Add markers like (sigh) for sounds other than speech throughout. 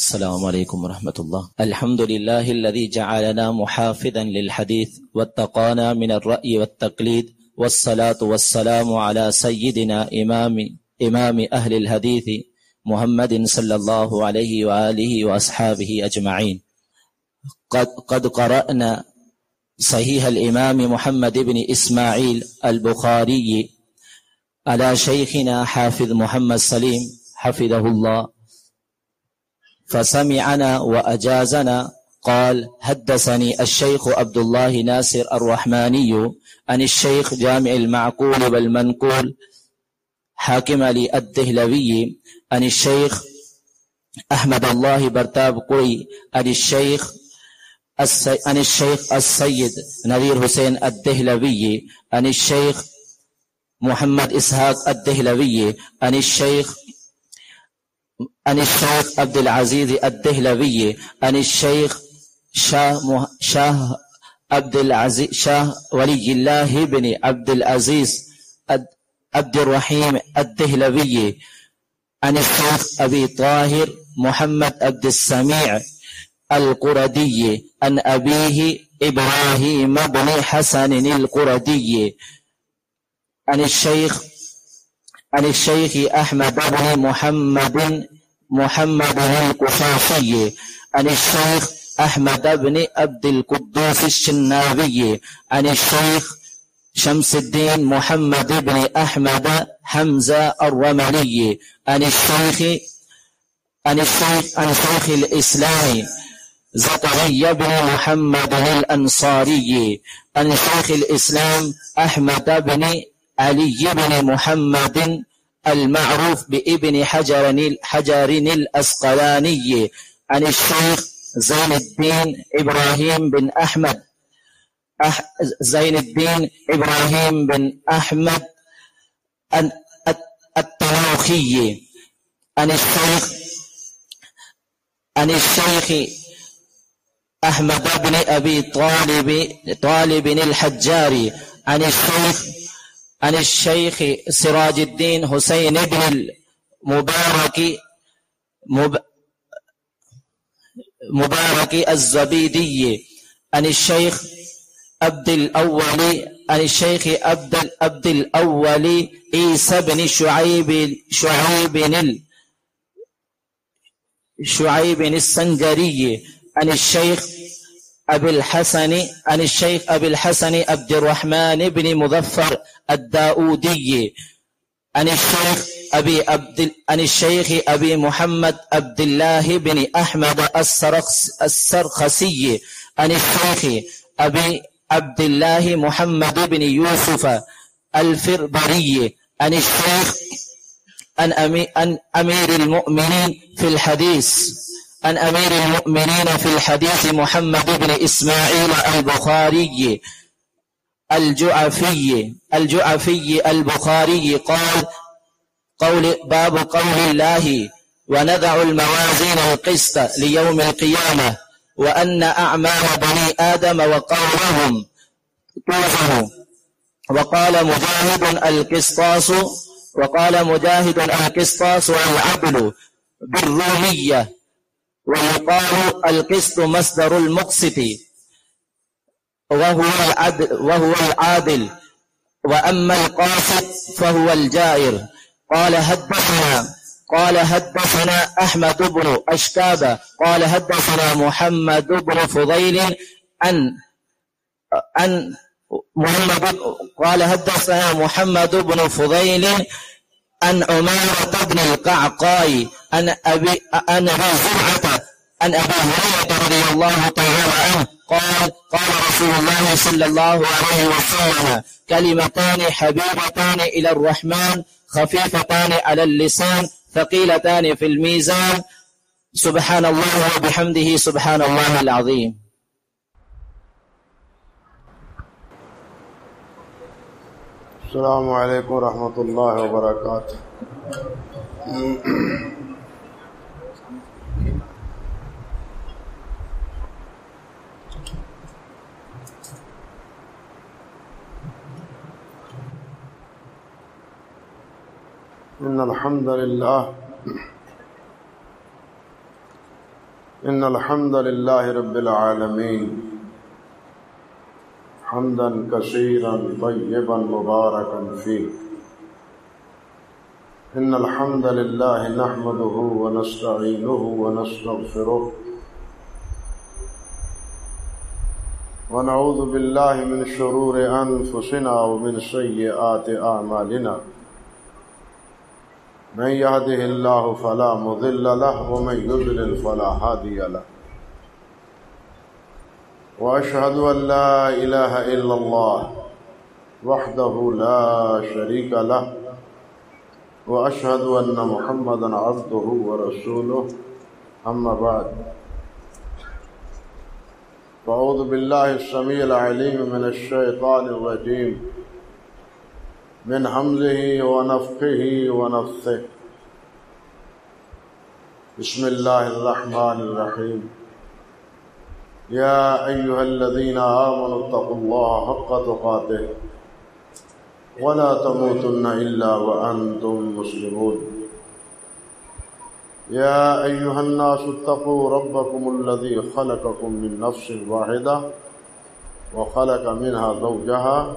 السلام عليكم ورحمة الله. الحمد لله الذي جعلنا محافظا للحديث واتقانا من الرأي والتقليد والصلاة والسلام على سيدنا إمام, إمام أهل الحديث محمد صلى الله عليه وآله وأصحابه أجمعين. قد, قد قرأنا صحيح الإمام محمد بن إسماعيل البخاري على شيخنا حافظ محمد سليم حفظه الله. فسمعنا وأجازنا. قال حدثني الشيخ عبد الله ناصر الرحماني عن الشيخ جامع المعقول والمنقول حاكم علي الدهلوي عن الشيخ أحمد الله برتاب قوي عن الشيخ عن الشيخ السيد نذير حسين الدهلوي عن الشيخ محمد إسحاق الدهلوي عن الشيخ عن الشيخ عبد العزيز الدهلوي عن الشيخ شاه شاه عبد العزيز شاه ولي الله بن عبد العزيز عبد الرحيم الدهلوي عن الشيخ أبي طاهر محمد عبد السميع القردي عن أبيه إبراهيم بن حسن القردي عن الشيخ عن الشيخ أحمد بن محمد محمد القشاشي عن الشيخ أحمد بن عبد القدوس الشنابي عن الشيخ شمس الدين محمد بن أحمد حمزة الرملي عن الشيخ عن الشيخ عن شيخ الإسلام زكريا بن محمد الأنصاري عن شيخ الإسلام أحمد بن علي بن محمد المعروف بابن حجر حجر الأسقلاني عن الشيخ زين الدين إبراهيم بن أحمد. أح زين الدين إبراهيم بن أحمد التراخي عن الشيخ عن الشيخ أحمد بن أبي طالب طالب الحجاري عن الشيخ عن الشيخ سراج الدين حسين بن المبارك مب مبارك الزبيدي عن الشيخ عبد الأول عن الشيخ عبد عبد الأول عيسى بن شعيب شعيب ال شعيب السنجري عن الشيخ أبي الحسن عن الشيخ أبي الحسن عبد الرحمن بن مظفر الداودي عن الشيخ أبي عبد عن الشيخ أبي محمد عبد الله بن أحمد السرخس السرخسي عن الشيخ أبي عبد الله محمد بن يوسف الفربري عن الشيخ عن أمير المؤمنين في الحديث. عن أمير المؤمنين في الحديث محمد بن إسماعيل البخاري الجعفي الجعفي البخاري قال قول باب قول الله ونضع الموازين القسط ليوم القيامة وأن أعمال بني آدم وقولهم توزن. وقال مجاهد القسطاس وقال مجاهد القسطاس والعدل بالرومية ويقال القسط مصدر المقسط. وهو العدل, وهو العادل. وأما القاسط فهو الجائر. قال حدثنا قال حدثنا أحمد بن أشكاب. قال حدثنا محمد بن فضيل عن عن محمد قال حدثنا محمد بن فضيل عن عمارة بن القعقاء عن أبي عن أبي زرعة عن أبي هريرة رضي الله تعالى عنه قال قال رسول الله صلى الله عليه وسلم كلمتان حبيبتان إلى الرحمن خفيفتان على اللسان ثقيلتان في الميزان. سبحان الله وبحمده سبحان الله العظيم. السلام علیکم ورحمۃ اللہ وبرکاتہ ان الحمد لله إن الحمد لله رب العالمين حمدا كثيرا طيبا مباركا فيه إن الحمد لله نحمده ونستعينه ونستغفره ونعوذ بالله من شرور أنفسنا ومن سيئات أعمالنا من يهده الله فلا مضل له ومن يضلل فلا هادي له. وأشهد أن لا إله إلا الله وحده لا شريك له. وأشهد أن محمدا عبده ورسوله. أما بعد. فأعوذ بالله السميع العليم من الشيطان الرجيم. من حمزه ونفقه ونفثه. بسم الله الرحمن الرحيم. يا أيها الذين آمنوا اتقوا الله حق تقاته. ولا تموتن إلا وأنتم مسلمون. يا أيها الناس اتقوا ربكم الذي خلقكم من نفس واحدة وخلق منها زوجها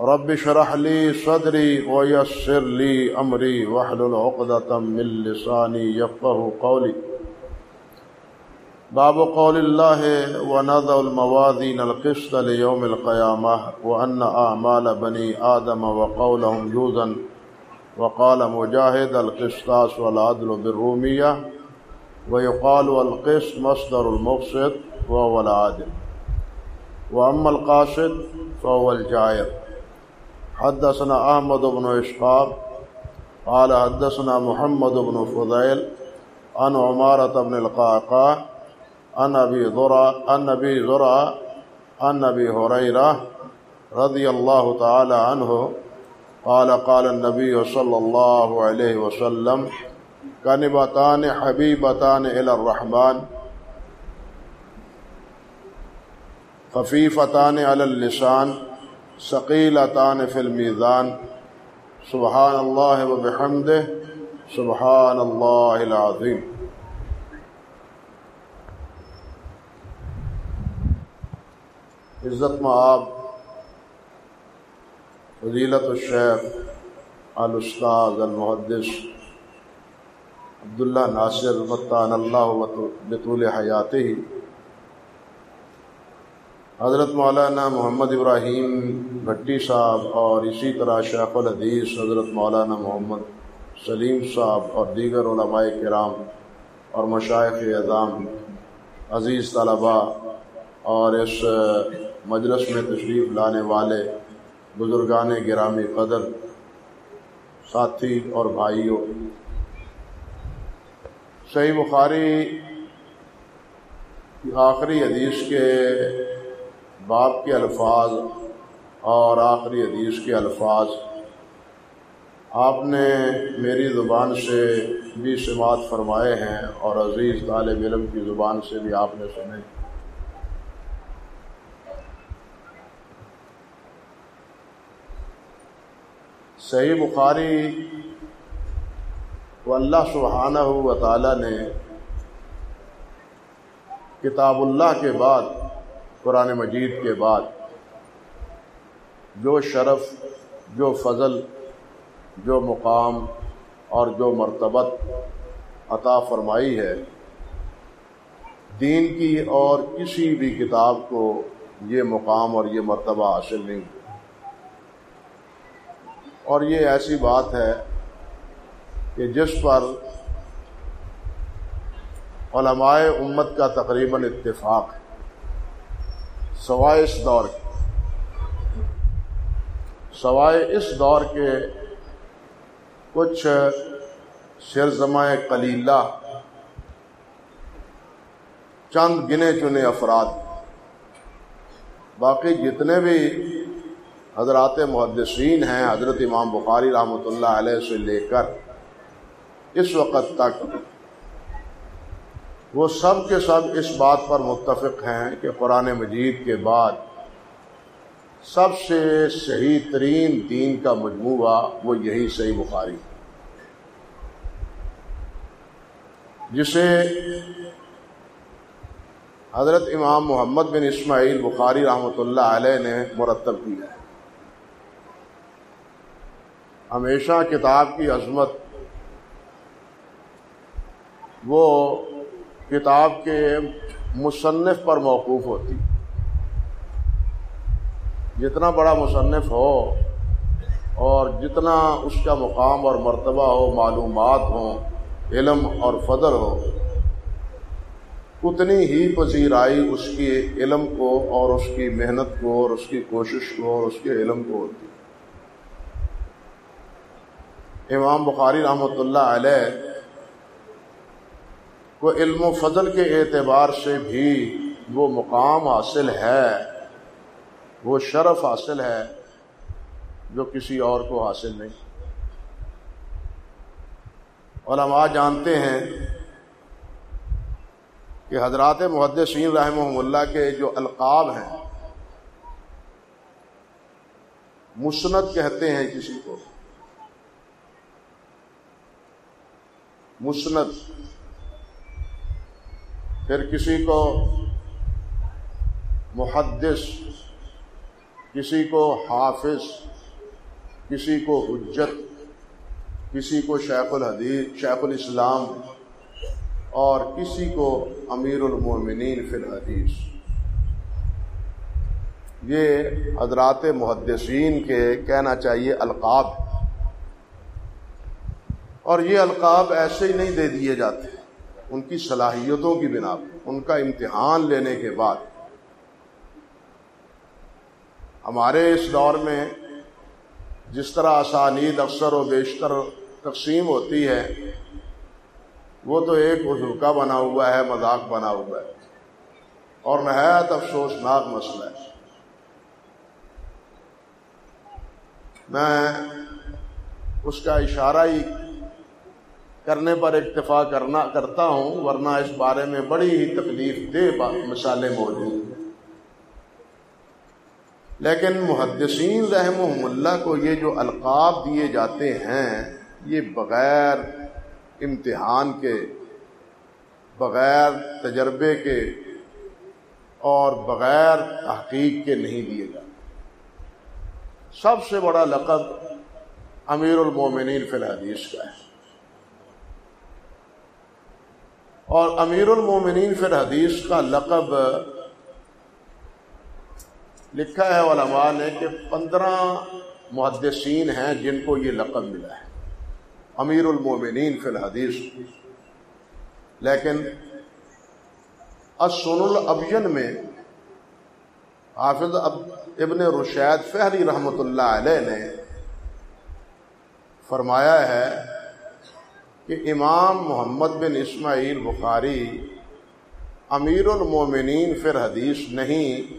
رب شرح لي صدري ويسر لي أمري واحلل عقدة من لساني يفقه قولي. باب قول الله ونضع الموازين القسط ليوم القيامة وأن أعمال بني آدم وقولهم يوزن. وقال مجاهد القسطاس والعدل بالرومية ويقال القسط مصدر المقسط وهو العادل. وأما القاسط فهو الجائر. حدثنا أحمد بن إشقاب قال حدثنا محمد بن فضيل عن عمارة بن القعقاع عن أبي ذرع عن أبي ذرع عن أبي هريرة رضي الله تعالى عنه قال قال النبي صلى الله عليه وسلم كنبتان حبيبتان إلى الرحمن خفيفتان على اللسان ثقيلتان في الميزان. سبحان الله وبحمده. سبحان الله العظيم. عزت معاب فضیلت الشیخ الاستاذ المحدث عبداللہ ناصر مطان اللہ بطول حیاتی حضرت مولانا محمد ابراہیم بھٹی صاحب اور اسی طرح شیخ الحدیث حضرت مولانا محمد سلیم صاحب اور دیگر علماء کرام اور مشائق اعظام، عزیز طلباء اور اس مجلس میں تشریف لانے والے بزرگان گرامی قدر، ساتھی اور بھائیوں، صحیح بخاری آخری حدیث کے باپ کے الفاظ اور آخری حدیث کے الفاظ۔ آپ نے میری زبان سے بھی سماعت فرمائے ہیں اور عزیز طالب علم کی زبان سے بھی آپ نے سنے۔ صحیح بخاری و اللہ سبحانہ و تعالیٰ نے کتاب اللہ کے بعد قرآن مجید کے بعد جو شرف، جو فضل، جو مقام اور جو مرتبت عطا فرمائی ہے، دین کی اور کسی بھی کتاب کو یہ مقام اور یہ مرتبہ حاصل نہیں۔ اور یہ ایسی بات ہے کہ جس پر علماء امت کا تقریباً اتفاق ہے۔ سوائے اس دور کے۔ سوائے اس دور کے کچھ شرزمہ کلیلہ چند گنے چنے افراد۔ باقی جتنے بھی حضرات محدثین ہیں، حضرت امام بخاری رحمۃ اللہ علیہ سے لے کر اس وقت تک وہ سب کے سب اس بات پر متفق ہیں کہ قرآن مجید کے بعد سب سے صحیح ترین دین کا مجموعہ وہ یہی صحیح بخاری جسے حضرت امام محمد بن اسماعیل بخاری رحمۃ اللہ علیہ نے مرتب کیا ہے۔ ہمیشہ کتاب کی عظمت وہ کتاب کے مصنف پر موقوف ہوتی۔ جتنا بڑا مصنف ہو اور جتنا اس کا مقام اور مرتبہ ہو، معلومات ہوں، علم اور فضل ہو، اتنی ہی پذیرائی اس کی علم کو اور اس کی محنت کو اور اس کی کوشش کو اور اس کے علم کو ہوتی۔ امام بخاری رحمۃ اللہ علیہ کو علم و فضل کے اعتبار سے بھی وہ مقام حاصل ہے، وہ شرف حاصل ہے جو کسی اور کو حاصل نہیں۔ علماء جانتے ہیں کہ حضرات محدثین رحمہ اللہ کے جو القاب ہیں، مسند کہتے ہیں کسی کو۔ مسند۔ پھر کسی کو محدث، کسی کو حافظ، کسی کو حجت، کسی کو شیخ الحدیث، شیخ الاسلام اور کسی کو امیر المومنین فی الحدیث۔ یہ حضرات محدثین کے کہنا چاہیے القاب۔ اور یہ القاب ایسے ہی نہیں دے دیے جاتے۔ ان کی صلاحیتوں کی بنا پر، ان کا امتحان لینے کے بعد۔ ہمارے اس دور میں جس طرح آسانید اکثر و بیشتر تقسیم ہوتی ہے، وہ تو ایک بزرگا بنا ہوا ہے، مذاق بنا ہوا ہے۔ اور نہایت افسوسناک مسئلہ ہے۔ میں اس کا اشارہ ہی کرنے پر اکتفا کرنا کرتا ہوں، ورنہ اس بارے میں بڑی ہی تکلیف دہ مثالیں موجود ہیں۔ لیکن محدثین رحم اللہ کو یہ جو القاب دیے جاتے ہیں، یہ بغیر امتحان کے، بغیر تجربے کے اور بغیر تحقیق کے نہیں دیے جاتے۔ سب سے بڑا لقب امیر المومنین فی الحدیث کا ہے۔ اور امیر المومنین فی الحدیث کا لقب لکھا ہے علماء نے کہ پندرہ محدثین ہیں جن کو یہ لقب ملا ہے۔ امیر المومنین فی الحدیث۔ لیکن اسن الابین میں حافظ ابن رشید فہری رحمۃ اللہ علیہ نے فرمایا ہے کہ امام محمد بن اسماعیل بخاری امیر المومنین فر حدیث نہیں،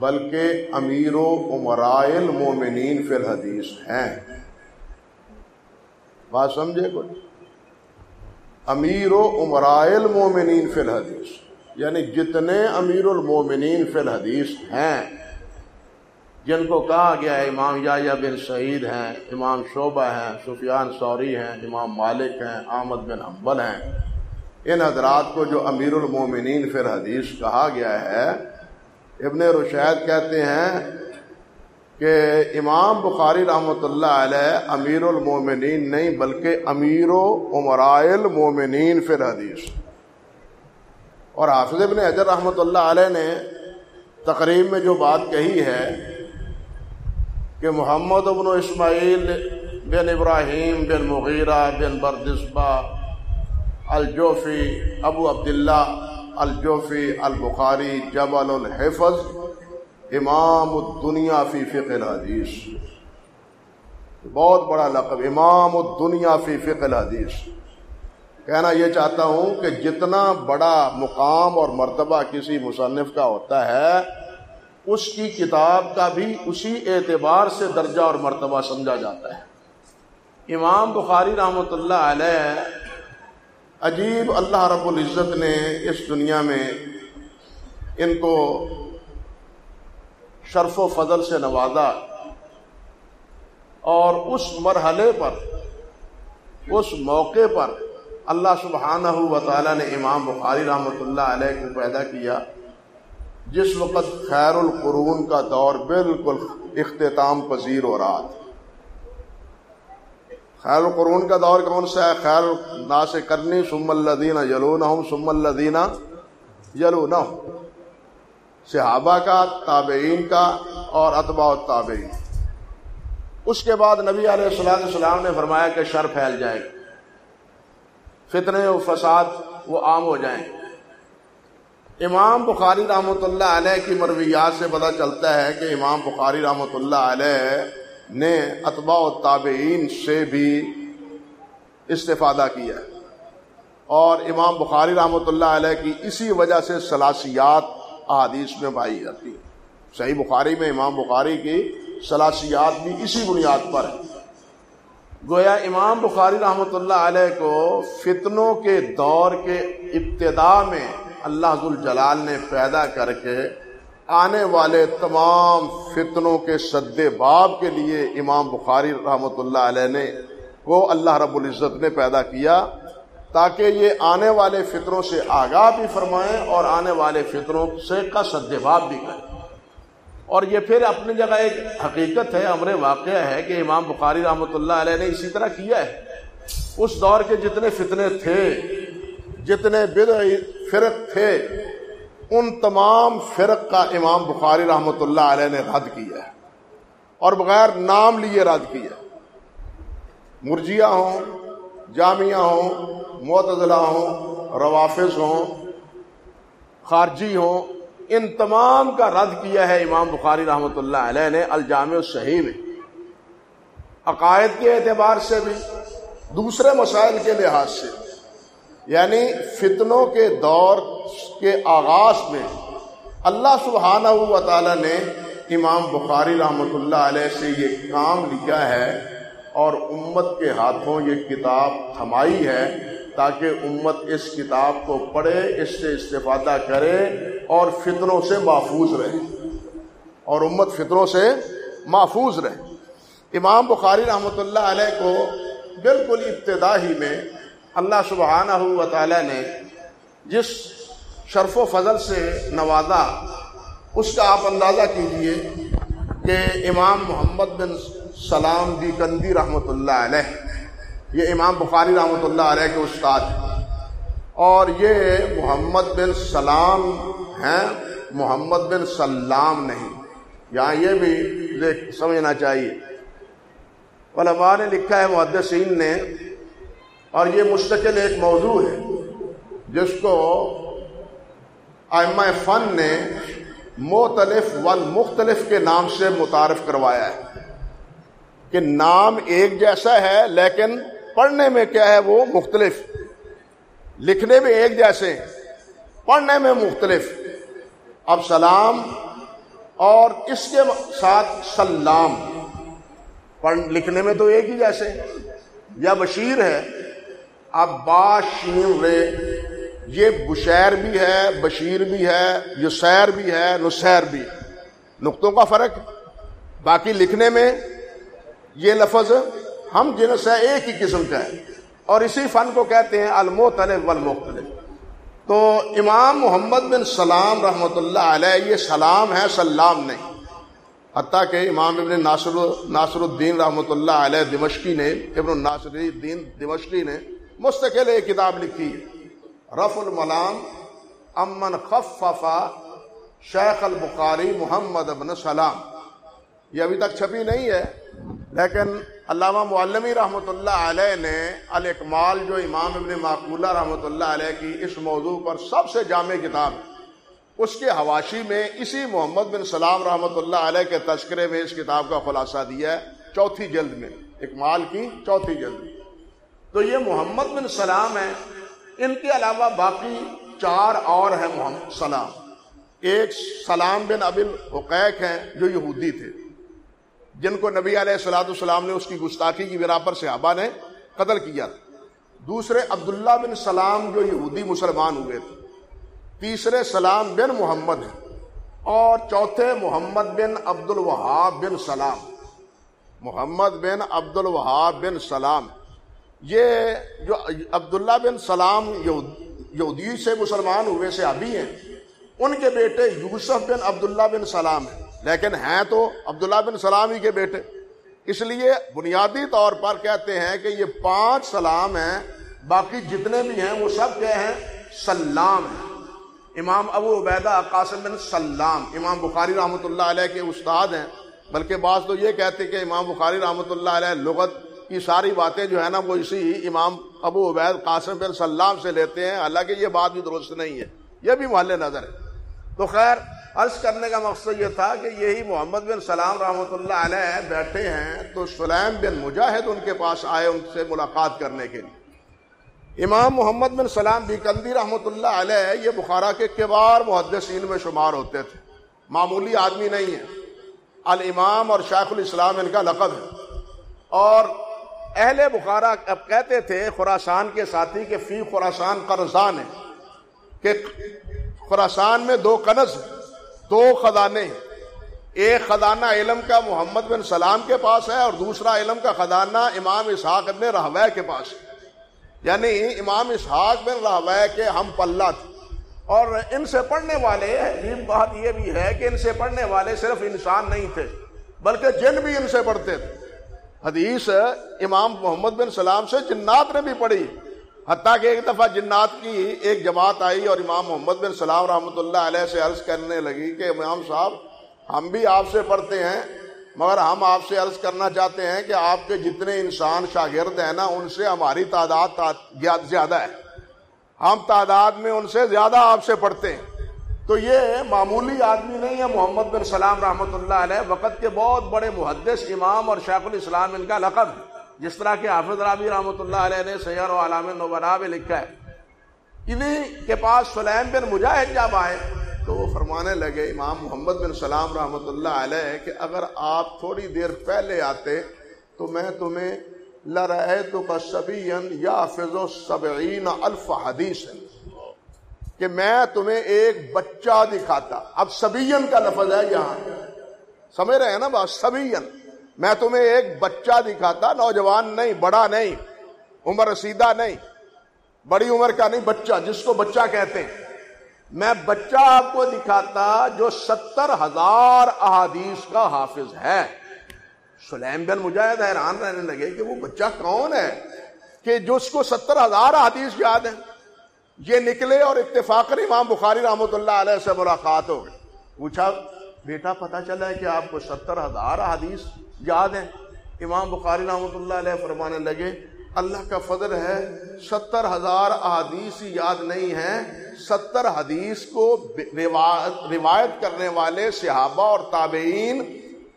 بلکہ امیر و عمرائل مومنین فر حدیث ہیں۔ بات سمجھے کچھ امیر و عمرائل مومنین فی الحدیث یعنی جتنے امیر المومنین فی الحدیث ہیں۔ جن کو کہا گیا ہے، امام یا بن سعید ہیں، امام شعبہ ہیں، سفیان سوری ہیں، امام مالک ہیں، احمد بن حنبل ہیں۔ ان حضرات کو جو امیر المومنین فی الحدیث کہا گیا ہے، ابن رشید کہتے ہیں کہ امام بخاری رحمۃ اللہ علیہ امیر المومنین نہیں، بلکہ امیر و عمرائل مومنین فر حدیث اور حافظ ابن حجر رحمۃ اللہ علیہ نے تقریب میں جو بات کہی ہے کہ محمد ابن اسماعیل بن ابراہیم بن مغیرہ بن بردسبہ الجوفی ابو عبداللہ الجوفی البخاری جبل الحفظ امام الدنیا فی فقہ الحدیث۔ بہت بڑا لقب، امام الدنیا فی فقہ الحدیث۔ کہنا یہ چاہتا ہوں کہ جتنا بڑا مقام اور مرتبہ کسی مصنف کا ہوتا ہے اس کی کتاب کا بھی اسی اعتبار سے درجہ اور مرتبہ سمجھا جاتا ہے۔ امام بخاری رحمۃ اللہ علیہ عجیب اللہ رب العزت نے اس دنیا میں ان کو شرف و فضل سے نوازا اور اس مرحلے پر، اس موقع پر اللہ سبحانہ و تعالیٰ نے امام بخاری رحمۃ اللہ علیہ کو پیدا کیا۔ جس وقت خیر القرون کا دور بالکل اختتام پذیر ہو رہا تھا۔ خیر القرون کا دور کون سا ہے؟ خیر نا سے کرنی سم الدینہ یلو نہ سم الدینہ یلو نہ صحابہ کا، تابعین کا اور اتباء تابعین اس کے بعد نبی علیہ السلام السلام نے فرمایا کہ شر پھیل جائے گا فتنے و فساد وہ عام ہو جائیں امام بخاری رحمۃ اللہ علیہ کی مرویات سے پتہ چلتا ہے کہ امام بخاری رحمۃ اللہ علیہ نے اتباء و تابعین سے بھی استفادہ کیا اور امام بخاری رحمۃ اللہ علیہ کی اسی وجہ سے سلاسیات احادیث میں پائی جاتی ہے صحیح بخاری میں امام بخاری کی سلاسیات بھی اسی بنیاد پر ہے گویا امام بخاری رحمۃ اللہ علیہ کو فتنوں کے دور کے ابتدا میں اللہ الجلال نے پیدا کر کے آنے والے تمام فتنوں کے سد باب کے لیے امام بخاری رحمۃ اللہ علیہ نے کو اللہ رب العزت نے پیدا کیا تاکہ یہ آنے والے فطروں سے آگاہ بھی فرمائیں اور آنے والے فطروں سے کا سد باب بھی کریں۔ اور یہ پھر اپنی جگہ ایک حقیقت ہے، امر واقعہ ہے کہ امام بخاری رحمۃ اللہ علیہ نے اسی طرح کیا ہے۔ اس دور کے جتنے فتنے تھے جتنے فرق تھے، ان تمام فرق کا امام بخاری رحمۃ اللہ علیہ نے رد کیا ہے اور بغیر نام لیے رد کیا ہے۔ مرجیا ہوں، جامعہ ہوں معتضلہ ہوں، روافظ ہوں، خارجی ہوں، ان تمام کا رد کیا ہے امام بخاری رحمۃ اللہ علیہ نے الجامع الصحیح میں۔ عقائد کے اعتبار سے بھی، دوسرے مسائل کے لحاظ سے۔ یعنی فتنوں کے دور کے آغاز میں اللہ سبحانہ و تعالی نے امام بخاری رحمۃ اللہ علیہ سے یہ کام لیا ہے اور امت کے ہاتھوں یہ کتاب تھمائی ہے تاکہ امت اس کتاب کو پڑھے، اس سے استفادہ کرے اور فطروں سے محفوظ رہے۔ اور امت فطروں سے محفوظ رہے۔ امام بخاری رحمۃ اللہ علیہ کو بالکل ابتدا ہی میں اللہ سبحانہ و تعالی نے جس شرف و فضل سے نوازا، اس کا آپ اندازہ کیجیے کہ امام محمد بن سلام دی کندی رحمۃ اللہ علیہ، یہ امام بخاری رحمۃ اللہ علیہ کے استاد اور یہ محمد بن سلام ہیں، محمد بن سلام نہیں۔ یہاں یہ بھی سمجھنا چاہیے۔ علماء نے لکھا ہے، محدثین نے اور یہ مستقل ایک موضوع ہے، جس کو ائمہ فن نے مختلف ون مختلف کے نام سے متعارف کروایا ہے کہ نام ایک جیسا ہے لیکن پڑھنے میں کیا ہے وہ مختلف، لکھنے میں ایک جیسے، پڑھنے میں مختلف۔ اب سلام اور اس کے ساتھ سلام، پڑھ لکھنے میں تو ایک ہی جیسے، یا بشیر ہے اب باشین رے یہ بشیر بھی ہے، بشیر بھی ہے، یسیر بھی ہے، نسیر بھی۔ نقطوں کا فرق باقی لکھنے میں یہ لفظ ہم جنس ہے ایک ہی قسم کا ہے۔ اور اسی فن کو کہتے ہیں الموتلف والمختلف۔ تو امام محمد بن سلام رحمۃ اللہ علیہ، یہ سلام ہے، سلام نہیں۔ حتیٰ کہ امام ابن ناصر ناصر الدین رحمۃ اللہ علیہ دمشقی نے، ابن الناصر الدین دمشقی نے مستقل ایک کتاب لکھی ہے رف الملام، امن خففا شیخ البخاری محمد ابن سلام۔ یہ ابھی تک چھپی نہیں ہے، لیکن علامہ معلمی رحمۃ اللہ علیہ نے الاکمال جو امام ابن معقولہ رحمۃ اللہ علیہ کی اس موضوع پر سب سے جامع کتاب، اس کے حواشی میں اسی محمد بن سلام رحمۃ اللہ علیہ کے تذکرے میں اس کتاب کا خلاصہ دیا ہے، چوتھی جلد میں، اکمال کی چوتھی جلد میں۔ تو یہ محمد بن سلام ہے ان کے علاوہ باقی چار اور ہیں محمد سلام۔ ایک سلام بن ابل حقیق ہیں جو یہودی تھے۔ جن کو نبی علیہ السلاۃ السلام نے اس کی گستاخی کی بنا پر صحابہ نے قتل کیا۔ تھا دوسرے عبداللہ بن سلام جو یہودی مسلمان ہوئے تھے۔ تیسرے سلام بن محمد ہیں۔ اور چوتھے محمد بن عبد الوہاب بن سلام۔ محمد بن عبد الوہاب بن سلام۔ یہ جو عبداللہ بن سلام یہودی سے مسلمان ہوئے سے ابھی ہیں، ان کے بیٹے یوسف بن عبداللہ بن سلام ہیں۔ لیکن ہیں تو عبداللہ بن سلام ہی کے بیٹے۔ اس لیے بنیادی طور پر کہتے ہیں کہ یہ پانچ سلام ہیں، باقی جتنے بھی ہیں وہ سب کیا ہیں، سلام ہیں۔ امام ابو عبیدہ قاسم بن سلام، امام بخاری رحمۃ اللہ علیہ کے استاد ہیں۔ بلکہ بعض تو یہ کہتے کہ امام بخاری رحمۃ اللہ علیہ لغت کی ساری باتیں جو ہے نا وہ اسی امام ابو عبید قاسم بن سلام سے لیتے ہیں، حالانکہ یہ بات بھی درست نہیں ہے۔ یہ بھی محل نظر ہے۔ تو خیر، عرض کرنے کا مقصد یہ تھا کہ یہی محمد بن سلام رحمۃ اللہ علیہ بیٹھے ہیں تو سلیم بن مجاہد ان کے پاس آئے ان سے ملاقات کرنے کے لیے۔ امام محمد بن سلام بیکندی رحمۃ اللہ علیہ یہ بخارا کے کبار محدثین میں شمار ہوتے تھے۔ معمولی آدمی نہیں ہے۔ الامام اور شیخ الاسلام ان کا لقب ہے۔ اور اہل بخارا اب کہتے تھے خوراسان کے ساتھی کے فی خوراسان قرضان ہے، کہ خوراسان میں دو کنز دو خزانے ایک خزانہ علم کا محمد بن سلام کے پاس ہے اور دوسرا علم کا خزانہ امام اسحاق ابن رحوے کے پاس ہے۔ یعنی امام اسحاق بن رحوے کے ہم پلہ تھے۔ اور ان سے پڑھنے والے، عجیب بات یہ بھی ہے کہ ان سے پڑھنے والے صرف انسان نہیں تھے، بلکہ جن بھی ان سے پڑھتے تھے۔ حدیث امام محمد بن سلام سے جنات نے بھی پڑھی۔ حتیٰ کہ ایک دفعہ جنات کی ایک جماعت آئی اور امام محمد بن سلام رحمۃ اللہ علیہ سے عرض کرنے لگی کہ امام صاحب، ہم بھی آپ سے پڑھتے ہیں، مگر ہم آپ سے عرض کرنا چاہتے ہیں کہ آپ کے جتنے انسان شاگرد ہیں نا، ان سے ہماری تعداد زیادہ ہے۔ ہم تعداد میں ان سے زیادہ آپ سے پڑھتے ہیں۔ تو یہ معمولی آدمی نہیں ہے، محمد بن سلام رحمۃ اللہ علیہ، وقت کے بہت بڑے محدث، امام اور شیخ الاسلام ان کا لقب جس طرح کہ حافظ رابی رحمۃ اللہ علیہ نے سیر و علام نبرا میں لکھا ہے۔ انہیں کے پاس سلیم بن مجاہد جب آئے تو وہ فرمانے لگے، امام محمد بن سلام رحمۃ اللہ علیہ، کہ اگر آپ تھوڑی دیر پہلے آتے تو میں تمہیں لرائے تو سبین یا فض و سبعین الف حدیث کہ میں تمہیں ایک بچہ دکھاتا۔ اب سبین کا لفظ ہے یہاں۔ سمجھ رہے ہیں نا بات؟ سبین۔ میں تمہیں ایک بچہ دکھاتا، نوجوان نہیں، بڑا نہیں، عمر رسیدہ نہیں، بڑی عمر کا نہیں، بچہ، جس کو بچہ کہتے ہیں۔ میں بچہ آپ کو دکھاتا جو ستر ہزار احادیث کا حافظ ہے۔ سلیم بن مجاہد حیران رہنے لگے کہ وہ بچہ کون ہے؟ کہ جو اس کو ستر ہزار احادیث یاد ہیں۔ یہ نکلے اور اتفاق امام بخاری رحمۃ اللہ علیہ سے ملاقات ہو گئی۔ پوچھا، بیٹا پتا چلا ہے کہ آپ کو ستر ہزار حدیث یاد ہے امام بخاری رحمۃ اللہ علیہ فرمانے لگے، اللہ کا فضل ہے، ستر ہزار احادیث یاد نہیں ہے ستر حدیث کو روایت کرنے والے صحابہ اور تابعین،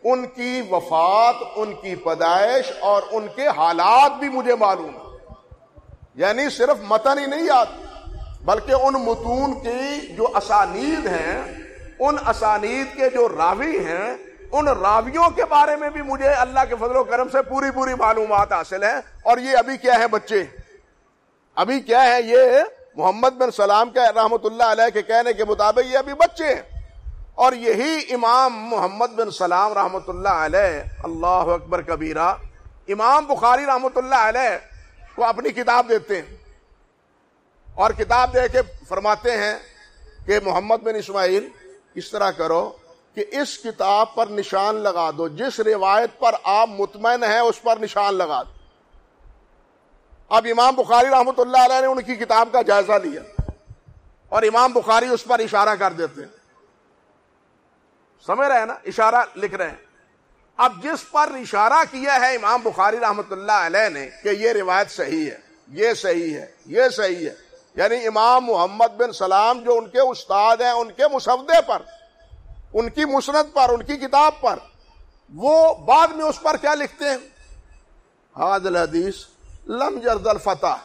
ان کی وفات، ان کی پیدائش اور ان کے حالات بھی مجھے معلوم یعنی صرف متن ہی نہیں یاد۔ بلکہ ان متون کی جو اسانید ہیں، ان اسانید کے جو راوی ہیں، ان راویوں کے بارے میں بھی مجھے اللہ کے فضل و کرم سے پوری پوری معلومات حاصل ہیں اور یہ ابھی کیا ہے بچے؟ ابھی کیا ہے یہ محمد بن سلام کے رحمت اللہ علیہ کے کہنے کے مطابق یہ ابھی بچے ہیں۔ اور یہی امام محمد بن سلام رحمت اللہ علیہ، اللہ اکبر کبیرہ، امام بخاری رحمت اللہ علیہ کو اپنی کتاب دیتے ہیں۔ اور کتاب دے کے فرماتے ہیں کہ محمد بن اسماعیل اس طرح کرو کہ اس کتاب پر نشان لگا دو، جس روایت پر آپ مطمئن ہیں اس پر نشان لگا دو۔ اب امام بخاری رحمۃ اللہ علیہ نے ان کی کتاب کا جائزہ لیا اور امام بخاری اس پر اشارہ کر دیتے ہیں۔ سمجھ رہے ہیں نا؟ اشارہ لکھ رہے ہیں۔ اب جس پر اشارہ کیا ہے امام بخاری رحمت اللہ علیہ نے کہ یہ روایت صحیح ہے، یہ صحیح ہے، یہ صحیح ہے۔ یعنی امام محمد بن سلام جو ان کے استاد ہیں، ان کے مسودے پر، ان کی مسنت پر، ان کی کتاب پر، وہ بعد میں اس پر کیا لکھتے ہیں؟ حاد الحدیث لم جرد الفتح۔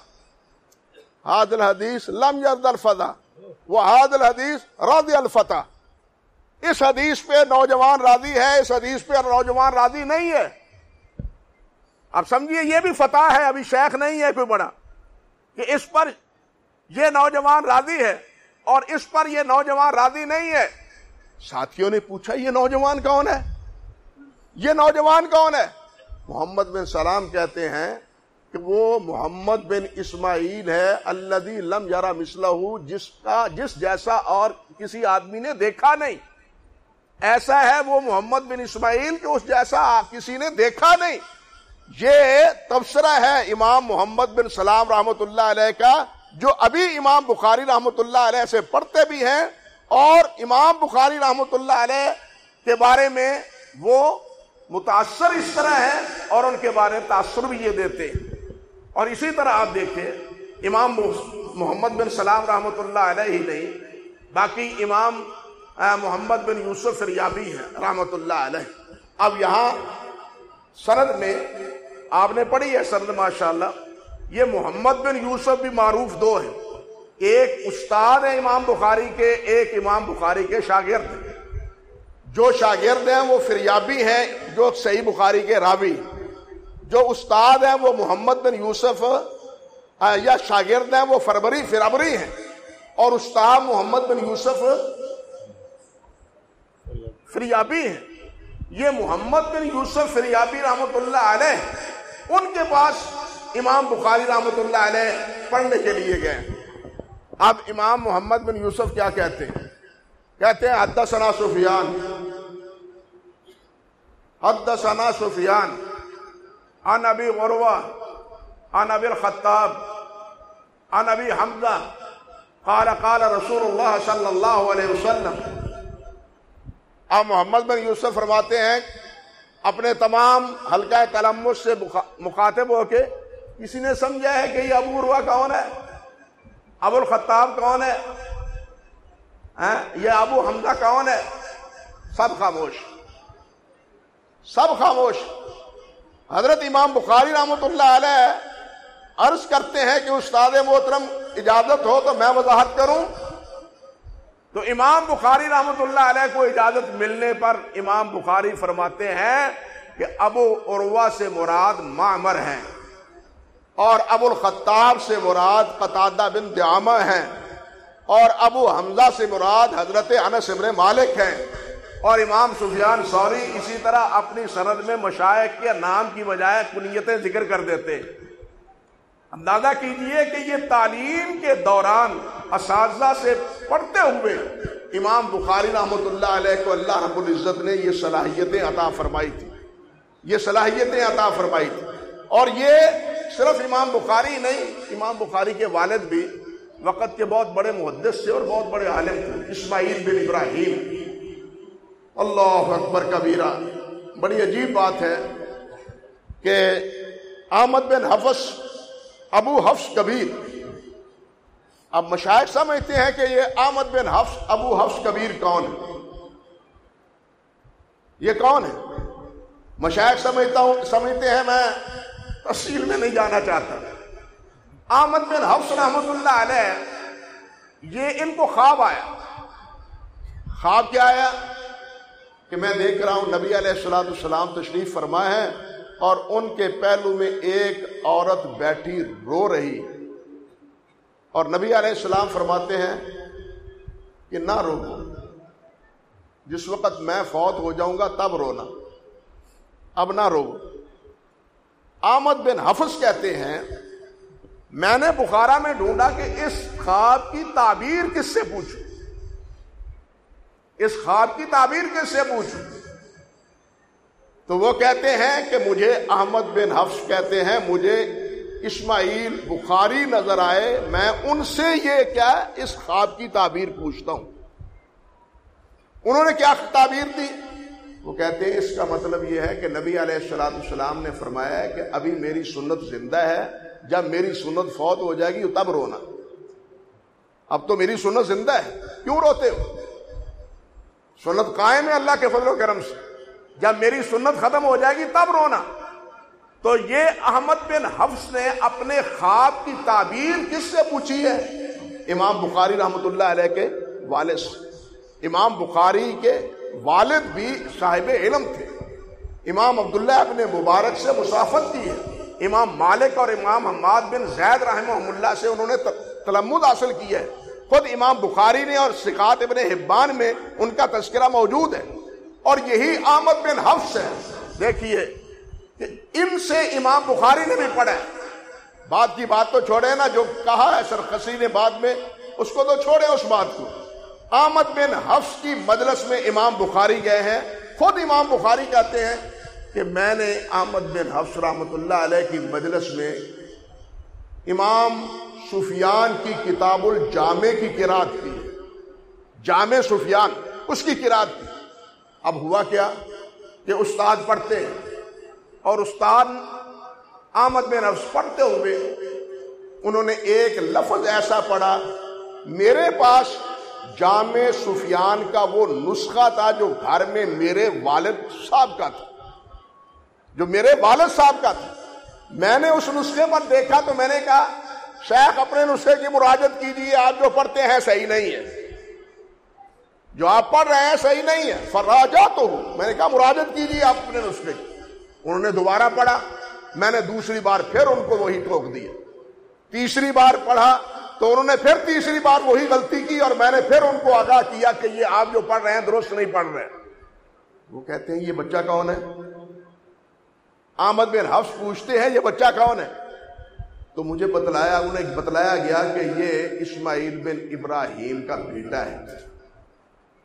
حاد الحدیث لم جرد الفتح۔ وہ حاد الحدیث رد الفتح۔ اس حدیث پہ نوجوان راضی ہے، اس حدیث پہ نوجوان راضی نہیں ہے۔ اب سمجھیے، یہ بھی فتح ہے، ابھی شیخ نہیں ہے کوئی بڑا۔ کہ اس پر یہ نوجوان راضی ہے اور اس پر یہ نوجوان راضی نہیں ہے۔ ساتھیوں نے پوچھا، یہ نوجوان کون ہے؟ یہ نوجوان کون ہے؟ محمد بن سلام کہتے ہیں کہ وہ محمد بن اسماعیل ہے اللہ لم یارا مسلح جس کا، جس جیسا اور کسی آدمی نے دیکھا نہیں۔ ایسا ہے وہ محمد بن اسماعیل کہ اس جیسا کسی نے دیکھا نہیں۔ یہ تبصرہ ہے امام محمد بن سلام رحمت اللہ علیہ کا۔ جو ابھی امام بخاری رحمت اللہ علیہ سے پڑھتے بھی ہیں اور امام بخاری رحمت اللہ علیہ کے بارے میں وہ متاثر اس طرح ہے اور ان کے بارے میں تاثر بھی یہ دیتے ہیں۔ اور اسی طرح آپ دیکھیں، امام محمد بن سلام رحمت اللہ علیہ ہی نہیں، باقی امام محمد بن یوسف ریابی ہے رحمت اللہ علیہ۔ اب یہاں سرد میں آپ نے پڑھی ہے سرد ماشاء اللہ یہ محمد بن یوسف بھی معروف دو ہیں۔ ایک استاد ہے امام بخاری کے، ایک امام بخاری کے شاگرد۔ ہیں جو شاگرد ہیں وہ فریابی ہیں، جو صحیح بخاری کے راوی۔ جو استاد ہیں وہ محمد بن یوسف یا شاگرد ہیں وہ فربری، فرابری ہیں۔ اور استاد محمد بن یوسف فریابی ہیں۔ یہ محمد بن یوسف فریابی رحمت اللہ علیہ، ان کے پاس امام بخاری رحمت اللہ علیہ پڑھنے کے لیے گئے۔ اب امام محمد بن یوسف کیا کہتے ہیں؟ کہتے ہیں حد ثنا سفیان۔ حد ثنا سفیان۔ ان ابی غروا ان ابی الخطاب ان ابی حمزہ۔ قال قال رسول اللہ صلی اللہ علیہ وسلم۔ اب محمد بن یوسف فرماتے ہیں، اپنے تمام حلقہ تلمس سے مخاطب ہو کے کسی نے سمجھا ہے کہ یہ ابو اروا کون ہے؟ ابو الخطاب کون ہے؟ ہاں؟ یہ ابو حمزہ کون ہے؟ سب خاموش۔ سب خاموش۔ حضرت امام بخاری رحمت اللہ علیہ عرض کرتے ہیں کہ استاد محترم، اجازت ہو تو میں وضاحت کروں۔ تو امام بخاری رحمت اللہ علیہ کو اجازت ملنے پر امام بخاری فرماتے ہیں کہ ابو عروا سے مراد معمر ہیں۔ اور ابو الخطاب سے مراد قطادہ بن دعامہ ہیں اور ابو حمزہ سے مراد حضرت انس ابن مالک ہیں اور امام سفیان سوری اسی طرح اپنی سند میں مشائق کے نام کی بجائے کنیتیں ذکر کر دیتے اندازہ کیجیے کہ یہ تعلیم کے دوران اساتذہ سے پڑھتے ہوئے امام بخاری رحمۃ اللہ علیہ کو اللہ رب العزت نے یہ صلاحیتیں عطا فرمائی تھی۔ یہ صلاحیتیں عطا فرمائی تھی۔ اور یہ صرف امام بخاری نہیں، امام بخاری کے والد بھی وقت کے بہت بڑے محدث سے اور بہت بڑے عالم تھے، اسماعیل بن ابراہیم۔ اللہ اکبر کبیرہ، بڑی عجیب بات ہے کہ احمد بن حفظ ابو حفظ کبیر۔ اب مشاہد سمجھتے ہیں کہ یہ آمد بن حفظ ابو حفظ کبیر کون ہے؟ یہ کون ہے؟ مشاہد سمجھتا ہوں، سمجھتے ہیں میں تفصیل میں نہیں جانا چاہتا۔ آمد بن حفظ رحمت اللہ علیہ، یہ ان کو خواب آیا۔ خواب کیا آیا؟ کہ میں دیکھ رہا ہوں، نبی علیہ السلام السلام تشریف فرما ہے اور ان کے پہلو میں ایک عورت بیٹھی رو رہی۔ اور نبی علیہ السلام فرماتے ہیں کہ نہ رو۔ جس وقت میں فوت ہو جاؤں گا، تب رونا۔ اب نہ رو۔ آمد بن حفظ کہتے ہیں، میں نے بخارا میں ڈھونڈا کہ اس خواب کی تعبیر کس سے پوچھوں؟ اس خواب کی تعبیر کس سے پوچھوں؟ تو وہ کہتے ہیں کہ مجھے احمد بن حفظ کہتے ہیں، مجھے اسماعیل بخاری نظر آئے، میں ان سے یہ کیا اس خواب کی تعبیر پوچھتا ہوں۔ انہوں نے کیا تعبیر دی؟ وہ کہتے ہیں اس کا مطلب یہ ہے کہ نبی علیہ السلام السلام نے فرمایا ہے کہ ابھی میری سنت زندہ ہے، جب میری سنت فوت ہو جائے گی تب رونا۔ اب تو میری سنت زندہ ہے، کیوں روتے ہو؟ سنت قائم ہے اللہ کے فضل و کرم سے۔ جب میری سنت ختم ہو جائے گی تب رونا۔ تو یہ احمد بن حفظ نے اپنے خواب کی تعبیر کس سے پوچھی ہے؟ امام بخاری رحمت اللہ علیہ کے والد سے۔ امام بخاری کے والد بھی صاحب علم تھے۔ امام عبداللہ اپنے مبارک سے مسافت کی ہے۔ امام مالک اور امام حماد بن زید رحمہ اللہ سے انہوں نے تلمد حاصل کیا ہے۔ خود امام بخاری نے اور سکات ابن حبان میں ان کا تذکرہ موجود ہے۔ اور یہی آمد بن حفظ ہے۔ دیکھیے ان سے امام بخاری نے بھی پڑھا ہے۔ بات کی بات تو چھوڑے نا، جو کہا ہے سرخسی نے بعد میں، اس کو تو چھوڑے اس بات کو۔ آمد بن حفظ کی مجلس میں امام بخاری گئے ہیں۔ خود امام بخاری کہتے ہیں کہ میں نے احمد بن حفظ رحمۃ اللہ علیہ کی مجلس میں امام سفیان کی کتاب الجامع کی قرآد کی۔ جامع سفیان، اس کی قرآد کی۔ اب ہوا کیا کہ استاد پڑھتے ہیں اور استاد آمد بن نفس پڑھتے ہوئے انہوں نے ایک لفظ ایسا پڑھا، میرے پاس جامع سفیان کا وہ نسخہ تھا جو گھر میں میرے والد صاحب کا تھا۔ جو میرے والد صاحب کا تھا۔ میں نے اس نسخے پر دیکھا تو میں نے کہا، شیخ اپنے نسخے کی مراجت کیجیے آپ جو پڑھتے ہیں صحیح نہیں ہے۔ جو آپ پڑھ رہے ہیں صحیح نہیں ہے۔ فراجا تو میں نے کہا مراجت کیجیے آپ اپنے نسخے کی۔ انہوں نے دوبارہ پڑھا۔ میں نے دوسری بار پھر ان کو وہی ٹھوک دیا۔ تیسری بار پڑھا۔ تو انہوں نے پھر تیسری بار وہی غلطی کی اور میں نے پھر ان کو آگاہ کیا کہ یہ آپ جو پڑھ رہے ہیں درست نہیں پڑھ رہے وہ کہتے ہیں، یہ بچہ کون ہے؟ آمد بن حفظ پوچھتے ہیں، یہ بچہ کون ہے؟ تو مجھے بتلایا، انہیں بتلایا گیا کہ یہ اسماعیل بن ابراہیم کا بیٹا ہے۔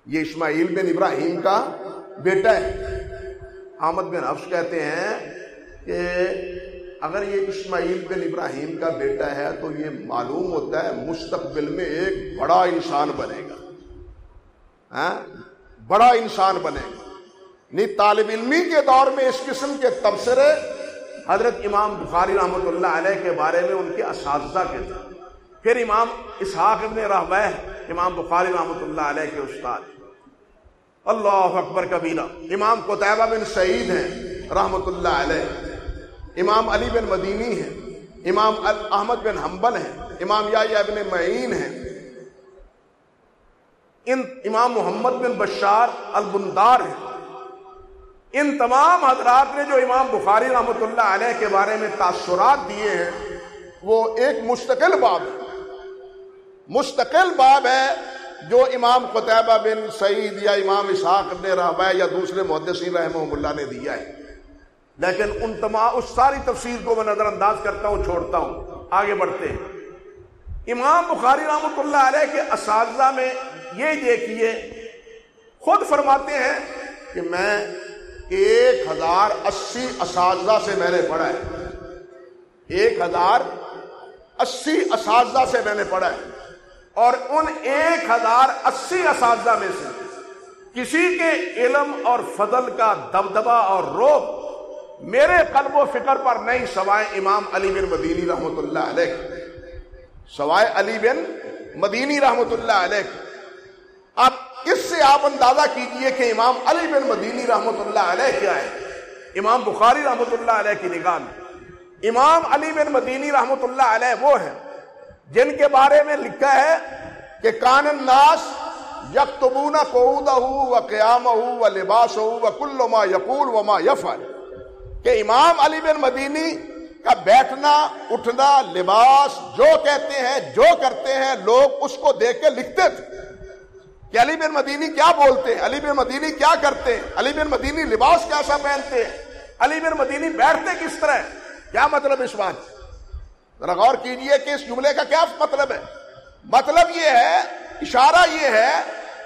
یہ اسماعیل بن ابراہیم کا بیٹا ہے۔ احمد بن حفظ کہتے ہیں کہ اگر یہ اسماعیل بن ابراہیم کا بیٹا ہے تو یہ معلوم ہوتا ہے مستقبل میں ایک بڑا انسان بنے گا۔ ہاں؟ بڑا انسان بنے گا۔ نہیں طالب علمی کے دور میں اس قسم کے تبصرے حضرت امام بخاری رحمۃ اللہ علیہ کے بارے میں ان کے اساتذہ کے تھے۔ پھر امام اسحاق ابن رحبہ امام بخاری رحمۃ اللہ علیہ کے استاد۔ اللہ اکبر کبیرہ، امام قطعبہ بن سعید ہیں رحمۃ اللہ علیہ۔ امام علی بن مدینی ہیں، امام احمد بن حنبل ہیں، امام یا بن معین ہیں۔ ان امام محمد بن بشار البندار ہیں۔ ان تمام حضرات نے جو امام بخاری رحمۃ اللہ علیہ کے بارے میں تاثرات دیے ہیں، وہ ایک مستقل باب ہے۔ مستقل باب ہے جو امام قطعبہ بن سعید یا امام اسحاق ابن رحبہ یا دوسرے محدثین رحمہ اللہ نے دیا ہے۔ لیکن ان تمام اس ساری تفسیر کو میں نظر انداز کرتا ہوں، چھوڑتا ہوں۔ آگے بڑھتے ہیں۔ امام بخاری رحمۃ اللہ علیہ کے اساتذہ میں یہ دیکھیے، خود فرماتے ہیں کہ میں ایک ہزار اسی اساتذہ سے میں نے پڑھا ہے۔ ایک ہزار اسی اساتذہ سے میں نے پڑھا ہے۔ اور ان ایک ہزار اسی اساتذہ میں سے کسی کے علم اور فضل کا دبدبا اور روپ میرے قلب و فکر پر نہیں، سوائے امام علی بن مدینی رحمت اللہ علیہ۔ سوائے علی بن مدینی رحمت اللہ علیہ۔ اب اس سے آپ اندازہ کیجیے کہ امام علی بن مدینی رحمت اللہ علیہ کیا ہے۔ امام بخاری رحمت اللہ علیہ کی نگاہ میں۔ امام علی بن مدینی رحمت اللہ علیہ وہ ہیں جن کے بارے میں لکھا ہے کہ کان الناس یکتبون قعودہ و قیامہ و لباس و کل ما یقول و ما یفعل۔ کہ امام علی بن مدینی کا بیٹھنا، اٹھنا، لباس جو کہتے ہیں، جو کرتے ہیں، لوگ اس کو دیکھ کے لکھتے تھے۔ کہ علی بن مدینی کیا بولتے ہیں؟ علی بن مدینی کیا کرتے ہیں؟ علی بن مدینی لباس کیسا پہنتے ہیں؟ علی بن مدینی بیٹھتے کس طرح کیا مطلب اس بات ذرا غور کیجیے کہ اس جملے کا کیا مطلب ہے؟ مطلب یہ ہے، اشارہ یہ ہے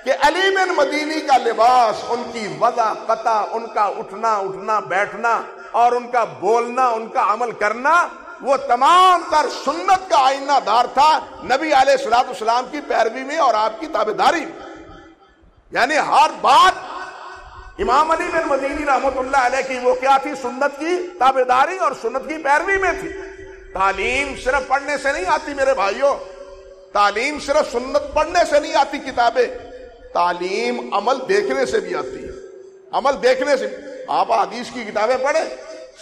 کہ علی بن مدینی کا لباس، ان کی وضع قطع ان کا اٹھنا اٹھنا، بیٹھنا اور ان کا بولنا، ان کا عمل کرنا، وہ تمام تر سنت کا آئینہ دار تھا نبی علیہ السلاط اسلام کی پیروی میں اور آپ کی تابے داری یعنی ہر بات امام علی بن مدینی رحمت اللہ علیہ کی وہ کیا تھی؟ سنت کی تابے داری اور سنت کی پیروی میں تھی۔ تعلیم صرف پڑھنے سے نہیں آتی میرے بھائیوں تعلیم صرف سنت پڑھنے سے نہیں آتی کتابیں۔ تعلیم عمل دیکھنے سے بھی آتی۔ ہے عمل دیکھنے سے۔ آپ حدیث کی کتابیں پڑھیں۔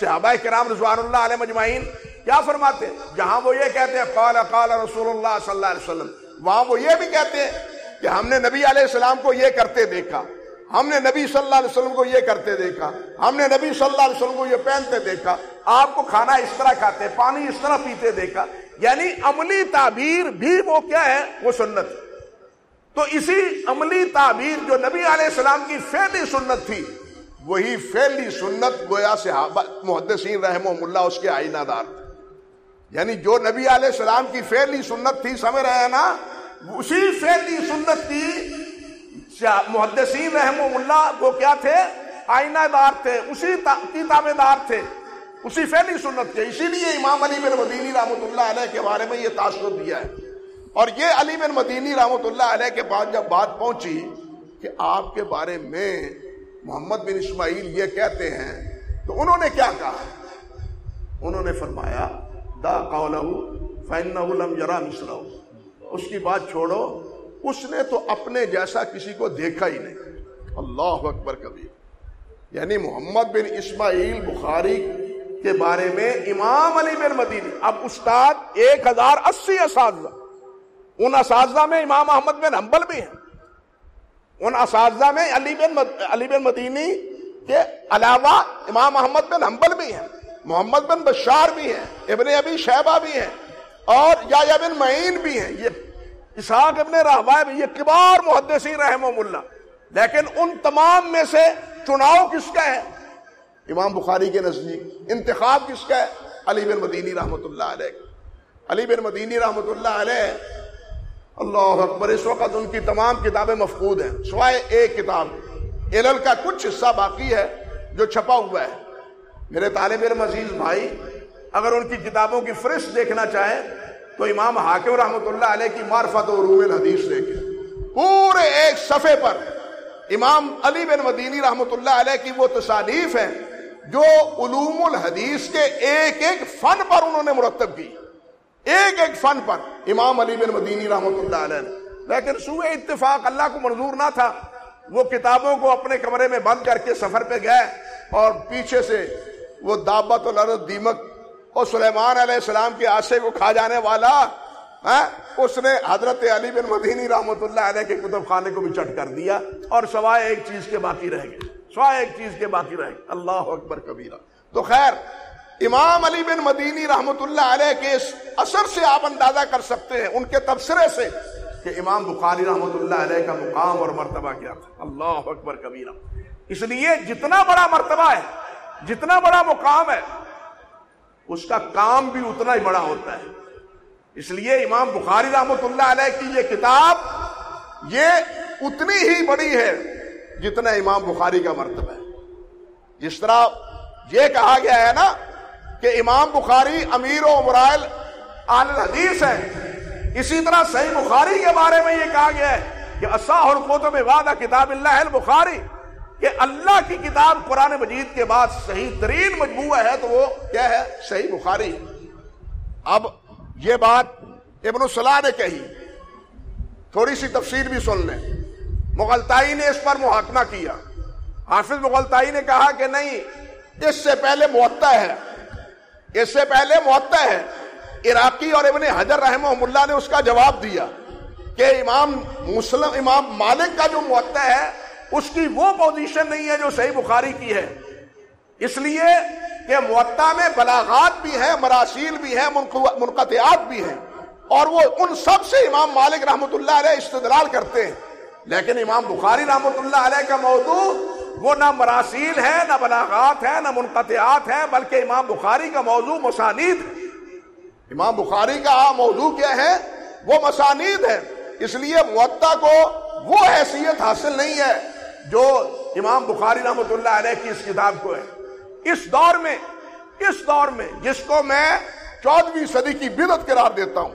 صحابہ کرام رضوان اللہ علیہ مجمعین کیا فرماتے ہیں؟ جہاں وہ یہ کہتے ہیں، قال قال رسول اللہ صلی اللہ علیہ وسلم۔ وہاں وہ یہ بھی کہتے ہیں کہ ہم نے نبی علیہ السلام کو یہ کرتے دیکھا۔ ہم نے نبی صلی اللہ علیہ وسلم کو یہ کرتے دیکھا۔ ہم نے نبی صلی اللہ علیہ وسلم کو یہ پہنتے دیکھا۔ آپ کو کھانا اس طرح کھاتے، پانی اس طرح پیتے دیکھا۔ یعنی عملی تعبیر بھی وہ کیا ہے؟ وہ سنت۔ تو اسی عملی تعبیر جو نبی علیہ السلام کی فعلی سنت تھی، وہی فعلی سنت گویا سے محدثین رحم اللہ اس کے آئینہ دار۔ تھے یعنی جو نبی علیہ السلام کی فعلی سنت تھی، سمجھ رہے ہیں نا؟ اسی فعلی سنت کی محدثین رحم اللہ وہ کیا تھے؟ آئینہ دار تھے، اسی کی تابے دار تھے، اسی فعلی سنت کے۔ اسی لیے امام علی بن مدینی رحمۃ اللہ علیہ کے بارے میں یہ تاثر دیا ہے۔ اور یہ علی بن مدینی رحمۃ اللہ علیہ کے بعد جب بات پہنچی کہ آپ کے بارے میں محمد بن اسماعیل یہ کہتے ہیں، تو انہوں نے کیا کہا؟ انہوں نے فرمایا، دا لم جرا مسرا اس کی بات چھوڑو، اس نے تو اپنے جیسا کسی کو دیکھا ہی نہیں۔ اللہ اکبر کبھی یعنی محمد بن اسماعیل بخاری کے بارے میں امام علی بن مدینی، اب استاد ایک ہزار اسی اساتذہ۔ ان اساتذہ میں امام محمد بن حنبل بھی ہیں۔ ان اساتذہ میں علی بن علی بن مدینی کے علاوہ امام محمد بن حنبل بھی ہیں۔ محمد بن بشار بھی ہیں۔ ابن ابی شہبہ بھی ہیں۔ اور یا بن معین بھی ہیں۔ یہ اسحاق ابن رحبہ بھی، یہ کبار محدثین رحم اللہ۔ لیکن ان تمام میں سے چناؤ کس کا ہے؟ امام بخاری کے نزدیک۔ انتخاب کس کا ہے؟ علی بن مدینی رحمۃ اللہ علیہ۔ علی بن مدینی رحمۃ اللہ علیہ اللہ اکبر، اس وقت ان کی تمام کتابیں مفقود ہیں، سوائے ایک کتاب۔ علل کا کچھ حصہ باقی ہے جو چھپا ہوا ہے۔ میرے طالب علم، عزیز بھائی، اگر ان کی کتابوں کی فرش دیکھنا چاہیں تو امام حاکم رحمۃ اللہ علیہ کی معرفت و روم الحدیث دیکھیں۔ پورے ایک صفحے پر امام علی بن مدینی رحمۃ اللہ علیہ کی وہ تصانیف ہیں جو علوم الحدیث کے ایک ایک فن پر انہوں نے مرتب کی۔ ایک ایک فن پر امام علی بن مدینی رحمۃ اللہ علیہ لیکن سوئے اتفاق اللہ کو منظور نہ تھا۔ وہ کتابوں کو اپنے کمرے میں بند کر کے سفر پہ گئے اور پیچھے سے وہ دعوت الارض، دیمک اور سلیمان علیہ السلام کے آسے کو کھا جانے والا ہاں، اس نے حضرت علی بن مدینی رحمۃ اللہ علیہ کے کتب خانے کو بھی چٹ کر دیا اور سوائے ایک چیز کے باقی رہ گئے۔ سوائے ایک چیز کے باقی رہ گئے۔ اللہ اکبر کبیرہ۔ تو خیر امام علی بن مدینی رحمت اللہ علیہ کے اس اثر سے آپ اندازہ کر سکتے ہیں، ان کے تبصرے سے کہ امام بخاری رحمت اللہ علیہ کا مقام اور مرتبہ کیا تھا۔ اللہ اکبر کبیرہ۔ اس لیے جتنا بڑا مرتبہ ہے، جتنا بڑا مقام ہے، اس کا کام بھی اتنا ہی بڑا ہوتا ہے۔ اس لیے امام بخاری رحمت اللہ علیہ کی یہ کتاب، یہ اتنی ہی بڑی ہے جتنا امام بخاری کا مرتبہ ہے۔ جس طرح یہ کہا گیا ہے نا کہ امام بخاری، امیر و مرائل آل الحدیث ہے اسی طرح صحیح بخاری کے بارے میں یہ کہا گیا ہے کہ اصح القتب وعدہ کتاب اللہ البخاری، کہ اللہ کی کتاب قرآن مجید کے بعد صحیح ترین مجموعہ ہے تو وہ کیا ہے؟ صحیح بخاری۔ اب یہ بات ابن الصلاح نے کہی۔ تھوڑی سی تفسیر بھی سن لیں۔ مغلطائی نے اس پر محاکمہ کیا۔ حافظ مغلطائی نے کہا کہ نہیں، اس سے پہلے معطا ہے۔ اس سے پہلے معطا ہے۔ عراقی اور ابن حجر رحمہ اللہ نے اس کا جواب دیا کہ امام مسلم، امام مالک کا جو معطا ہے، اس کی وہ پوزیشن نہیں ہے جو صحیح بخاری کی ہے۔ اس لیے کہ معطا میں بلاغات بھی ہیں، مراسیل بھی ہیں منقطعات بھی ہیں۔ اور وہ ان سب سے امام مالک رحمۃ اللہ علیہ استدلال کرتے ہیں۔ لیکن امام بخاری رحمۃ اللہ علیہ کا موضوع وہ نہ مراسیل ہے نہ بلاغات ہے نہ منقطعات ہے بلکہ امام بخاری کا موضوع مسانید ہے۔ امام بخاری کا موضوع کیا ہے؟ وہ مسانید ہے۔ اس لیے معطا کو وہ حیثیت حاصل نہیں ہے جو امام بخاری رحمۃ اللہ علیہ کی اس کتاب کو ہے۔ اس دور میں، اس دور میں جس کو میں چودہویں صدی کی بدت قرار دیتا ہوں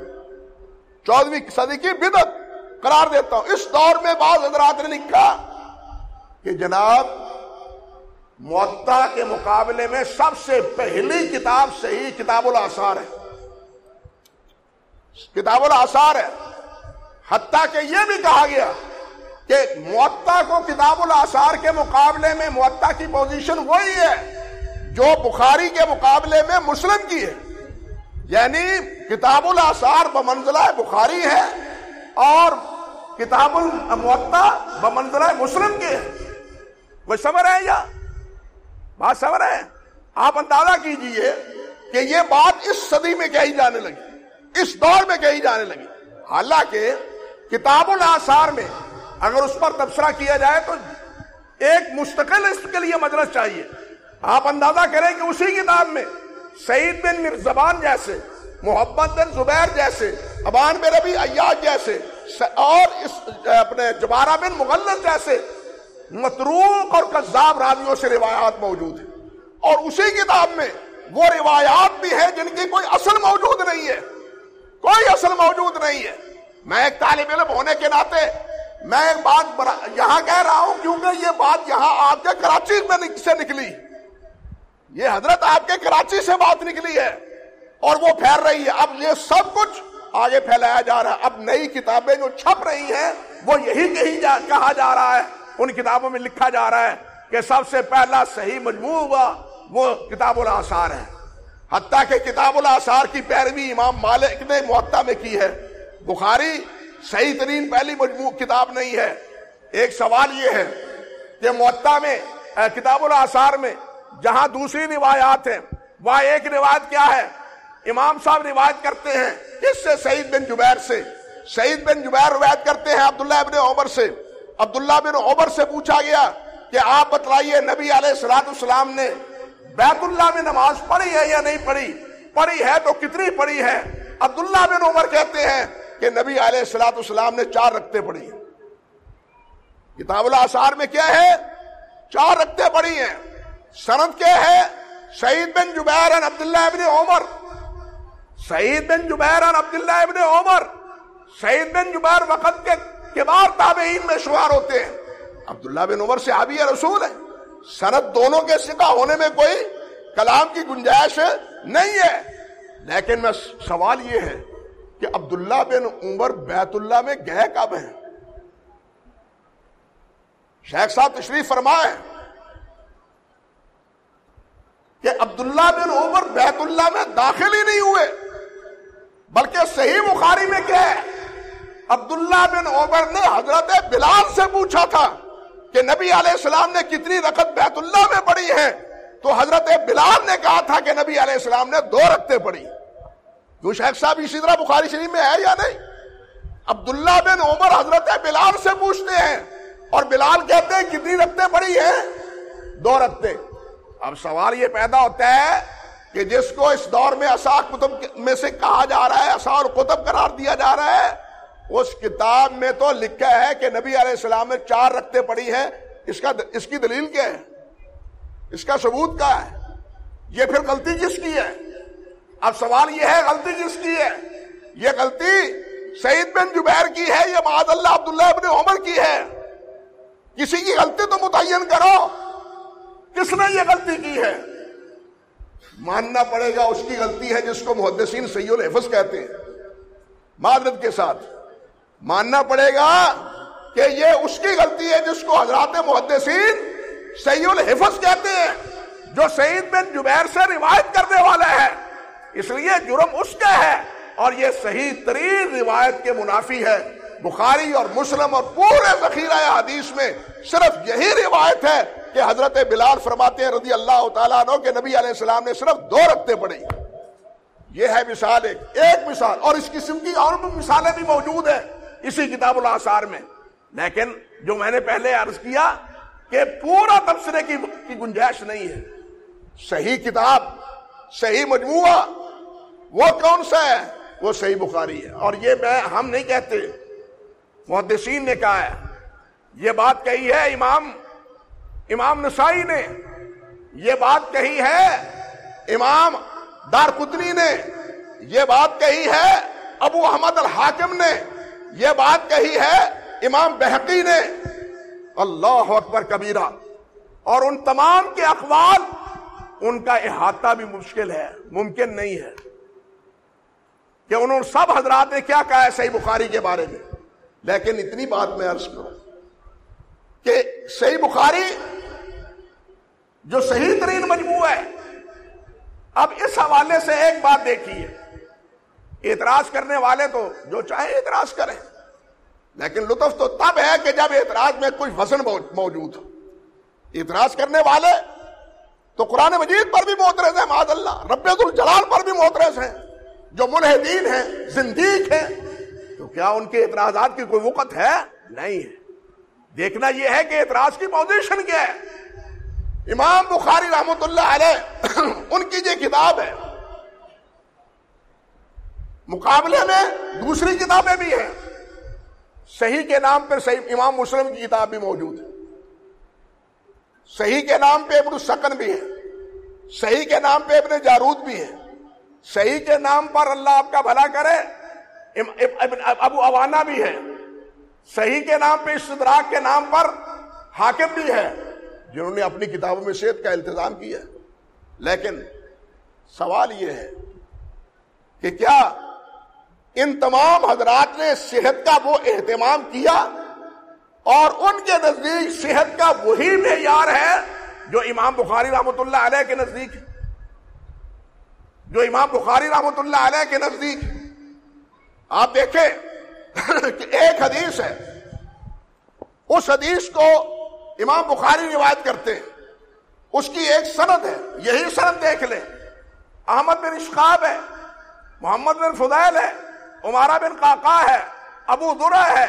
چودہویں صدی کی بدت قرار دیتا ہوں، اس دور میں بعض حضرات نے لکھا کہ جناب، معطا کے مقابلے میں سب سے پہلی کتاب صحیح کتاب الاثار ہے۔ کتاب الاثار ہے۔ حتیٰ کہ یہ بھی کہا گیا کہ معطا کو کتاب الاثار کے مقابلے میں معطا کی پوزیشن وہی ہے جو بخاری کے مقابلے میں مسلم کی ہے۔ یعنی کتاب الاثار بمنزلہ بخاری ہے اور کتاب المعطا بمنزلہ مسلم کی ہے۔ وہ سمر ہے یا؟ بات سمر ہے آپ اندازہ کیجیے کہ یہ بات اس صدی میں کہی جانے لگی، اس دور میں کہی جانے لگی۔ حالانکہ کتاب الاثار میں اگر اس پر تبصرہ کیا جائے تو ایک مستقل اس کے لیے مجلس چاہیے۔ آپ اندازہ کریں کہ اسی کتاب میں سعید بن مرزبان جیسے، محمد بن زبیر جیسے، ابان بن ربی ایاج جیسے، اور اس، اپنے جبارہ بن مغلط جیسے متروک اور قذاب راویوں سے روایات موجود ہیں۔ اور اسی کتاب میں وہ روایات بھی ہیں جن کی کوئی اصل موجود نہیں ہے۔ کوئی اصل موجود نہیں ہے۔ میں ایک طالب علم ہونے کے ناطے میں ایک بات یہاں کہہ رہا ہوں کیونکہ یہ بات یہاں آپ کے کراچی میں سے نکلی۔ یہ حضرت آپ کے کراچی سے بات نکلی ہے اور وہ پھیل رہی ہے۔ اب یہ سب کچھ آگے پھیلایا جا رہا ہے۔ اب نئی کتابیں جو چھپ رہی ہیں وہ یہی کہی جا، کہا جا رہا ہے۔ ان کتابوں میں لکھا جا رہا ہے کہ سب سے پہلا صحیح مجموع ہوا، وہ کتاب الاثار ہے۔ حتیٰ کہ کتاب الاثار کی پیروی امام مالک نے معطا میں کی ہے۔ بخاری صحیح ترین پہلی مجموع کتاب نہیں ہے۔ ایک سوال یہ ہے کہ معطا میں کتاب الاثار میں جہاں دوسری روایات ہیں، وہاں ایک روایت کیا ہے؟ امام صاحب روایت کرتے ہیں۔ اس سے سعید بن جبیر سے۔ سعید بن جبیر روایت کرتے ہیں عبداللہ ابن عمر سے۔ عبداللہ بن عمر سے پوچھا گیا کہ آپ بتلائیے، نبی علیہ السلاط السلام نے بیت اللہ میں نماز پڑھی ہے یا نہیں پڑھی؟ پڑھی ہے تو کتنی پڑھی ہے؟ عبداللہ بن عمر کہتے ہیں کہ نبی علیہ السلاط السلام نے چار رکھتے پڑھی ہیں۔ کتاب الاثار میں کیا ہے؟ چار رکھتے پڑھی ہیں۔ سند کیا ہے؟ سعید بن جبیر عبداللہ ابن عمر۔ سعید بن جبیر عبداللہ ابن عمر۔ سعید بن جبیر وقت کے کبار تابعین میں شمار ہوتے ہیں۔ عبداللہ بن عمر سے آبی رسول ہے سند دونوں کے سکا ہونے میں کوئی کلام کی گنجائش نہیں ہے۔ لیکن میں سوال یہ ہے کہ عبداللہ بن عمر بیت اللہ میں گئے کب ہیں؟ شیخ صاحب تشریف فرمائے کہ عبداللہ بن عمر بیت اللہ میں داخل ہی نہیں ہوئے، بلکہ صحیح بخاری میں کیا ہے عبداللہ بن عمر نے حضرت بلال سے پوچھا تھا کہ نبی علیہ السلام نے کتنی رقط بیت اللہ میں پڑھی ہے؟ تو حضرت بلال نے کہا تھا کہ نبی علیہ السلام نے دو رکھتے پڑھی۔ جو شیخ صاحب اسی طرح بخاری شریف میں ہے یا نہیں؟ عبداللہ بن عمر حضرت بلال سے پوچھتے ہیں اور بلال کہتے ہیں کتنی رکھتے پڑھی ہیں؟ دو رکھتے اب سوال یہ پیدا ہوتا ہے کہ جس کو اس دور میں اصا کتب میں سے کہا جا رہا ہے اصا اور کتب قرار دیا جا رہا ہے اس کتاب میں تو لکھا ہے کہ نبی علیہ السلام نے چار رکھتے پڑی ہیں۔ اس کا اس کی دلیل کیا ہے؟ اس کا ثبوت کیا ہے؟ یہ پھر غلطی کس کی ہے؟ اب سوال یہ ہے، غلطی کس کی ہے؟ یہ غلطی سعید بن جبیر کی ہے، یہ معاذ اللہ عبداللہ ابن عمر کی ہے۔ کسی کی غلطی تو متعین کرو۔ کس نے یہ غلطی کی ہے؟ ماننا پڑے گا اس کی غلطی ہے جس کو محدثین سید الحفظ کہتے ہیں۔ معذرت کے ساتھ۔ ماننا پڑے گا کہ یہ اس کی غلطی ہے جس کو حضرات محدثین سید الحفظ کہتے ہیں، جو سعید بن جبیر سے روایت کرنے والا ہے اس لیے جرم اس کا ہے اور یہ صحیح ترین روایت کے منافی ہے۔ بخاری اور مسلم اور پورے ذخیرہ حدیث میں صرف یہی روایت ہے کہ حضرت بلال فرماتے ہیں رضی اللہ تعالیٰ عنہ کہ نبی علیہ السلام نے صرف دو رکھتے پڑی یہ ہے مثال ایک ایک مثال اور اس قسم کی اور بھی مثالیں بھی موجود ہیں۔ اسی کتاب الاثار میں۔ لیکن جو میں نے پہلے عرض کیا کہ پورا تبصرے کی کی گنجائش نہیں ہے۔ صحیح کتاب، صحیح مجموعہ، وہ کون سا ہے؟ وہ صحیح بخاری ہے۔ اور یہ میں، ہم نہیں کہتے۔ محدثین نے کہا ہے۔ یہ بات کہی ہے امام امام نسائی نے۔ یہ بات کہی ہے امام دار قطنی نے۔ یہ بات کہی ہے ابو احمد الحاکم نے۔ یہ بات کہی ہے امام بحقی نے۔ اللہ اکبر کبیرہ۔ اور ان تمام کے اقوال، ان کا احاطہ بھی مشکل ہے، ممکن نہیں ہے۔ کہ انہوں سب حضرات نے کیا کہا ہے صحیح بخاری کے بارے میں۔ لیکن اتنی بات میں عرض کروں کہ صحیح بخاری جو صحیح ترین مجموع ہے، اب اس حوالے سے ایک بات دیکھیے۔ اعتراض کرنے والے تو جو چاہے اعتراض کریں۔ لیکن لطف تو تب ہے کہ جب اعتراض میں کوئی وزن موجود ہو۔ اعتراض کرنے والے تو قرآن مجید پر بھی محترز ہیں معذ اللہ۔ رب الجلال پر بھی محترز ہیں، جو ملحدین ہیں، زندیق ہیں۔ تو کیا ان کے اعتراضات کی کوئی وقت ہے؟ نہیں ہے۔ دیکھنا یہ ہے کہ اعتراض کی پوزیشن کیا ہے۔ امام بخاری رحمت اللہ علیہ، ان کی یہ کتاب ہے۔ مقابلے میں دوسری کتابیں بھی ہیں۔ صحیح کے نام پر صحیح امام مسلم کی کتاب بھی موجود ہے۔ صحیح کے نام پہ ابن السکن بھی ہے صحیح کے نام پہ ابن جارود بھی ہے صحیح کے نام پر اللہ آپ کا بھلا کرے۔ ابو اوانا بھی ہے صحیح کے نام پہ استدراک کے نام پر حاکم بھی ہے جنہوں نے اپنی کتابوں میں صحت کا التظام کیا لیکن سوال یہ ہے کہ کیا ان تمام حضرات نے صحت کا وہ اہتمام کیا اور ان کے نزدیک صحت کا وہی معیار ہے جو امام بخاری رحمۃ اللہ علیہ کے نزدیک جو امام بخاری رحمۃ اللہ علیہ کے نزدیک۔ آپ دیکھیں کہ ایک حدیث ہے۔ اس حدیث کو امام بخاری روایت کرتے ہیں۔ اس کی ایک سند ہے۔ یہی سند دیکھ لیں۔ احمد بن اشقاب ہے، محمد بن فضائل ہے عمارہ بن قاقا ہے، ابو درا ہے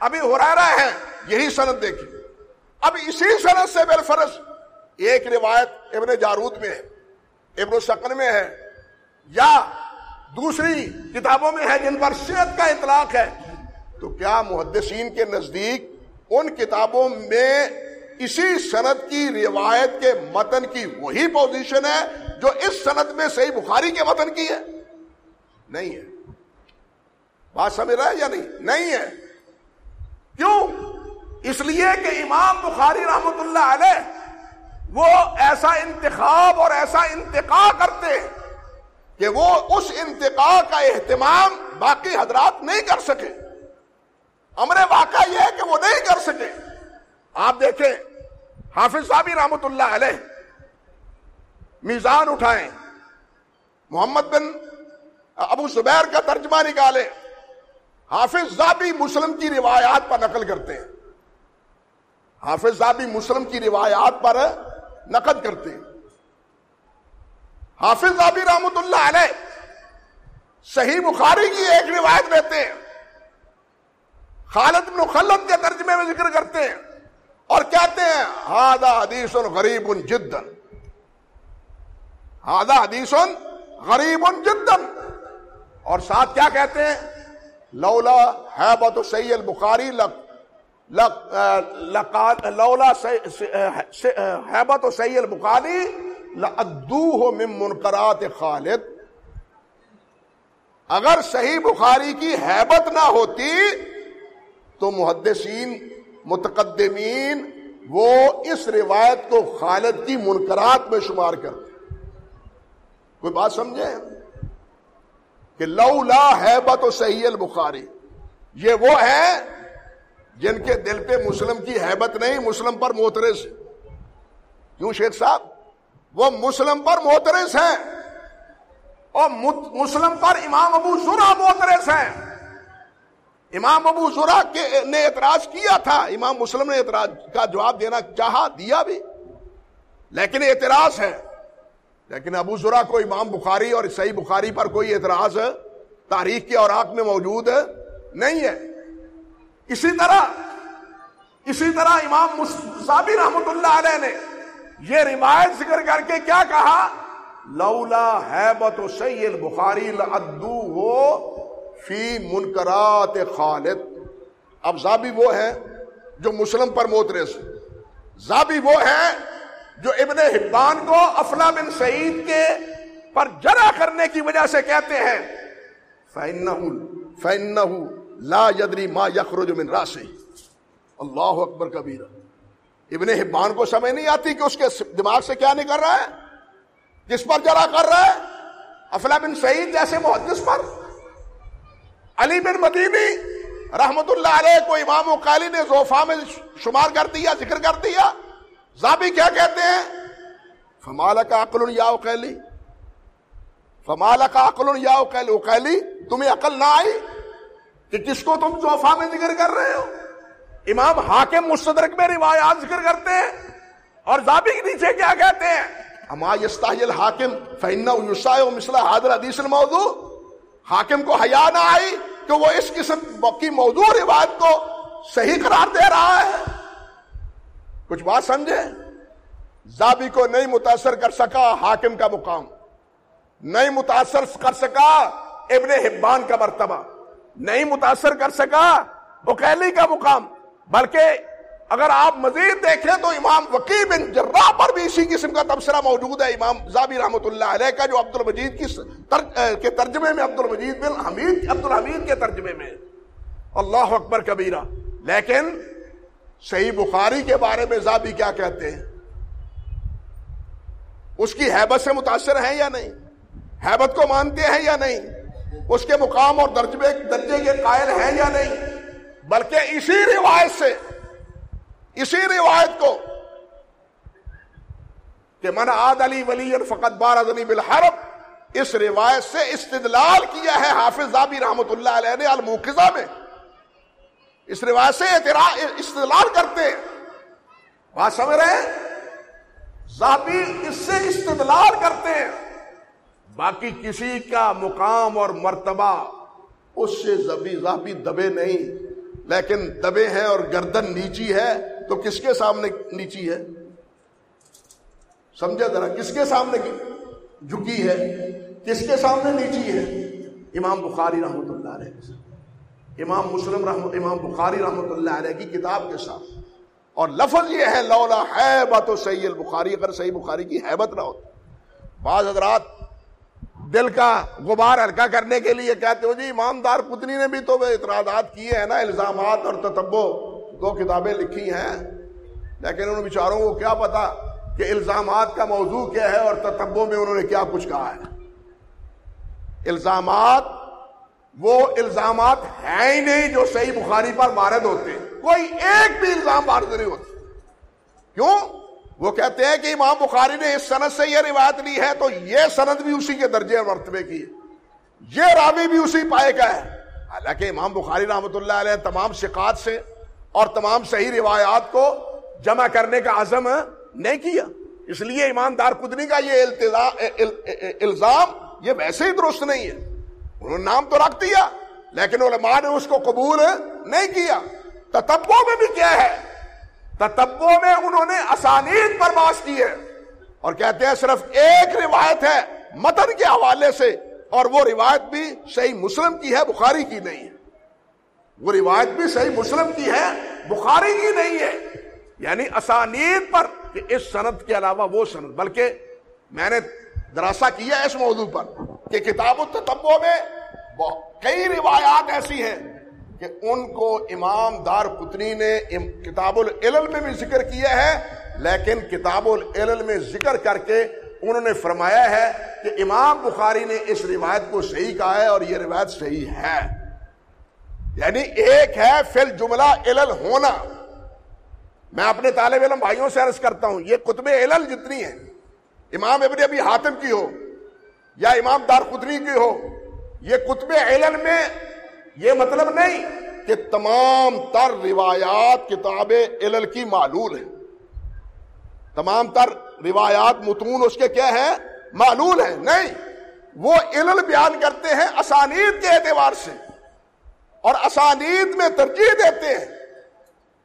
ابھی ہرارا ہے، یہی سند دیکھی۔ اب اسی سند سے بالفرض ایک روایت ابن جارود میں ہے، ابن سکن میں ہے، یا دوسری کتابوں میں ہے جن پر صحت کا اطلاق ہے۔ تو کیا محدثین کے نزدیک ان کتابوں میں اسی سند کی روایت کے متن کی وہی پوزیشن ہے جو اس سند میں صحیح بخاری کے متن کی ہے؟ نہیں ہے۔ بات سمجھ رہا ہے یا نہیں؟ نہیں ہے۔ کیوں؟ اس لیے کہ امام بخاری رحمت اللہ علیہ وہ ایسا انتخاب اور ایسا انتقا کرتے کہ وہ اس انتقا کا اہتمام باقی حضرات نہیں کر سکے۔ امر واقعہ یہ ہے کہ وہ نہیں کر سکے۔ آپ دیکھیں، حافظ صاحبی رحمت اللہ علیہ میزان اٹھائیں۔ محمد بن ابو زبیر کا ترجمہ نکالے حافظ زابی مسلم کی روایات پر نقل کرتے ہیں۔ حافظ زابی مسلم کی روایات پر نقد کرتے ہیں۔ حافظ زابی رحمت اللہ علیہ صحیح بخاری کی ایک روایت دیتے ہیں۔ خالد بن خلد کے ترجمے میں ذکر کرتے ہیں اور کہتے ہیں ہادہ حدیث غریب جدن ہادہ حدیث غریب جدن اور ساتھ کیا کہتے ہیں؟ لولا حیبت سی البخاری لولا حیبت سی البخاری لدو من منقرات خالد۔ اگر صحیح بخاری کی حیبت نہ ہوتی تو محدثین، متقدمین وہ اس روایت کو خالد کی منقرات میں شمار کرتے۔ کوئی بات سمجھے؟ کہ لو لا ہے بت و صحیح البخاری، یہ وہ ہے جن کے دل پہ مسلم کی حیبت نہیں، مسلم پر موترس کیوں شیخ صاحب؟ وہ مسلم پر موترس ہیں اور مسلم پر امام ابو ذرا موترس ہیں۔ امام ابو ذرا نے اعتراض کیا تھا، امام مسلم نے اعتراض کا جواب دینا چاہا، دیا بھی، لیکن اعتراض ہے۔ لیکن ابو ذرا کو امام بخاری اور صحیح بخاری پر کوئی اعتراض تاریخ کے اوراق میں موجود نہیں ہے۔ اسی طرح اسی طرح امام صابی رحمت اللہ علیہ نے یہ روایت ذکر کر کے کیا کہا؟ لولا ہے بت سید بخاری لدو ہو فی منکرات خالد۔ اب زابی وہ ہے جو مسلم پر موترس زابی وہ ہے جو ابن حبان کو افلا بن سعید کے پر جرا کرنے کی وجہ سے کہتے ہیں لا یدری ما یخرج من راسی اللہ اکبر کبیر ابن حبان کو سمجھ نہیں آتی کہ اس کے دماغ سے کیا نکل رہا ہے؟ کس پر جرا کر رہا ہے؟ افلا بن سعید جیسے محدث پر۔ علی بن مدینی رحمت اللہ علیہ کو امام و قالی نے زوفا میں شمار کر دیا، ذکر کر دیا۔ زابی کیا کہتے ہیں؟ فمال کا عقل یا اقیلی فمال کا عقل یا اقیلی اقیلی تمہیں عقل نہ آئی کہ کس کو تم زوفا میں ذکر کر رہے ہو؟ امام حاکم مستدرک میں روایات ذکر کرتے ہیں اور زابی کے نیچے کیا کہتے ہیں؟ اما یستاحل حاکم فینا مسئلہ حاضر حدیث الموضوع. حاکم کو حیا نہ آئی کہ وہ اس قسم کی موضوع روایت کو صحیح قرار دے رہا ہے۔ کچھ بات سمجھے؟ زابی کو نہیں متاثر کر سکا حاکم کا مقام، نہیں متاثر کر سکا ابن حبان کا مرتبہ، نہیں متاثر کر سکا اکیلی کا مقام، بلکہ اگر آپ مزید دیکھیں تو امام وکیل بن جرا پر بھی اسی قسم کا تبصرہ موجود ہے۔ امام زابی رحمۃ اللہ علیہ کا جو عبد المجید کی کے ترجمے میں عبد المجید بن حمید عبد الحمید کے ترجمے میں۔ اللہ اکبر کبیرہ۔ لیکن صحیح بخاری کے بارے میں زابی کیا کہتے ہیں؟ اس کی حیبت سے متاثر ہیں یا نہیں؟ حیبت کو مانتے ہیں یا نہیں؟ اس کے مقام اور درجے درجے کے قائل ہیں یا نہیں؟ بلکہ اسی روایت سے اسی روایت کو کہ من آد علی ولی فقط بار علی بالحرب، اس روایت سے استدلال کیا ہے حافظ زابی رحمت اللہ علیہ نے الموقظہ میں۔ اس روایت سے استدلال کرتے ہیں۔ بات سمجھ رہے ہیں؟ اس سے استدلال کرتے ہیں۔ باقی کسی کا مقام اور مرتبہ اس سے زبی زابی دبے نہیں۔ لیکن دبے ہیں اور گردن نیچی ہے، تو کس کے سامنے نیچی ہے؟ سمجھا ذرا، کس کے سامنے جھکی ہے؟ کس کے سامنے نیچی ہے؟ امام بخاری رحمۃ اللہ علیہ امام مسلم رحمت امام بخاری رحمۃ اللہ علیہ کی کتاب کے ساتھ۔ اور لفظ یہ ہے، لولا ہے صحیح البخاری، اگر صحیح بخاری کی حیبت نہ ہوتی بعض حضرات دل کا غبار ہلکا کرنے کے لیے کہتے ہو جی امام دار پتنی نے بھی تو اعتراضات کیے ہیں نا، الزامات اور تتبو دو کتابیں لکھی ہیں، لیکن ان بیچاروں کو کیا پتا کہ الزامات کا موضوع کیا ہے اور تتبوں میں انہوں نے کیا کچھ کہا ہے۔ الزامات وہ الزامات ہیں ہی نہیں جو صحیح بخاری پر مارد ہوتے کوئی ایک بھی الزام وارد نہیں ہوتے کیوں؟ وہ کہتے ہیں کہ امام بخاری نے اس سند سے یہ روایت لی ہے تو یہ سند بھی اسی کے درجے اور مرتبے کی ہے۔ یہ راوی بھی اسی پائے کا ہے۔ حالانکہ امام بخاری رحمۃ اللہ علیہ تمام شکات سے اور تمام صحیح روایات کو جمع کرنے کا عزم نہیں کیا۔ اس لیے ایماندار کدنی کا یہ الزام یہ ویسے ہی درست نہیں ہے۔ انہوں نے نام تو رکھ دیا، لیکن علماء نے اس کو قبول نہیں کیا۔ تتبوں میں بھی کیا ہے؟ تتبوں میں انہوں نے اسانید پر باس کی ہے اور کہتے ہیں صرف ایک روایت ہے متن کے حوالے سے، اور وہ روایت بھی صحیح مسلم کی ہے، بخاری کی نہیں ہے۔ وہ روایت بھی صحیح مسلم کی ہے، بخاری کی نہیں ہے۔ یعنی اسانید پر کہ اس سند کے علاوہ وہ سند، بلکہ میں نے دراسہ کیا اس موضوع پر۔ کہ کتاب التتبو میں کئی روایات ایسی ہیں کہ ان کو امام دار پتنی نے کتاب العلل میں بھی ذکر کیا ہے، لیکن کتاب العلل میں ذکر کر کے انہوں نے فرمایا ہے کہ امام بخاری نے اس روایت کو صحیح کہا ہے اور یہ روایت صحیح ہے۔ یعنی ایک ہے فل جملہ علل ہونا۔ میں اپنے طالب علم بھائیوں سے عرض کرتا ہوں، یہ کتب علل جتنی ہے امام ابن ابھی حاتم کی ہو یا امام دار قدری کی ہو، یہ کتب علل میں یہ مطلب نہیں کہ تمام تر روایات کتاب علل کی معلول ہے تمام تر روایات متون اس کے کیا ہے معلول ہے نہیں، وہ علل بیان کرتے ہیں اسانید کے اعتبار سے اور اسانید میں ترجیح دیتے ہیں۔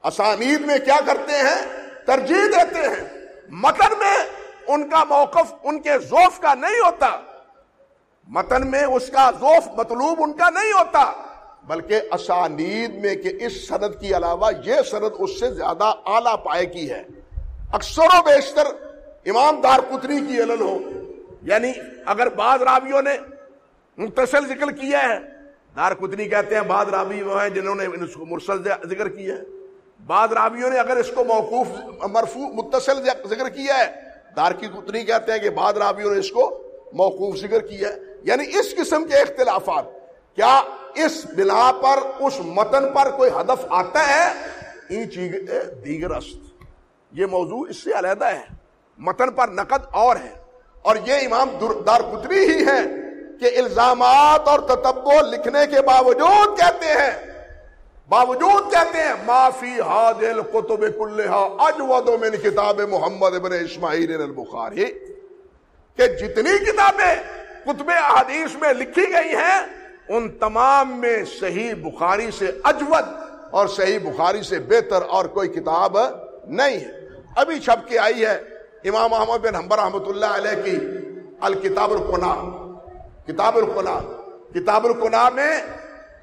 اسانید میں کیا کرتے ہیں؟ ترجیح دیتے ہیں۔ متن میں ان کا موقف، ان کے زوف کا نہیں ہوتا۔ متن میں اس کا زوف مطلوب ان کا نہیں ہوتا، بلکہ اسانید میں کہ اس سند کی علاوہ یہ سند اس سے زیادہ اعلی پائے کی ہے۔ اکثر و بیشتر امام دار پتری کی علل ہو۔ یعنی اگر بعض راویوں نے متصل ذکر کیا ہے، دار کتنی کہتے ہیں بعض راوی وہ ہیں جنہوں نے مرسل ذکر کیا ہے۔ بعض راویوں نے اگر اس کو موقوف مرفوع متصل ذکر کیا ہے، دار کی کتنی کہتے ہیں کہ بعض راویوں نے اس کو موقوف ذکر کیا ہے۔ یعنی اس قسم کے اختلافات۔ کیا اس بنا پر، اس متن پر کوئی ہدف آتا ہے؟ دیگر است۔ یہ موضوع اس سے علیحدہ ہے۔ متن پر نقد اور ہے۔ اور یہ امام دار کتری ہی ہے کہ الزامات اور تتبو لکھنے کے باوجود کہتے ہیں۔ باوجود کہتے ہیں معافی حادل قطب کلہا اجود من کتاب محمد ابن اسماعیل البخاری۔ کہ جتنی کتابیں کتب احادیث میں لکھی گئی ہیں، ان تمام میں صحیح بخاری سے اجود اور صحیح بخاری سے بہتر اور کوئی کتاب نہیں ہے۔ ابھی چھپ کے آئی ہے امام احمد بن حمبر رحمۃ اللہ علیہ کی الکتاب القنا۔ کتاب القنا۔ کتاب القنا میں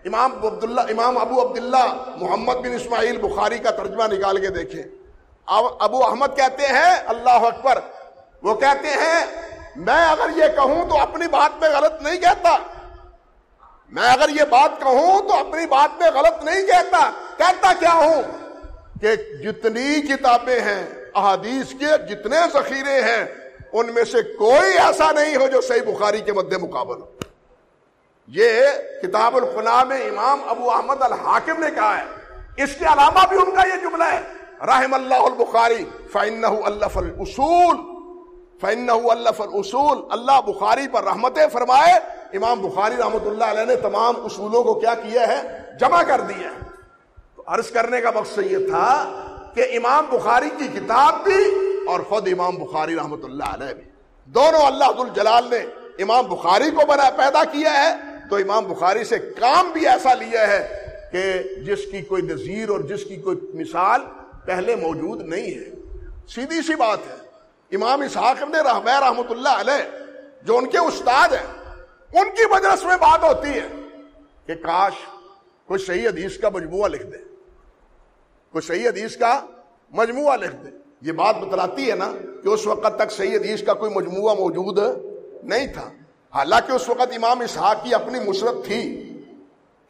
امام عبداللہ امام ابو عبداللہ محمد بن اسماعیل بخاری کا ترجمہ نکال کے دیکھیں۔ ابو احمد کہتے ہیں، اللہ اکبر۔ وہ کہتے ہیں میں اگر یہ کہوں تو اپنی بات میں غلط نہیں کہتا۔ میں اگر یہ بات کہوں تو اپنی بات میں غلط نہیں کہتا۔ کہتا کیا ہوں؟ کہ جتنی کتابیں ہیں، احادیث کے جتنے ذخیرے ہیں، ان میں سے کوئی ایسا نہیں ہو جو صحیح بخاری کے مد مقابل ہو۔ یہ کتاب الفنا میں امام ابو احمد الحاکم نے کہا ہے۔ اس کے علاوہ بھی ان کا یہ جملہ ہے۔ رحم اللہ البخاری فن اللہ اصول فن اللہ اصول اللہ بخاری پر رحمت فرمائے۔ امام بخاری رحمت اللہ علیہ نے تمام اصولوں کو کیا کیا ہے جمع کر دیا ہے تو عرض کرنے کا مقصد یہ تھا کہ امام بخاری کی کتاب بھی اور خود امام بخاری رحمت اللہ علیہ بھی۔ دونوں اللہ الجلال نے امام بخاری کو بنا پیدا کیا ہے۔ تو امام بخاری سے کام بھی ایسا لیا ہے کہ جس کی کوئی نظیر اور جس کی کوئی مثال پہلے موجود نہیں ہے۔ سیدھی سی بات ہے امام اسحاق نے رحمہ رحمت اللہ علیہ، جو ان کے استاد ہیں، ان کی وجہ سے بات ہوتی ہے کہ کاش کوئی صحیح حدیث کا مجموعہ لکھ دے۔ کوئی صحیح حدیث کا مجموعہ لکھ دے۔ یہ بات بتلاتی ہے نا کہ اس وقت تک صحیح حدیث کا کوئی مجموعہ موجود نہیں تھا۔ حالانکہ اس وقت امام اسحاق کی اپنی مسرت تھی۔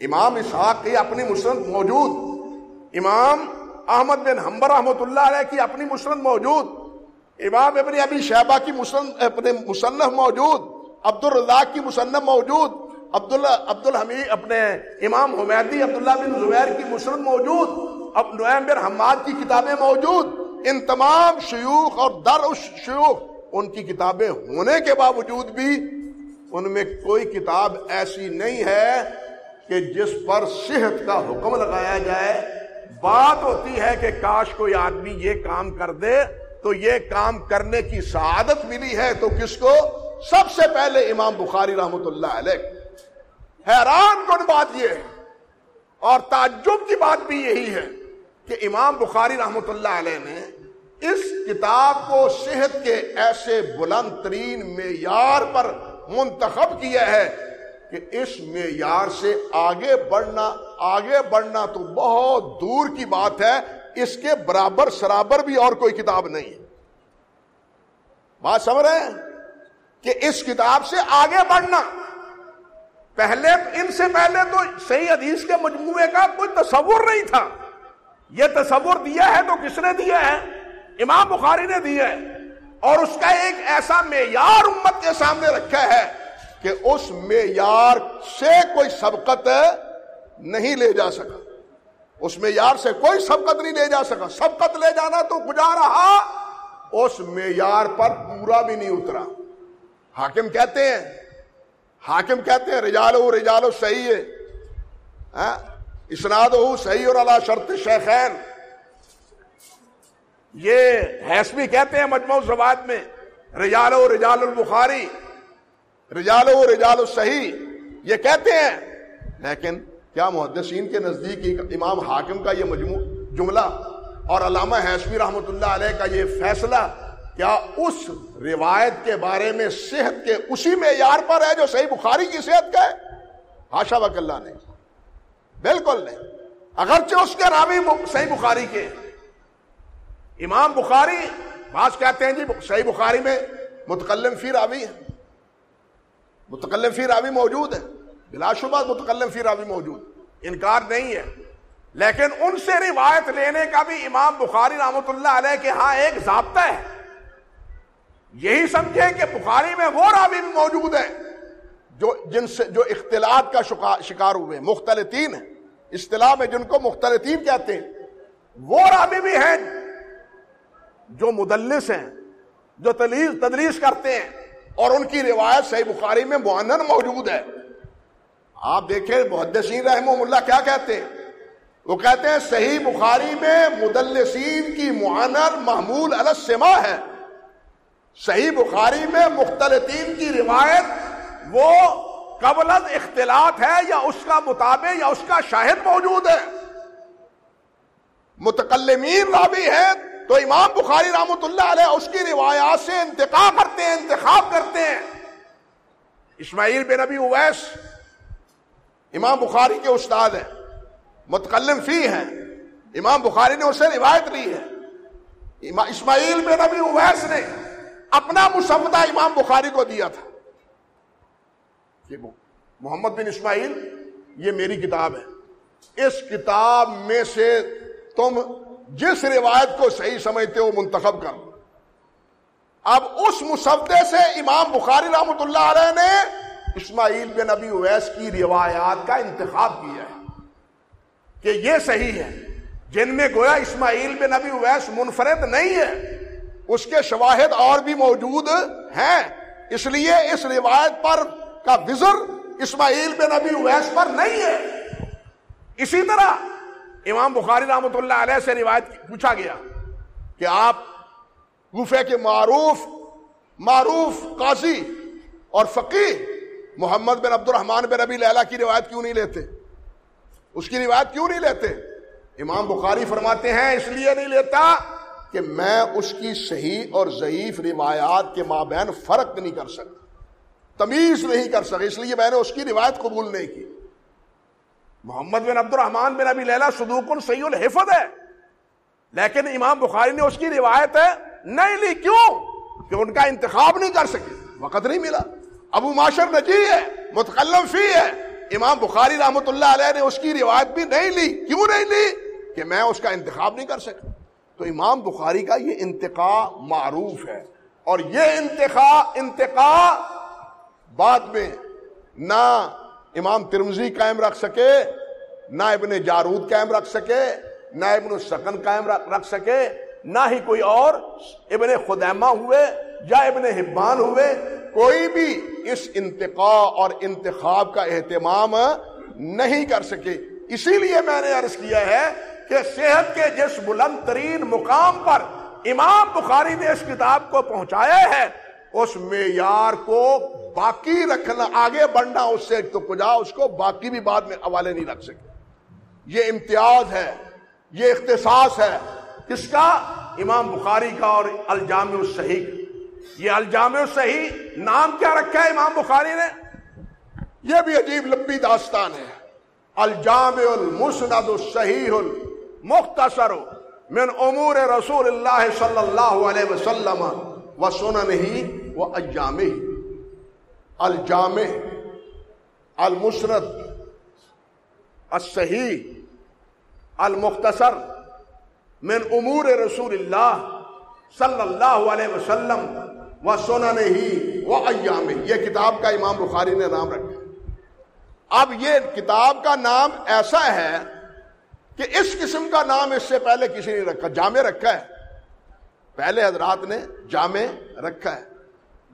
امام اسحاق کی اپنی مسرت موجود۔ امام احمد بن حمبر رحمۃ اللہ علیہ کی اپنی مسرت موجود۔ امام ابن ابی شہبہ کی اپنے مصنف موجود عبد الرزاق کی مصنف موجود، عبداللہ عبد الحمید اپنے امام حمیدی، عبداللہ بن زبیر کی مسرت موجود، اب نعیم بن حماد کی کتابیں موجود، ان تمام شیوخ اور در شیوخ ان کی کتابیں ہونے کے باوجود بھی ان میں کوئی کتاب ایسی نہیں ہے کہ جس پر صحت کا حکم لگایا جائے۔ بات ہوتی ہے کہ کاش کوئی آدمی یہ کام کر دے تو یہ کام کرنے کی سعادت ملی ہے تو کس کو؟ سب سے پہلے امام بخاری رحمت اللہ علیہ۔ حیران کن بات یہ ہے، اور تعجب کی بات بھی یہی ہے کہ امام بخاری رحمت اللہ علیہ نے اس کتاب کو صحت کے ایسے بلند ترین معیار پر منتخب کیا ہے کہ اس معیار سے آگے بڑھنا آگے بڑھنا تو بہت دور کی بات ہے۔ اس کے برابر سرابر بھی اور کوئی کتاب نہیں ہے۔ بات سمجھ رہے ہیں؟ کہ اس کتاب سے آگے بڑھنا۔ پہلے ان سے پہلے تو صحیح حدیث کے مجموعے کا کوئی تصور نہیں تھا۔ یہ تصور دیا ہے تو کس نے دیا ہے؟ امام بخاری نے دیا ہے۔ اور اس کا ایک ایسا معیار امت کے سامنے رکھا ہے کہ اس معیار سے کوئی سبقت نہیں لے جا سکا۔ اس معیار سے کوئی سبقت نہیں لے جا سکا۔ سبقت لے جانا تو گزارا اس معیار پر پورا بھی نہیں اترا۔ حاکم کہتے ہیں، حاکم کہتے ہیں، رجالو رجالو صحیح ہے۔ ہاں؟ اسناد ہو صحیح اور اللہ شرط شیخین۔ یہ حیثمی کہتے ہیں مجموع زباد میں، رجالو، رجال البخاری۔ رجالو، رجال الصحیح۔ یہ کہتے ہیں، لیکن کیا محدثین کے نزدیک امام حاکم کا یہ مجموع جملہ اور علامہ حیثمی رحمۃ اللہ علیہ کا یہ فیصلہ، کیا اس روایت کے بارے میں صحت کے اسی معیار پر ہے جو صحیح بخاری کی صحت کا ہے؟ ہاشا وک اللہ نے۔ بالکل نہیں۔ اگرچہ اس کے راوی صحیح بخاری کے۔ امام بخاری، بعض کہتے ہیں جی صحیح بخاری میں متکلم فی راوی ہے۔ متکلم فی راوی موجود ہے۔ بلا شبہ متکلم فی راوی موجود۔ انکار نہیں ہے۔ لیکن ان سے روایت لینے کا بھی امام بخاری رحمۃ اللہ علیہ کے ہاں ایک ضابطہ ہے۔ یہی سمجھے کہ بخاری میں وہ راوی بھی موجود ہے جو جن سے جو اختلاط کا شکار ہوئے، مختلطین ہیں۔ اصطلاح میں جن کو مختلطین کہتے ہیں، وہ راوی بھی ہیں جو مدلس ہیں، جو تلیز تدریس کرتے ہیں۔ اور ان کی روایت صحیح بخاری میں معانن موجود ہے۔ آپ دیکھیں محدثین رحمہ اللہ کیا کہتے ہیں؟ وہ کہتے ہیں صحیح بخاری میں مدلسین کی معانر محمول السما ہے۔ صحیح بخاری میں مختلطین کی روایت وہ قبل اختلاط ہے یا اس کا مطابق یا اس کا شاہد موجود ہے۔ متکلمین رابی ہے تو امام بخاری رحمۃ اللہ علیہ اس کی روایات سے انتخاب کرتے ہیں، انتخاب کرتے ہیں۔ اسماعیل بن نبی اویس امام بخاری کے استاد ہیں، متکلم فی ہیں۔ امام بخاری نے اسے روایت لی ہے۔ اسماعیل بن نبی اویس نے اپنا مسودہ امام بخاری کو دیا تھا۔ کہ محمد بن اسماعیل، یہ میری کتاب ہے۔ اس کتاب میں سے تم جس روایت کو صحیح سمجھتے ہو منتخب کر۔ اب اس مسودے سے امام بخاری رحمۃ اللہ علیہ نے اسماعیل بن نبی اویس کی روایات کا انتخاب کیا ہے کہ یہ صحیح ہے۔ جن میں گویا اسماعیل بن نبی اویس منفرد نہیں ہے، اس کے شواہد اور بھی موجود ہیں۔ اس لیے اس روایت پر کا وزر اسماعیل بن نبی اویس پر نہیں ہے۔ اسی طرح امام بخاری رحمۃ اللہ علیہ سے روایت پوچھا گیا کہ آپ گفے کے معروف معروف قاضی اور فقی محمد بن عبد الرحمان بن ربی لیلا کی روایت کیوں نہیں لیتے؟ اس کی روایت کیوں نہیں لیتے؟ امام بخاری فرماتے ہیں، اس لیے نہیں لیتا کہ میں اس کی صحیح اور ضعیف روایات کے مابین فرق نہیں کر سکتا، تمیز نہیں کر سکا اس لیے میں نے اس کی روایت قبول نہیں کی۔ محمد بن عبد الرحمان بن ابی لیلا صدوق سید الحفظ ہے، لیکن امام بخاری نے اس کی روایت نہیں لی، کیوں؟ کہ ان کا انتخاب نہیں کر سکے۔ وقت نہیں ملا۔ ابو معاشر نجی ہے، متکلم فی ہے۔ امام بخاری رحمۃ اللہ علیہ نے اس کی روایت بھی نہیں لی۔ کیوں نہیں لی؟ کہ میں اس کا انتخاب نہیں کر سکا تو امام بخاری کا یہ انتقا معروف ہے۔ اور یہ انتقا انتقا بعد میں نہ امام ترمزی قائم رکھ سکے، نہ ابن جارود قائم رکھ سکے، نہ ابن السکن قائم رکھ سکے، نہ ہی کوئی اور ابن خدیمہ ہوئے یا ابن حبان ہوئے۔ کوئی بھی اس انتقاء اور انتخاب کا اہتمام نہیں کر سکے۔ اسی لیے میں نے عرض کیا ہے کہ صحت کے جس بلند ترین مقام پر امام بخاری نے اس کتاب کو پہنچایا ہے، اس معیار کو باقی رکھنا، آگے بڑھنا، اس سے تو کجا، اس کو باقی بھی بعد میں حوالے نہیں رکھ سکے۔ یہ امتیاز ہے، یہ اختصاص ہے۔ کس کا؟ امام بخاری کا اور الجامع الصحیح۔ یہ الجامع الصحیح نام کیا رکھا ہے امام بخاری نے؟ یہ بھی عجیب لمبی داستان ہے۔ الجامع المسند الصحیح المختصر من امور رسول اللہ صلی اللہ علیہ وسلم و سنن ہی وہ اجام الجامع المسرت الصحیح، المختصر من امور رسول اللہ صلی اللہ علیہ وسلم۔ و سنن ہی وہ ایام یہ کتاب کا امام بخاری نے نام رکھا۔ اب یہ کتاب کا نام ایسا ہے کہ اس قسم کا نام اس سے پہلے کسی نے رکھا، جامع رکھا ہے۔ پہلے حضرات نے جامع رکھا ہے۔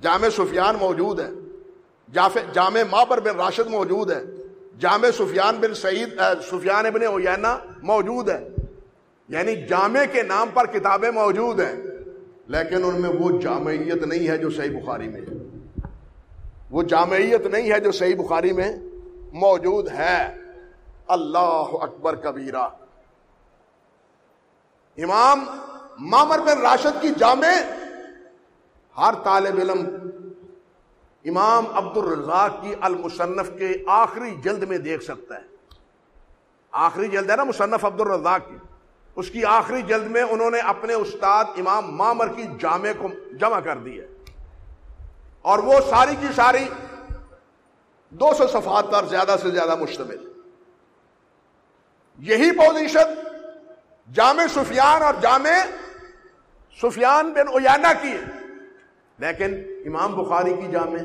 جامع سفیان موجود ہے۔ جامع مابر بن راشد موجود ہے۔ جامع سفیان بن سعید سفیان ابن اوینا موجود ہے۔ یعنی جامع کے نام پر کتابیں موجود ہیں۔ لیکن ان میں وہ جامعیت نہیں ہے جو صحیح بخاری میں ہے۔ وہ جامعیت نہیں ہے جو صحیح بخاری میں موجود ہے۔ اللہ اکبر کبیرہ۔ امام مامر بن راشد کی جامع ہر طالب علم امام عبد الرزاق کی المصنف کے آخری جلد میں دیکھ سکتا ہے۔ آخری جلد ہے نا مصنف عبد الرزاق کی۔ اس کی آخری جلد میں انہوں نے اپنے استاد امام مامر کی جامع کو جمع کر دی ہے۔ اور وہ ساری کی ساری دو سو صفحات پر زیادہ سے زیادہ مشتمل۔ یہی پوزیشن جامع سفیان اور جامع سفیان بن اویانا کی ہے۔ لیکن امام بخاری کی جامع،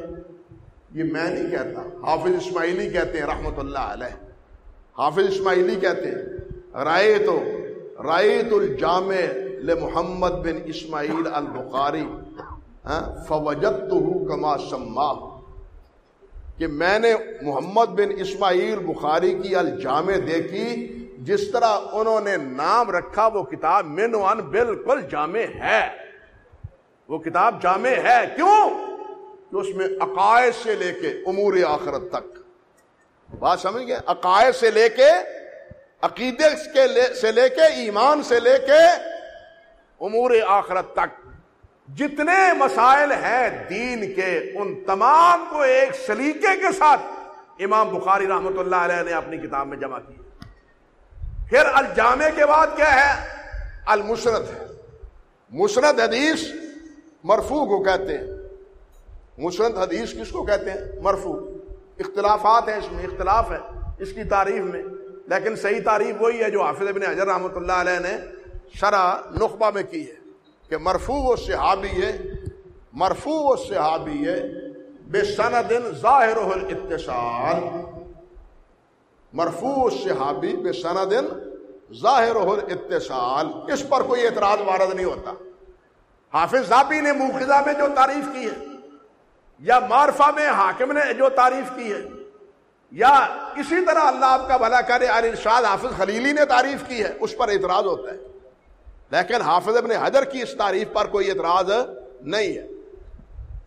یہ میں نہیں کہتا، حافظ اسماعیلی کہتے ہیں رحمت اللہ علیہ۔ حافظ اسماعیلی کہتے ہیں، رائے تو رائے تو الجامع محمد بن اسماعیل البخاری ہاں، فوجت تو کما سما کہ میں نے محمد بن اسماعیل بخاری کی الجامع دیکھی، جس طرح انہوں نے نام رکھا، وہ کتاب من ون بالکل جامع ہے۔ وہ کتاب جامع ہے، کیوں؟ کہ اس میں عقائد سے لے کے امور آخرت تک۔ بات سمجھ گئے؟ عقائد سے لے کے عقیدے کے سے لے کے ایمان سے لے کے امور آخرت تک جتنے مسائل ہیں دین کے، ان تمام کو ایک سلیقے کے ساتھ امام بخاری رحمت اللہ علیہ نے اپنی کتاب میں جمع کی پھر الجامع کے بعد کیا ہے؟ المسرت ہے۔ مسرت حدیث مرفوع کو کہتے ہیں۔ مسرت حدیث کس کو کہتے ہیں؟ مرفوع۔ اختلافات ہیں اس میں، اختلاف ہے اس کی تعریف میں۔ لیکن صحیح تعریف وہی ہے جو حافظ ابن حجر رحمۃ اللہ علیہ نے شرح نخبہ میں کی ہے کہ مرفوع و صحابی ہے، مرفوع و صحابی ہے، بے سند ظاہر الاتصال۔ مرفوع صحابی، بے سند ظاہر اتصال اس پر کوئی اعتراض وارد نہیں ہوتا۔ حافظ زابی نے موخذہ میں جو تعریف کی ہے یا معرفہ میں حاکم نے جو تعریف کی ہے یا اسی طرح اللہ آپ کا بھلا کرے ارشاد حافظ خلیلی نے تعریف کی ہے، اس پر اعتراض ہوتا ہے۔ لیکن حافظ ابن حجر کی اس تعریف پر کوئی اعتراض نہیں ہے۔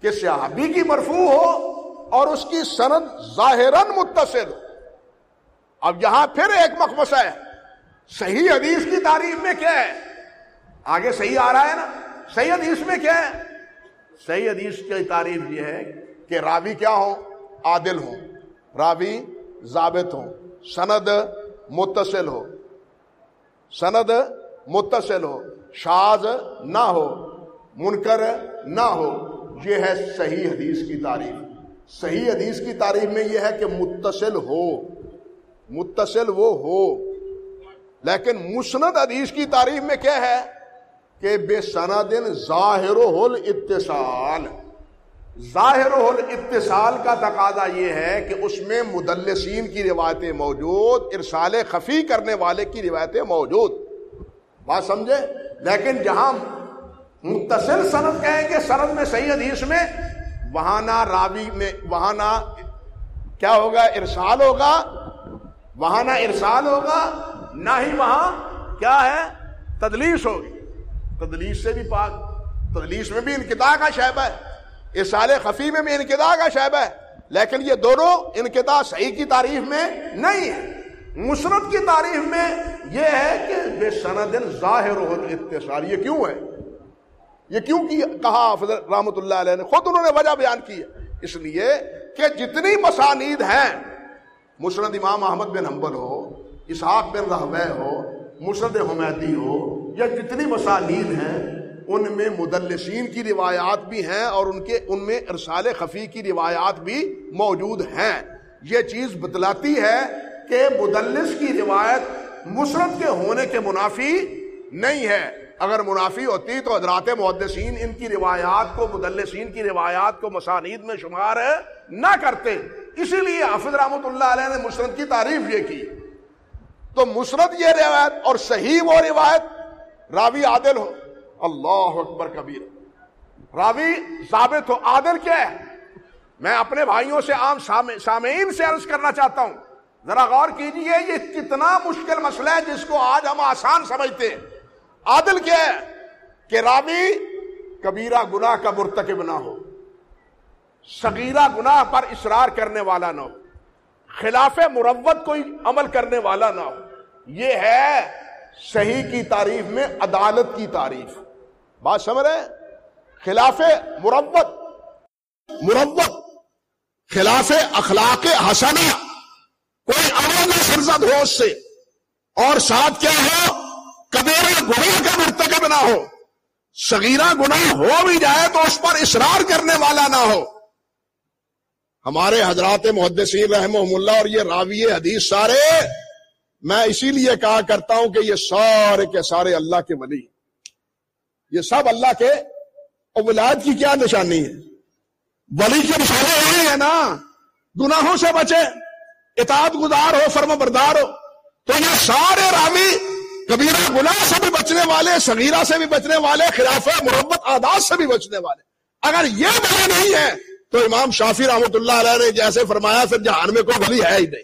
کہ صحابی کی مرفوع ہو اور اس کی سند ظاہراً متصل ہو۔ اب یہاں پھر ایک مقبصہ ہے۔ صحیح حدیث کی تعریف میں کیا ہے؟ آگے صحیح آ رہا ہے نا؟ صحیح حدیث میں کیا ہے؟ صحیح حدیث کی تعریف یہ ہے کہ راوی کیا ہو عادل ہو راوی ضابط ہو سند متصل ہو۔ سند متصل ہو۔ شاز نہ ہو۔ منکر نہ ہو۔ یہ ہے صحیح حدیث کی تعریف۔ صحیح حدیث کی تعریف میں یہ ہے کہ متصل ہو۔ متصل وہ ہو۔ لیکن مسند حدیث کی تعریف میں کیا ہے کہ بے سندن ظاہر اتصال ظاہر اتصال کا تقاضا یہ ہے کہ اس میں مدلسین کی روایتیں موجود، ارسال خفی کرنے والے کی روایتیں موجود۔ بات سمجھے؟ لیکن جہاں متصل سند کہیں گے سند میں صحیح حدیث میں وہاں نہ راوی میں وہاں نہ کیا ہوگا؟ ارسال ہوگا۔ وہاں نہ ارسال ہوگا۔ نہ ہی وہاں کیا ہے؟ تدلیس ہوگی۔ تدلیس سے بھی پاک۔ تدلیس میں بھی انقطاع کا شعبہ ہے۔ ارسال خفی میں بھی انقطاع کا شعبہ ہے، لیکن یہ دونوں انقطاع صحیح کی تعریف میں نہیں ہے۔ مسرت کی تعریف میں یہ ہے کہ بے سندن ظاہر اتصال یہ کیوں ہے؟ یہ کیوں کی، کہا رحمت اللہ علیہ نے؟ خود انہوں نے وجہ بیان کی ہے۔ اس لیے کہ جتنی مسانید ہیں مسرد امام احمد بن حنبل ہو، اسحاق بن رحوے ہو مسرد حمیدی ہو، یا جتنی مسالید ہیں ان میں مدلسین کی روایات بھی ہیں اور ان کے ان میں ارسال خفی کی روایات بھی موجود ہیں۔ یہ چیز بتلاتی ہے کہ مدلس کی روایت مسرت کے ہونے کے منافی نہیں ہے۔ اگر منافی ہوتی تو حضرات محدثین ان کی روایات کو مدلسین کی روایات کو مسانید میں شمار نہ کرتے۔ اسی لیے حافظ رحمت اللہ علیہ نے مسرت کی تعریف یہ کی۔ تو مسرت یہ روایت اور صحیح وہ روایت راوی عادل ہو اللہ اکبر کبیر۔ راوی ثابت ہو عادل کیا ہے؟ میں اپنے بھائیوں سے عام سامعین سے عرض کرنا چاہتا ہوں۔ ذرا غور کیجیے، یہ کتنا مشکل مسئلہ ہے جس کو آج ہم آسان سمجھتے ہیں۔ عادل کیا ہے؟ کہ راوی کبیرہ گناہ کا مرتکب نہ ہو۔ صغیرہ گناہ پر اصرار کرنے والا نہ ہو۔ خلاف مروت کوئی عمل کرنے والا نہ ہو۔ یہ ہے صحیح کی تعریف میں عدالت کی تعریف۔ بات سمجھ رہے خلاف مروت مروت، خلاف اخلاق حسنہ، کوئی عمل نہ سرزد ہو اس سے۔ اور ساتھ کیا ہو؟ کبیرہ گناہ کا مرتکب نہ ہو۔ صغیرہ گناہ ہو بھی جائے تو اس پر اصرار کرنے والا نہ ہو۔ ہمارے حضرات محدثین رحم اللہ اور یہ راوی حدیث سارے، میں اسی لیے کہا کرتا ہوں کہ یہ سارے کے سارے اللہ کے ولی یہ سب اللہ کے اولاد کی کیا نشانی ہے؟ ولی کے نشانے یہی ہے نا؟ گناہوں سے بچے، اطاعت گزار ہو فرم بردار ہو۔ تو یہ سارے رامی کبیرہ گناہ سے بھی بچنے والے سگیرہ سے بھی بچنے والے، خلاف محبت آداد سے بھی بچنے والے۔ اگر یہ ولی نہیں ہے، تو امام شافی رحمۃ اللہ علیہ نے جیسے فرمایا، پھر جہان میں کوئی ولی ہے ہی نہیں۔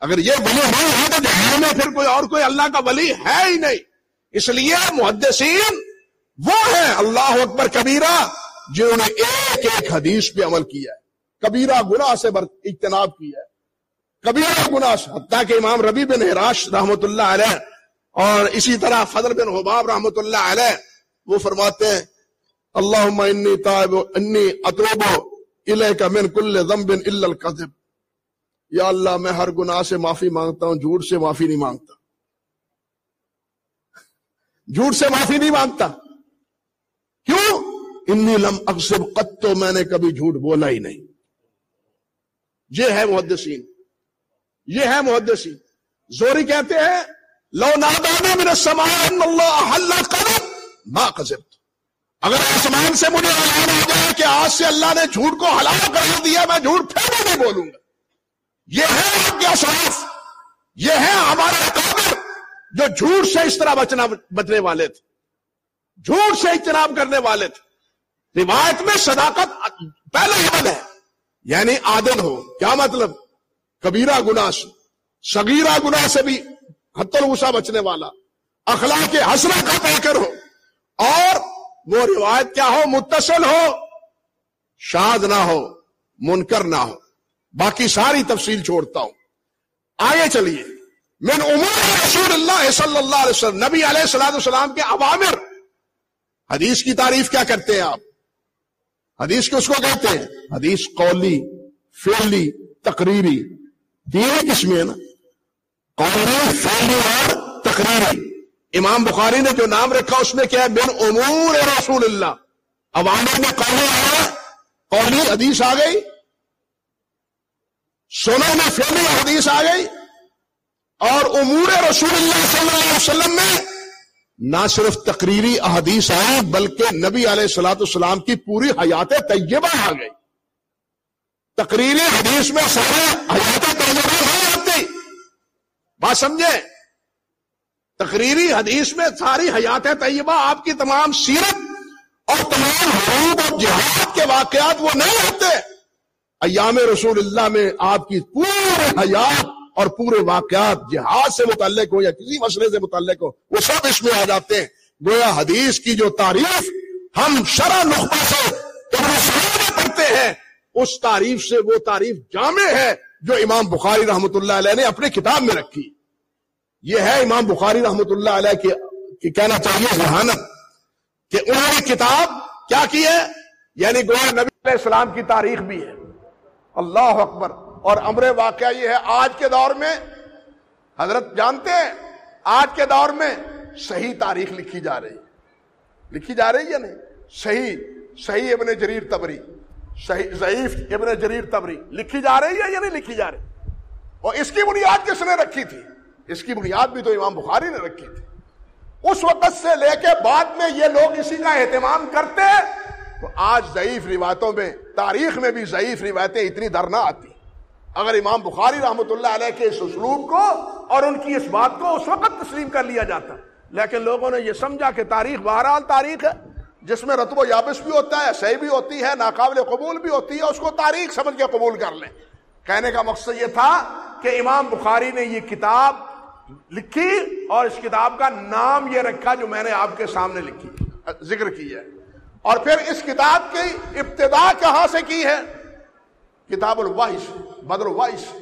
اگر یہ ولی نہیں ہے، تو جہان میں پھر کوئی اور، کوئی اللہ کا ولی ہے ہی نہیں۔ اس لیے محدثین، وہ ہیں اللہ اکبر کبیرہ، جنہوں نے ایک ایک حدیث پہ عمل کیا ہے۔ کبیرہ گناہ سے اجتناب کیا ہے۔ کبیرہ گناہ سے، حتیٰ کہ امام ربی بن حراش رحمۃ اللہ علیہ اور اسی طرح فضل بن حباب رحمۃ اللہ علیہ، وہ فرماتے ہیں اللہ انی تائب انی اتوب الیک من کل ذنب الا الكذب یا اللہ، میں ہر گناہ سے معافی مانگتا ہوں، جھوٹ سے معافی نہیں مانگتا۔ جھوٹ سے معافی نہیں مانگتا۔ کیوں؟ انی لم اکسب قط، تو میں نے کبھی جھوٹ بولا ہی نہیں۔ یہ ہے محدثین۔ یہ ہے محدثین۔ زوری کہتے ہیں، لو نادانا من السمان اللہ حل ما قذبت اگر آسمان سے مجھے اعلان ہو جائے کہ آج سے اللہ نے جھوٹ کو حلال کر دیا، میں جھوٹ پھر بھی نہیں بولوں گا۔ یہ ہے آپ کے اصاف یہ ہے ہمارے قابر جو جھوٹ سے اس طرح بچنا بچنے والے تھے۔ جھوٹ سے اجتناب کرنے والے تھے۔ روایت میں صداقت پہلے حمل ہے۔ یعنی عادل ہو۔ کیا مطلب؟ کبیرہ گنا سے۔ سگیرہ گنا سے بھی حت الغسا بچنے والا۔ اخلاق حسرہ کا پیکر ہو۔ اور وہ روایت کیا ہو؟ متصل ہو۔ شاد نہ ہو۔ منکر نہ ہو۔ باقی ساری تفصیل چھوڑتا ہوں۔ آئے چلیے۔ من عمر رسول اللہ صلی اللہ علیہ وسلم، نبی علیہ السلام السلام کے عوامر۔ حدیث کی تعریف کیا کرتے ہیں آپ؟ حدیث کس کو کہتے ہیں؟ حدیث قولی، فعلی، تقریری۔ تین قسم ہے نا؟ قولی، فعلی اور تقریری۔ امام بخاری نے جو نام رکھا، اس میں کیا ہے؟ بن امور رسول اللہ۔ عوامر میں قولی آیا قولی حدیث آ گئی۔ سنو میں فعلی حدیث آ گئی۔ اور امور رسول اللہ صلی اللہ علیہ وسلم میں نہ صرف تقریری احادیث آئی بلکہ نبی علیہ السلاۃ السلام کی پوری حیات طیبہ آ گئی۔ تقریری حدیث میں سارے حیات طیبہ ہو جاتی بات سمجھے؟ تقریری حدیث میں ساری حیات طیبہ آپ کی تمام سیرت اور تمام حروب اور جہاد کے واقعات وہ نہیں ہوتے۔ ایام رسول اللہ میں آپ کی پورے حیات اور پورے واقعات جہاد سے متعلق ہو یا کسی مسئلے سے متعلق ہو، وہ سب اس میں آ جاتے ہیں۔ گویا حدیث کی جو تعریف ہم شرح نقطہ سے پڑھتے ہیں، اس تعریف سے وہ تعریف جامع ہے جو امام بخاری رحمت اللہ علیہ نے اپنے کتاب میں رکھی۔ یہ ہے امام بخاری رحمت اللہ علیہ کی کہنا چاہیے ذہانت کہ انہوں نے کتاب کیا کی ہے؟ یعنی گویا نبی علیہ السلام کی تاریخ بھی ہے۔ اللہ اکبر۔ اور امر واقعہ یہ ہے، آج کے دور میں، حضرت جانتے ہیں، آج کے دور میں صحیح تاریخ لکھی جا رہی۔ لکھی جا رہی ہے نہیں؟ صحیح صحیح ابن جریر تبری۔ صحیح، ضعیف ابن جریر تبری۔ لکھی جا رہی ہے یا نہیں لکھی جا رہی؟ اور اس کی بنیاد کس نے رکھی تھی؟ اس کی بنیاد بھی تو امام بخاری نے رکھی تھی۔ اس وقت سے لے کے بعد میں یہ لوگ اسی کا اہتمام کرتے تو آج ضعیف روایتوں میں، تاریخ میں بھی ضعیف روایتیں اتنی در نہ آتی۔ اگر امام بخاری رحمۃ اللہ علیہ کے اس اسلوب کو اور ان کی اس بات کو اس وقت تسلیم کر لیا جاتا۔ لیکن لوگوں نے یہ سمجھا کہ تاریخ بہرحال تاریخ ہے، جس میں رتب و یابس بھی ہوتا ہے، صحیح بھی ہوتی ہے، ناقابل قبول بھی ہوتی ہے، اس کو تاریخ سمجھ کے قبول کر لیں۔ کہنے کا مقصد یہ تھا کہ امام بخاری نے یہ کتاب لکھی اور اس کتاب کا نام یہ رکھا جو میں نے آپ کے سامنے لکھی، ذکر کی ہے۔ اور پھر اس کتاب کی ابتدا کہاں سے کی ہے؟ کتاب الواحش بدر الواحش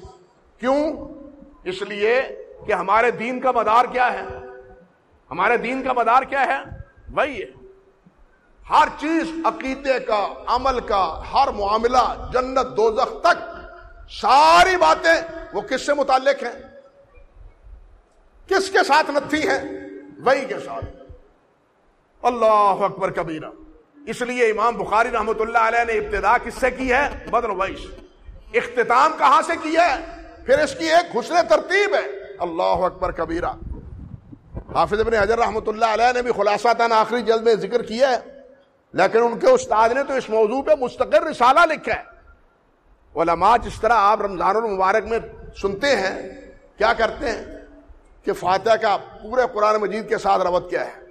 کیوں؟ اس لیے کہ ہمارے دین کا مدار کیا ہے؟ ہمارے دین کا مدار کیا ہے؟ وہی ہے۔ ہر چیز عقیدے کا، عمل کا، ہر معاملہ، جنت، دوزخ تک ساری باتیں وہ کس سے متعلق ہیں؟ کس کے ساتھ نتھی ہیں؟ وہی کے ساتھ۔ اللہ اکبر کبیرہ۔ اس لیے امام بخاری رحمۃ اللہ علیہ نے ابتدا کس سے کی ہے؟ بدر ویش۔ اختتام کہاں سے کیا ہے؟ پھر اس کی ایک حسن ترتیب ہے۔ اللہ اکبر کبیرہ۔ حافظ ابن حضر رحمۃ اللہ علیہ نے بھی خلاصہ تن آخری جلد میں ذکر کیا ہے۔ لیکن ان کے استاد نے تو اس موضوع پہ مستقر رسالہ لکھا ہے۔ علماء جس طرح آپ رمضان المبارک میں سنتے ہیں، کیا کرتے ہیں؟ کہ فاتحہ کا پورے قرآن مجید کے ساتھ ربط کیا ہے۔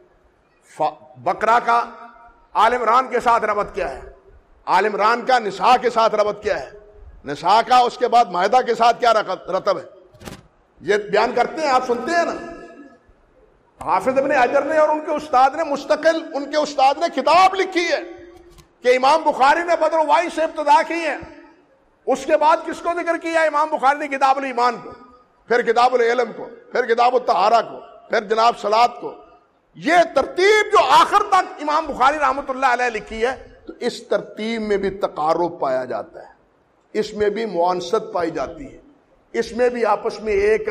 بکرا کا عالمران کے ساتھ ربط کیا ہے؟ عالمران کا نساء کے ساتھ ربط کیا ہے؟ نساء کا اس کے بعد معاہدہ کے ساتھ کیا رتب ہے؟ یہ بیان کرتے ہیں، آپ سنتے ہیں نا؟ حافظ ابن اجر نے اور ان کے استاد نے مستقل ان کے استاد نے کتاب لکھی ہے کہ امام بخاری نے بدر وائی سے ابتدا کی ہے۔ اس کے بعد کس کو ذکر کیا؟ امام بخاری نے کتاب الایمان کو، پھر کتاب العلم کو، پھر کتاب الطہارہ کو، پھر جناب سلاد کو۔ یہ ترتیب جو آخر تک امام بخاری رحمۃ اللہ علیہ لکھی ہے، تو اس ترتیب میں بھی تقارب پایا جاتا ہے۔ اس میں بھی معانست پائی جاتی ہے۔ اس میں بھی آپس میں ایک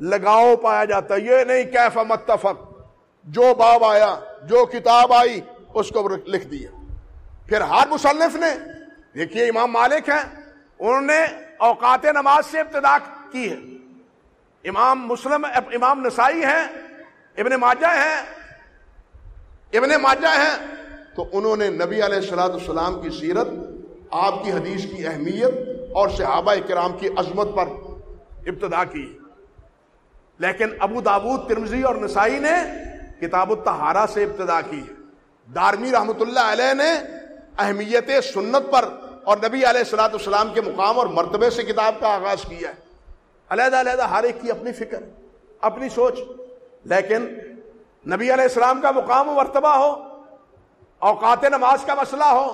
لگاؤ پایا جاتا ہے۔ یہ نہیں کیف متفق، جو باب آیا، جو کتاب آئی، اس کو لکھ دیا۔ پھر ہر مصنف نے، دیکھیے امام مالک ہیں، انہوں نے اوقات نماز سے ابتدا کی ہے۔ امام مسلم، امام نسائی ہیں، ابن ماجہ ہیں ابن ماجہ ہیں، تو انہوں نے نبی علیہ السلاۃ السلام کی سیرت آپ کی حدیث کی اہمیت اور صحابہ کرام کی عظمت پر ابتدا کی۔ لیکن ابو دابود ترمزی اور نسائی نے کتاب التہارا سے ابتدا کی۔ دارمی رحمت اللہ علیہ نے اہمیت سنت پر اور نبی علیہ السلاۃ السلام کے مقام اور مرتبے سے کتاب کا آغاز کیا ہے۔ علیحدہ علیحدہ ہر ایک کی اپنی فکر، اپنی سوچ، لیکن نبی علیہ السلام کا مقام و مرتبہ ہو، اوقات نماز کا مسئلہ ہو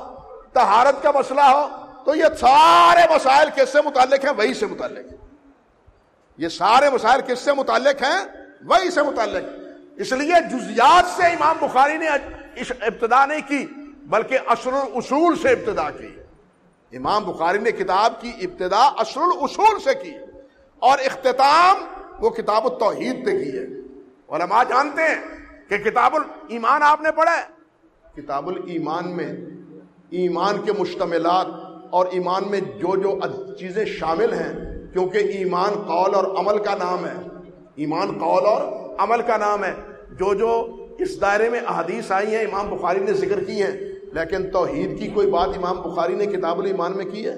تہارت کا مسئلہ ہو، تو یہ سارے مسائل کس سے متعلق ہیں؟ وہی سے متعلق ہیں۔ یہ سارے مسائل کس سے متعلق ہیں؟ وہی سے متعلق۔ اس لیے جزیات سے امام بخاری نے ابتدا نہیں کی، بلکہ اصل اصول سے ابتدا کی۔ امام بخاری نے کتاب کی ابتدا اصل اصول سے کی، اور اختتام وہ کتاب التوحید پہ کی ہے۔ علماء جانتے ہیں کہ کتاب الایمان آپ نے پڑھا ہے؟ کتاب الایمان میں، ایمان کے مشتملات اور ایمان میں جو جو چیزیں شامل ہیں، کیونکہ ایمان قول اور عمل کا نام ہے۔ ایمان قول اور عمل کا نام ہے۔ جو جو اس دائرے میں احادیث آئی ہیں، امام بخاری نے ذکر کی ہیں، لیکن توحید کی کوئی بات امام بخاری نے کتاب الایمان میں کی ہے؟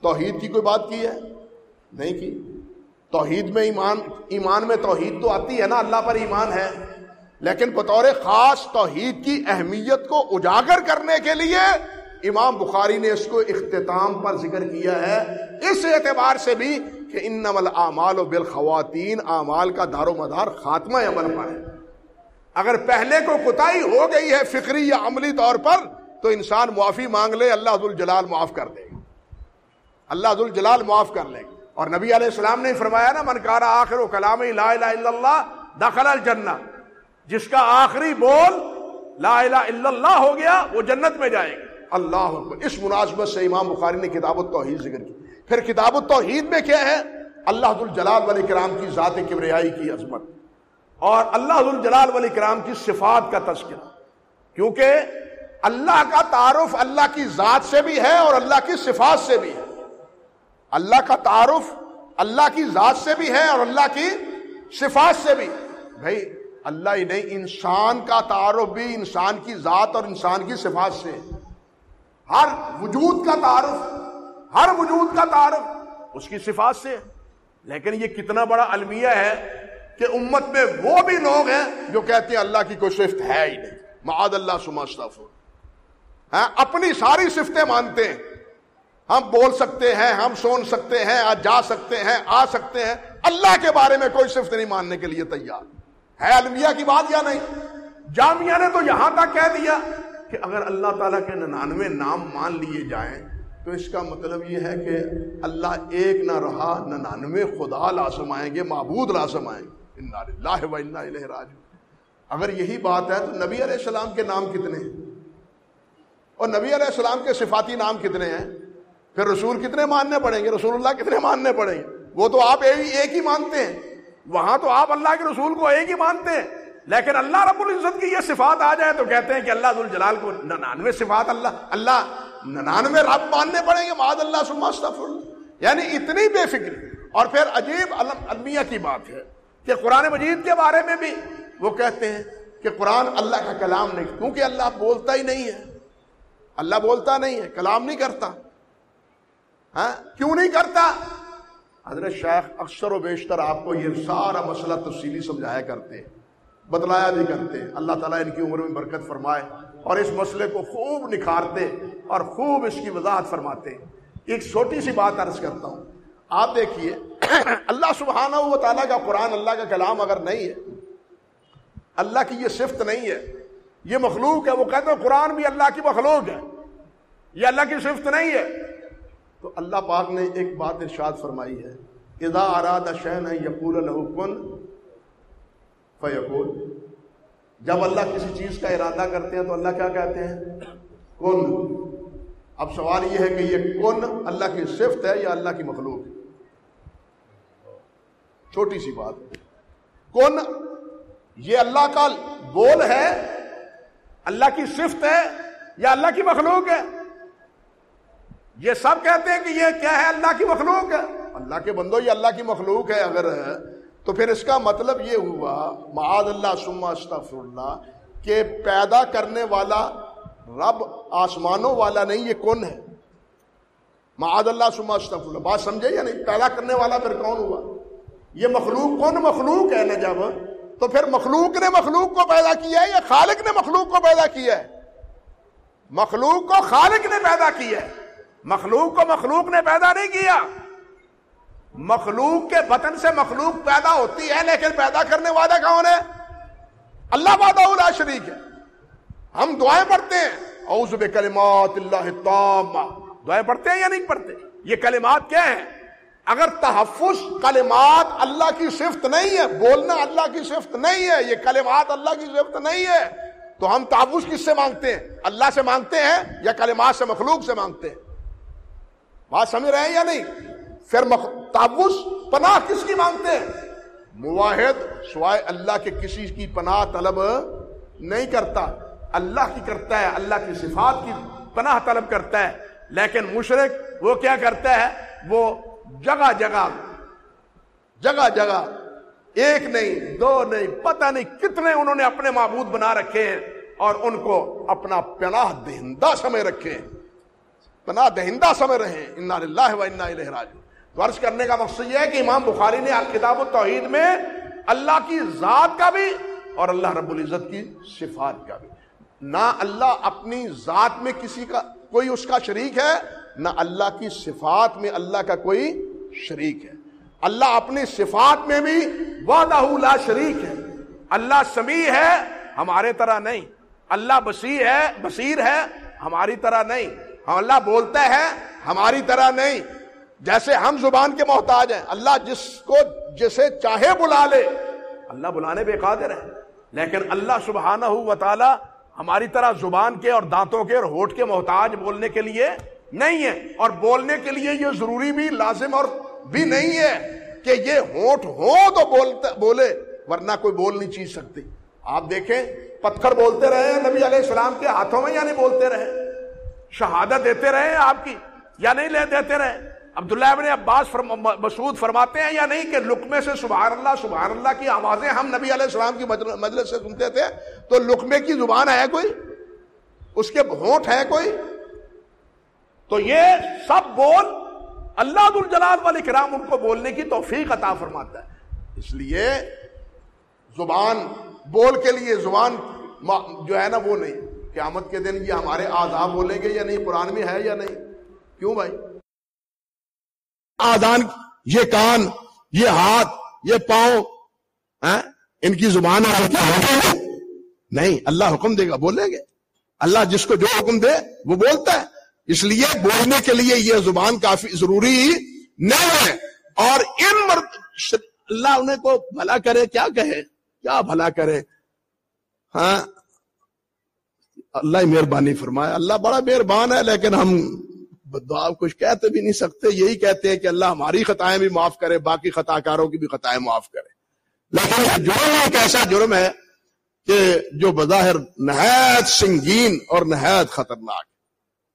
توحید کی کوئی بات کی ہے؟ نہیں کی۔ توحید میں ایمان ایمان میں توحید تو آتی ہے نا، اللہ پر ایمان ہے۔ لیکن بطور خاص توحید کی اہمیت کو اجاگر کرنے کے لیے امام بخاری نے اس کو اختتام پر ذکر کیا ہے۔ اس اعتبار سے بھی کہ ان نمل اعمال و بالخواتین، اعمال کا دار و مدار خاتمہ عمل پر ہے۔ اگر پہلے کو کتائی ہو گئی ہے فکری یا عملی طور پر، تو انسان معافی مانگ لے، اللہ عز الجلال معاف کر دے۔ گا اللہ عز الجلال معاف کر لے۔ گا اور نبی علیہ السلام نے فرمایا نا، من کارا آخر و کلام لا الہ الا اللہ دخل الجنہ. جس کا آخری بول لا الہ الا اللہ ہو گیا، وہ جنت میں جائے گا اللہ اس مناسبت سے امام بخاری نے کتاب التوحید ذکر کی۔ پھر کتاب التوحید میں کیا ہے؟ اللہ الجلال ولی کرام کی ذات کبریائی کی عظمت۔ اور اللہ الجلال ولی کرام کی صفات کا تذکرہ۔ کیونکہ اللہ کا تعارف اللہ کی ذات سے بھی ہے اور اللہ کی صفات سے بھی ہے۔ اللہ کا تعارف اللہ کی ذات سے بھی ہے اور اللہ کی صفات سے بھی۔ بھائی، اللہ ہی نہیں، انسان کا تعارف بھی انسان کی ذات اور انسان کی صفات سے۔ ہر وجود کا تعارف، ہر وجود کا تعارف اس کی صفات سے۔ لیکن یہ کتنا بڑا المیہ ہے کہ امت میں وہ بھی لوگ ہیں جو کہتے ہیں اللہ کی کوئی صفت ہے ہی نہیں۔ معاد اللہ سمجھتا ہاں اپنی ساری صفتیں مانتے ہیں۔ ہم بول سکتے ہیں، ہم سون سکتے ہیں، آج جا سکتے ہیں، آ سکتے ہیں۔ اللہ کے بارے میں کوئی صفت نہیں ماننے کے لیے تیار۔ ہے المیہ کی بات یا نہیں؟ جامعہ نے تو یہاں تک کہہ دیا کہ اگر اللہ تعالیٰ کے ننانوے نام مان لیے جائیں، تو اس کا مطلب یہ ہے کہ اللہ ایک نہ رہا، ننانوے خدا لازم آئیں گے، معبود لازم آئیں گے۔ اللہ و راج اگر یہی بات ہے تو نبی علیہ السلام کے نام کتنے ہیں؟ اور نبی علیہ السلام کے صفاتی نام کتنے ہیں؟ پھر رسول کتنے ماننے پڑیں گے؟ رسول اللہ کتنے ماننے پڑیں گے؟ وہ تو آپ ایک ہی مانتے ہیں۔ وہاں تو آپ اللہ کے رسول کو ایک ہی مانتے ہیں۔ لیکن اللہ رب العزت کی یہ صفات آ جائے تو کہتے ہیں کہ اللہ الجلال کو ننانوے صفات اللہ اللہ ننانوے رب ماننے پڑیں گے۔ معاد اللہ اللہ یعنی اتنی بے فکری اور پھر عجیب المیہ کی بات ہے کہ قرآن مجید کے بارے میں بھی وہ کہتے ہیں کہ قرآن اللہ کا کلام نہیں کیونکہ اللہ بولتا ہی نہیں ہے۔ اللہ بولتا نہیں ہے، کلام نہیں کرتا۔ ہاں؟ کیوں نہیں کرتا؟ حضرت شیخ اکثر و بیشتر آپ کو یہ سارا مسئلہ تفصیلی سمجھایا کرتے بتلایا بھی کرتے اللہ تعالیٰ ان کی عمر میں برکت فرمائے اور اس مسئلے کو خوب نکھارتے اور خوب اس کی وضاحت فرماتے ایک چھوٹی سی بات عرض کرتا ہوں۔ آپ دیکھیے، (clears throat) اللہ سبحانہ و تعالیٰ کا قرآن اللہ کا کلام اگر نہیں ہے، اللہ کی یہ صفت نہیں ہے، یہ مخلوق ہے، وہ کہتے ہیں قرآن بھی اللہ کی مخلوق ہے، یہ اللہ کی صفت نہیں ہے۔ تو اللہ پاک نے ایک بات ارشاد فرمائی ہے، اذا اراد شین یقول له کن فیقول۔ جب اللہ کسی چیز کا ارادہ کرتے ہیں تو اللہ کیا کہتے ہیں؟ کن۔ اب سوال یہ ہے کہ یہ کن اللہ کی صفت ہے یا اللہ کی مخلوق؟ ہے چھوٹی سی بات۔ کن، یہ اللہ کا بول ہے، اللہ کی صفت ہے یا اللہ کی مخلوق ہے؟ یہ سب کہتے ہیں کہ یہ کیا ہے؟ اللہ کی مخلوق ہے۔ اللہ کے بندو، یہ اللہ کی مخلوق ہے اگر۔ ہے تو پھر اس کا مطلب یہ ہوا، معاذ اللہ سما استفر اللہ کہ پیدا کرنے والا رب آسمانوں والا نہیں، یہ کون ہے؟ معاذ اللہ سما استفر اللہ بات سمجھے یا نہیں؟ پیدا کرنے والا پھر کون ہوا؟ یہ مخلوق کون مخلوق ہے نا جب؟ تو پھر مخلوق نے مخلوق کو پیدا کیا ہے یا خالق نے مخلوق کو پیدا کیا ہے؟ مخلوق کو خالق نے پیدا کیا ہے۔ مخلوق کو مخلوق نے پیدا نہیں کیا۔ مخلوق کے بطن سے مخلوق پیدا ہوتی ہے، لیکن پیدا کرنے والا کون ہے اللہ باد شریک ہے۔ ہم دعائیں پڑھتے ہیں۔ اوز کلمات اللہ دعائیں پڑھتے ہیں یا نہیں پڑھتے؟ یہ کلمات کیا ہیں؟ اگر تحفظ کلمات اللہ کی صفت نہیں ہے، بولنا اللہ کی صفت نہیں ہے، یہ کلمات اللہ کی صفت نہیں ہے، تو ہم تحفظ کس سے مانگتے ہیں؟ اللہ سے مانگتے ہیں یا کلمات سے، مخلوق سے مانگتے ہیں؟ بات سمجھ رہے ہیں یا نہیں؟ پھر تابوس پناہ کس کی مانگتے ہیں؟ مواحد سوائے اللہ کے کسی کی پناہ طلب نہیں کرتا۔ اللہ کی کرتا ہے، اللہ کی صفات کی پناہ طلب کرتا ہے۔ لیکن مشرق وہ کیا کرتا ہے؟ وہ جگہ جگہ جگہ جگہ، ایک نہیں، دو نہیں، پتہ نہیں کتنے انہوں نے اپنے معبود بنا رکھے ہیں اور ان کو اپنا پناہ دہندہ سمے رکھے ہیں۔ پناہ دہندہ سمجھ رہے ہیں۔ انا اللہ و انا تو عرض کرنے کا مقصد یہ ہے کہ امام بخاری نے کتاب التوحید میں اللہ کی ذات کا بھی اور اللہ رب العزت کی صفات کا بھی۔ نہ اللہ اپنی ذات میں کسی کا کوئی اس کا شریک ہے، نہ اللہ کی صفات میں اللہ کا کوئی شریک ہے۔ اللہ اپنی صفات میں بھی وعدہ لا شریک ہے۔ اللہ سمیع ہے، ہمارے طرح نہیں۔ اللہ بصیر ہے بصیر ہے، ہماری طرح نہیں۔ ہاں اللہ بولتا ہے ہماری طرح نہیں۔ جیسے ہم زبان کے محتاج ہیں، اللہ جس کو جسے چاہے بلا لے۔ اللہ بلانے بے قادر ہے لیکن اللہ سبحانہ ہو تعالی ہماری طرح زبان کے اور دانتوں کے اور ہوٹ کے محتاج بولنے کے لیے نہیں ہے اور بولنے کے لیے یہ ضروری بھی، لازم اور بھی نہیں ہے کہ یہ ہونٹ ہو تو بولتے بولے، ورنہ کوئی بول نہیں چیز سکتی۔ آپ دیکھیں، پتھر بولتے رہے نبی علیہ السلام کے ہاتھوں میں یا نہیں بولتے رہے۔ شہادت دیتے رہے آپ کی یا نہیں لے دیتے رہے؟ عبداللہ ابن عباس فرم مسعود فرماتے ہیں یا نہیں کہ لکمے سے سبحان اللہ سبحان اللہ کی آوازیں ہم نبی علیہ السلام کی مجلس سے سنتے تھے تو لکمے کی زبان ہے کوئی؟ اس کے ہونٹ ہے کوئی؟ تو یہ سب بول اللہ الجلال والے کرام ان کو بولنے کی توفیق عطا فرماتا ہے۔ اس لیے زبان بول کے لیے زبان جو ہے نا وہ نہیں۔ قیامت کے دن یہ ہمارے آزاد بولیں گے یا نہیں؟ قرآن میں ہے یا نہیں؟ کیوں بھائی؟ آدان یہ کان، یہ ہاتھ، یہ پاؤں ہاں؟ ان کی زبان نہیں، اللہ حکم دے گا، بولیں گے۔ اللہ جس کو جو حکم دے، وہ بولتا ہے۔ اس لیے بولنے کے لیے یہ زبان کافی ضروری نہیں ہے۔ اور ان مرد، اللہ انہیں کو بھلا کرے، کیا کہے؟ کیا بھلا کرے؟ ہاں؟ اللہ مہربانی فرمائے۔ اللہ بڑا مہربان ہے، لیکن ہم دعا کچھ کہتے بھی نہیں سکتے۔ یہی کہتے ہیں کہ اللہ ہماری خطائیں بھی معاف کرے، باقی خطا کاروں کی بھی خطائیں معاف کرے۔ لیکن جرم ایک ایسا جرم ہے کہ جو بظاہر نہایت سنگین اور نہایت خطرناک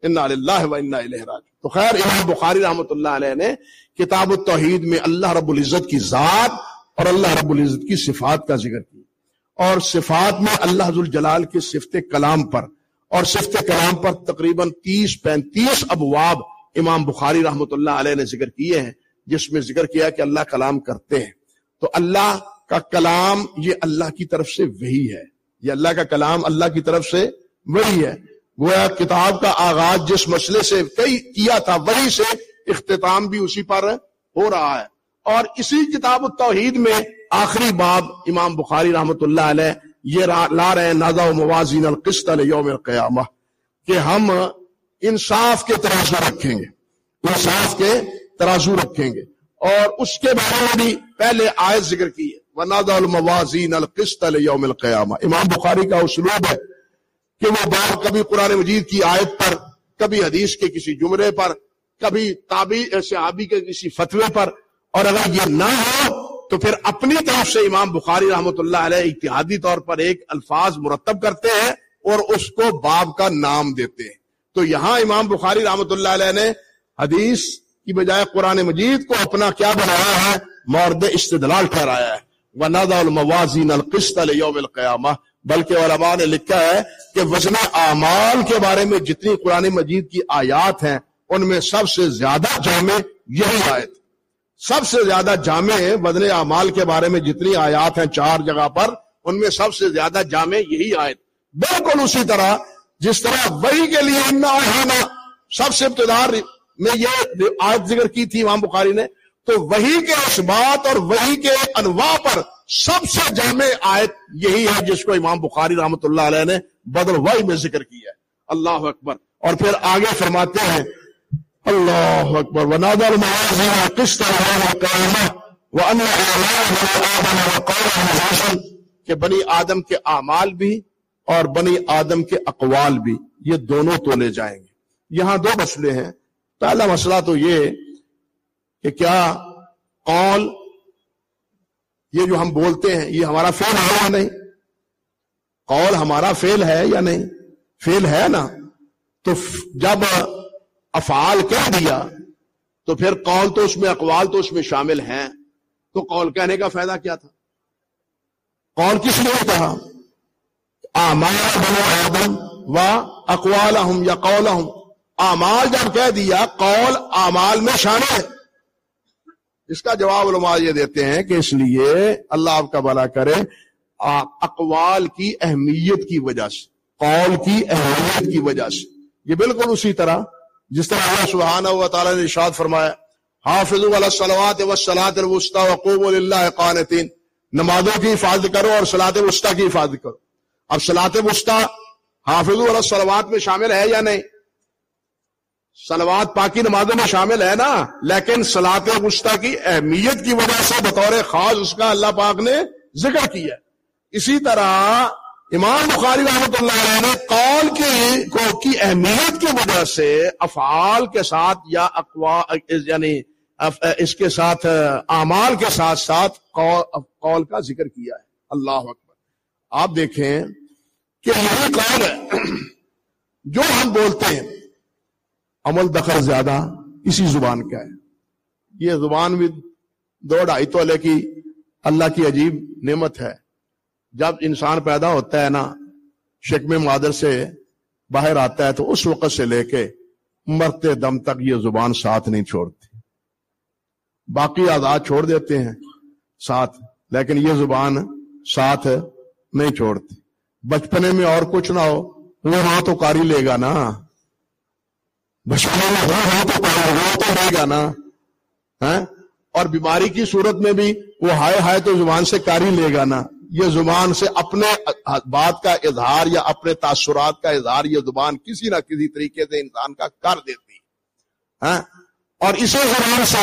انا اللہ و انا راج تو خیر، امام بخاری رحمۃ اللہ علیہ نے کتاب التوحید میں اللہ رب العزت کی ذات اور اللہ رب العزت کی صفات کا ذکر کیا۔ اور صفات میں اللہ حضر الجلال کے صفت کلام پر، اور صفت کلام پر تقریباً تیس پینتیس ابواب امام بخاری رحمۃ اللہ علیہ نے ذکر کیے ہیں، جس میں ذکر کیا کہ اللہ کلام کرتے ہیں۔ تو اللہ کا کلام یہ اللہ کی طرف سے وہی ہے۔ یہ اللہ کا کلام اللہ کی طرف سے وہی ہے۔ گویا کتاب کا آغاز جس مسئلے سے کئی کیا تھا، وہی سے اختتام بھی اسی پر ہو رہا ہے۔ اور اسی کتاب التوحید میں آخری باب امام بخاری رحمت اللہ علیہ یہ لا رہے ہیں نازا و موازین القسط یوم القیامہ کہ ہم انصاف کے ترازو رکھیں گے، انصاف کے ترازو رکھیں گے۔ اور اس کے بارے میں بھی پہلے آیت ذکر کی ہے۔ ونادا الموازین القسط یوم القیامہ امام بخاری کا اسلوب ہے کہ وہ باب کبھی قرآن مجید کی آیت پر، کبھی حدیث کے کسی جمرے پر، کبھی تابی صحابی کے کسی فتوے پر، اور اگر یہ نہ ہو تو پھر اپنی طرف سے امام بخاری رحمۃ اللہ علیہ اتحادی طور پر ایک الفاظ مرتب کرتے ہیں اور اس کو باب کا نام دیتے ہیں۔ تو یہاں امام بخاری رحمۃ اللہ علیہ نے حدیث کی بجائے قرآن مجید کو اپنا کیا بنایا ہے؟ مورد استدلال ٹھہرایا ہے۔ الموازین القسط یوم القیامہ بلکہ علماء نے لکھا ہے کہ وزن اعمال کے بارے میں جتنی قرآن مجید کی آیات ہیں، ان میں سب سے زیادہ جامع یہی آیت سب سے زیادہ جامع وزن اعمال کے بارے میں جتنی آیات ہیں چار جگہ پر، ان میں سب سے زیادہ جامع یہی آیت۔ بالکل اسی طرح جس طرح وہی کے لیے سب سے ابتدار میں یہ آیت ذکر کی تھی امام بخاری نے، تو وہی کے اسبات اور وہی کے انواع پر سب سے جامع آیت یہی ہے جس کو امام بخاری رحمت اللہ علیہ نے بدل وحی میں ذکر کیا ہے۔ اللہ اکبر۔ اور پھر آگے فرماتے ہیں اللہ اکبر کہ بنی آدم کے اعمال بھی اور بنی آدم کے اقوال بھی، یہ دونوں تولے جائیں گے۔ یہاں دو مسئلے ہیں۔ پہلا مسئلہ تو یہ کہ کیا قول، یہ جو ہم بولتے ہیں، یہ ہمارا فیل ہے یا نہیں؟ قول ہمارا فیل ہے یا نہیں؟ فیل ہے نا؟ تو جب افعال کہہ دیا، تو پھر قول تو اس میں، اقوال تو اس میں شامل ہیں۔ تو قول کہنے کا فائدہ کیا تھا؟ قول کس لیے کہا؟ بنو آدم و اقوال یا قول امال جب کہہ دیا، قول امال میں شامل ہے۔ اس کا جواب علماء یہ دیتے ہیں کہ اس لیے اللہ آپ کا بلا کرے اقوال کی اہمیت کی وجہ سے، قول کی اہمیت کی وجہ سے۔ یہ بالکل اسی طرح جس طرح اللہ سبحانہ و تعالی نے ارشاد فرمایا حافظ الصلوات والصلاة الوسطى وقوموا لله قانتين نمازوں کی حفاظت کرو اور صلاۃ وسطی کی حفاظت کرو۔ اب صلاۃ وسطی حافظ الصلوات میں شامل ہے یا نہیں؟ سلوات پاکی نمازوں میں شامل ہے نا، لیکن سلاط وسطی کی اہمیت کی وجہ سے بطور خاص اس کا اللہ پاک نے ذکر کیا۔ اسی طرح امام بخاری رحمۃ اللہ علیہ نے قول کی کو کی اہمیت کی وجہ سے افعال کے ساتھ یا اقوا یعنی اس کے ساتھ، اعمال کے ساتھ ساتھ قول کا ذکر کیا ہے۔ اللہ اکبر۔ آپ دیکھیں کہ یہی قول ہے۔ جو ہم بولتے ہیں، عمل دخل زیادہ اسی زبان کا ہے۔ یہ زبان بھی دو ڈھائی تولے کی اللہ کی عجیب نعمت ہے۔ جب انسان پیدا ہوتا ہے نا، شکم مادر سے باہر آتا ہے تو اس وقت سے لے کے مرتے دم تک یہ زبان ساتھ نہیں چھوڑتی۔ باقی آزاد چھوڑ دیتے ہیں، ساتھ۔ لیکن یہ زبان ساتھ نہیں چھوڑتی۔ بچپنے میں اور کچھ نہ ہو، وہ وہاں تو کاری لے گا نا۔ ہاں، ہاں تو رہے گا نا۔ ہاں؟ اور بیماری کی صورت میں بھی وہ ہائے ہائے تو زبان سے کاری لے گا نا۔ یہ زبان سے اپنے بات کا اظہار یا اپنے تاثرات کا اظہار یہ زبان کسی نہ کسی طریقے سے انسان کا کر دیتی ہاں؟ اور اسی زبان سے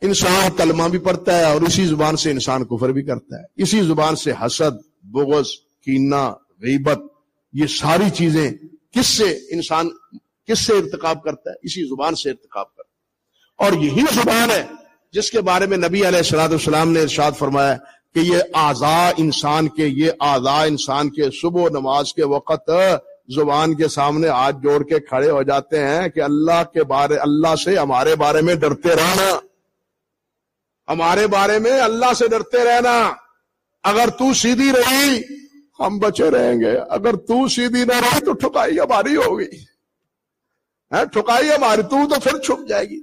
انسان کلمہ بھی پڑھتا ہے اور اسی زبان سے انسان کفر بھی کرتا ہے۔ اسی زبان سے حسد، بغض کینا غیبت، یہ ساری چیزیں کس سے انسان کس سے ارتقاب کرتا ہے؟ اسی زبان سے ارتقاب کرتا ہے۔ اور یہی زبان ہے جس کے بارے میں نبی علیہ السلاۃ السلام نے ارشاد فرمایا کہ یہ اعضا انسان کے، یہ اعضا انسان کے صبح نماز کے وقت زبان کے سامنے ہاتھ جوڑ کے کھڑے ہو جاتے ہیں کہ اللہ کے بارے، اللہ سے ہمارے بارے میں ڈرتے رہنا۔ ہمارے بارے میں اللہ سے ڈرتے رہنا۔ اگر تو سیدھی رہی، ہم بچے رہیں گے۔ اگر تو سیدھی نہ رہی تو ٹھکائی ہماری ہوگی۔ ہاں، ٹھکائی ہماری، تو تو پھر چھپ جائے گی۔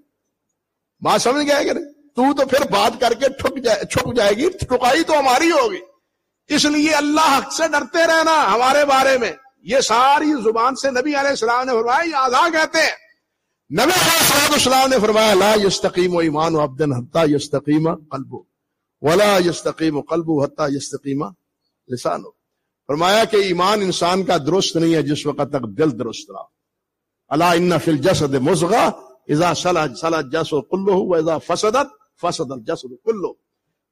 بات سمجھ گیا کہ نہیں؟ تو تو پھر بات کر کے ٹھک جائے چھپ جائے گی، ٹھکائی تو ہماری ہوگی۔ اس لیے اللہ حق سے ڈرتے رہنا ہمارے بارے میں۔ یہ ساری زبان سے نبی علیہ السلام نے فرمایا، یہ آزا کہتے ہیں۔ نبی علیہ السلام نے فرمایا، لا یستقیم و ایمان و عبدن حتی یستقیم قلبو ولا یستقیم و قلبو حتی یستقیم لسانو فرمایا کہ ایمان انسان کا درست نہیں ہے جس وقت تک دل درست رہا۔ اللہ ان فی الجسد مزغا اذا صلح صلح جسد کلو و اذا فسدت فسد الجسد کلو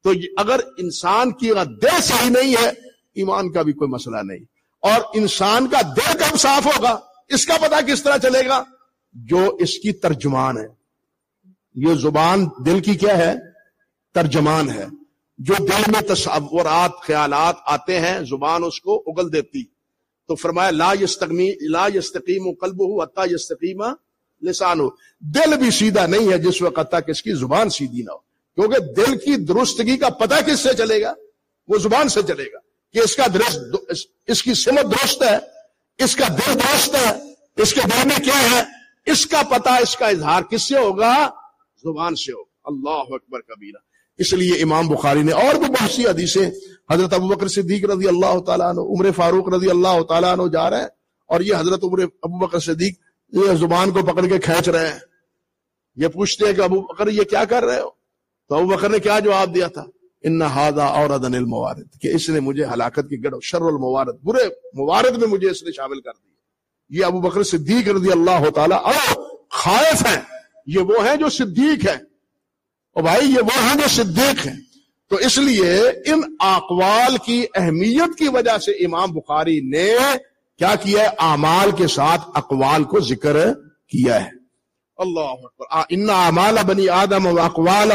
تو اگر انسان کی اگر دل صحیح نہیں ہے، ایمان کا بھی کوئی مسئلہ نہیں۔ اور انسان کا دل کب صاف ہوگا؟ اس کا پتہ کس طرح چلے گا؟ جو اس کی ترجمان ہے۔ یہ زبان دل کی کیا ہے؟ ترجمان ہے۔ جو دل میں تصورات، خیالات آتے ہیں، زبان اس کو اگل دیتی۔ تو فرمایا، لا یستقمی لا یستقیم و قلب ہو یستقیم لسان ہو دل بھی سیدھا نہیں ہے جس وقت تک اس کی زبان سیدھی نہ ہو۔ کیونکہ دل کی درستگی کا پتہ کس سے چلے گا؟ وہ زبان سے چلے گا۔ کہ اس کا درست اس کی سمت درست ہے، اس کا دل درست ہے، اس کے دل میں کیا ہے؟ اس کا پتہ، اس کا اظہار کس سے ہوگا؟ زبان سے ہوگا۔ اللہ اکبر کبیرہ۔ اس لیے امام بخاری نے اور بھی بہت سی حدیثیں حضرت ابو بکر صدیق رضی اللہ تعالیٰ عنہ، عمر فاروق رضی اللہ تعالیٰ عنہ جا رہے ہیں اور یہ حضرت عمر ابو بکر صدیق یہ زبان کو پکڑ کے کھینچ رہے ہیں۔ یہ پوچھتے ہیں کہ ابو بکر یہ کیا کر رہے ہو؟ تو ابو بکر نے کیا جواب دیا تھا؟ ان ہادا اور ادن الموارد کہ اس نے مجھے ہلاکت کی گڑھ شر الموارد، برے موارد میں مجھے اس نے شامل کر دیا۔ یہ ابو بکر صدیق رضی اللہ تعالیٰ خائف ہیں۔ یہ وہ ہیں جو صدیق ہیں۔ اور بھائی، یہ وہ ہیں جو صدیق ہیں۔ تو اس لیے ان اقوال کی اہمیت کی وجہ سے امام بخاری نے کیا کیا ہے؟ اعمال کے ساتھ اقوال کو ذکر کیا ہے۔ اللہ ان اعمال بنی آدم و اقوال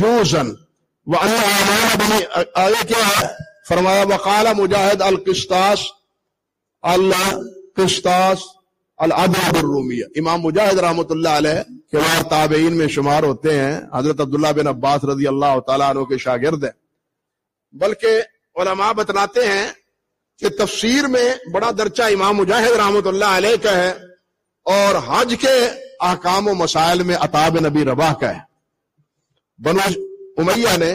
یوزن وہ اعمال بنی آگے کیا ہے؟ فرمایا وقال مجاہد القسطاس۔ اللہ قسطاس العدد الرومیہ امام مجاہد رحمۃ اللہ علیہ کے تابعین میں شمار ہوتے ہیں۔ حضرت عبداللہ بن عباس رضی اللہ تعالیٰ عنہ کے شاگرد ہیں۔ بلکہ علماء بتلاتے ہیں کہ تفسیر میں بڑا درچہ امام مجاہد رحمۃ اللہ علیہ کا ہے اور حج کے احکام و مسائل میں عطاب نبی ربا کا ہے۔ بنو امیہ نے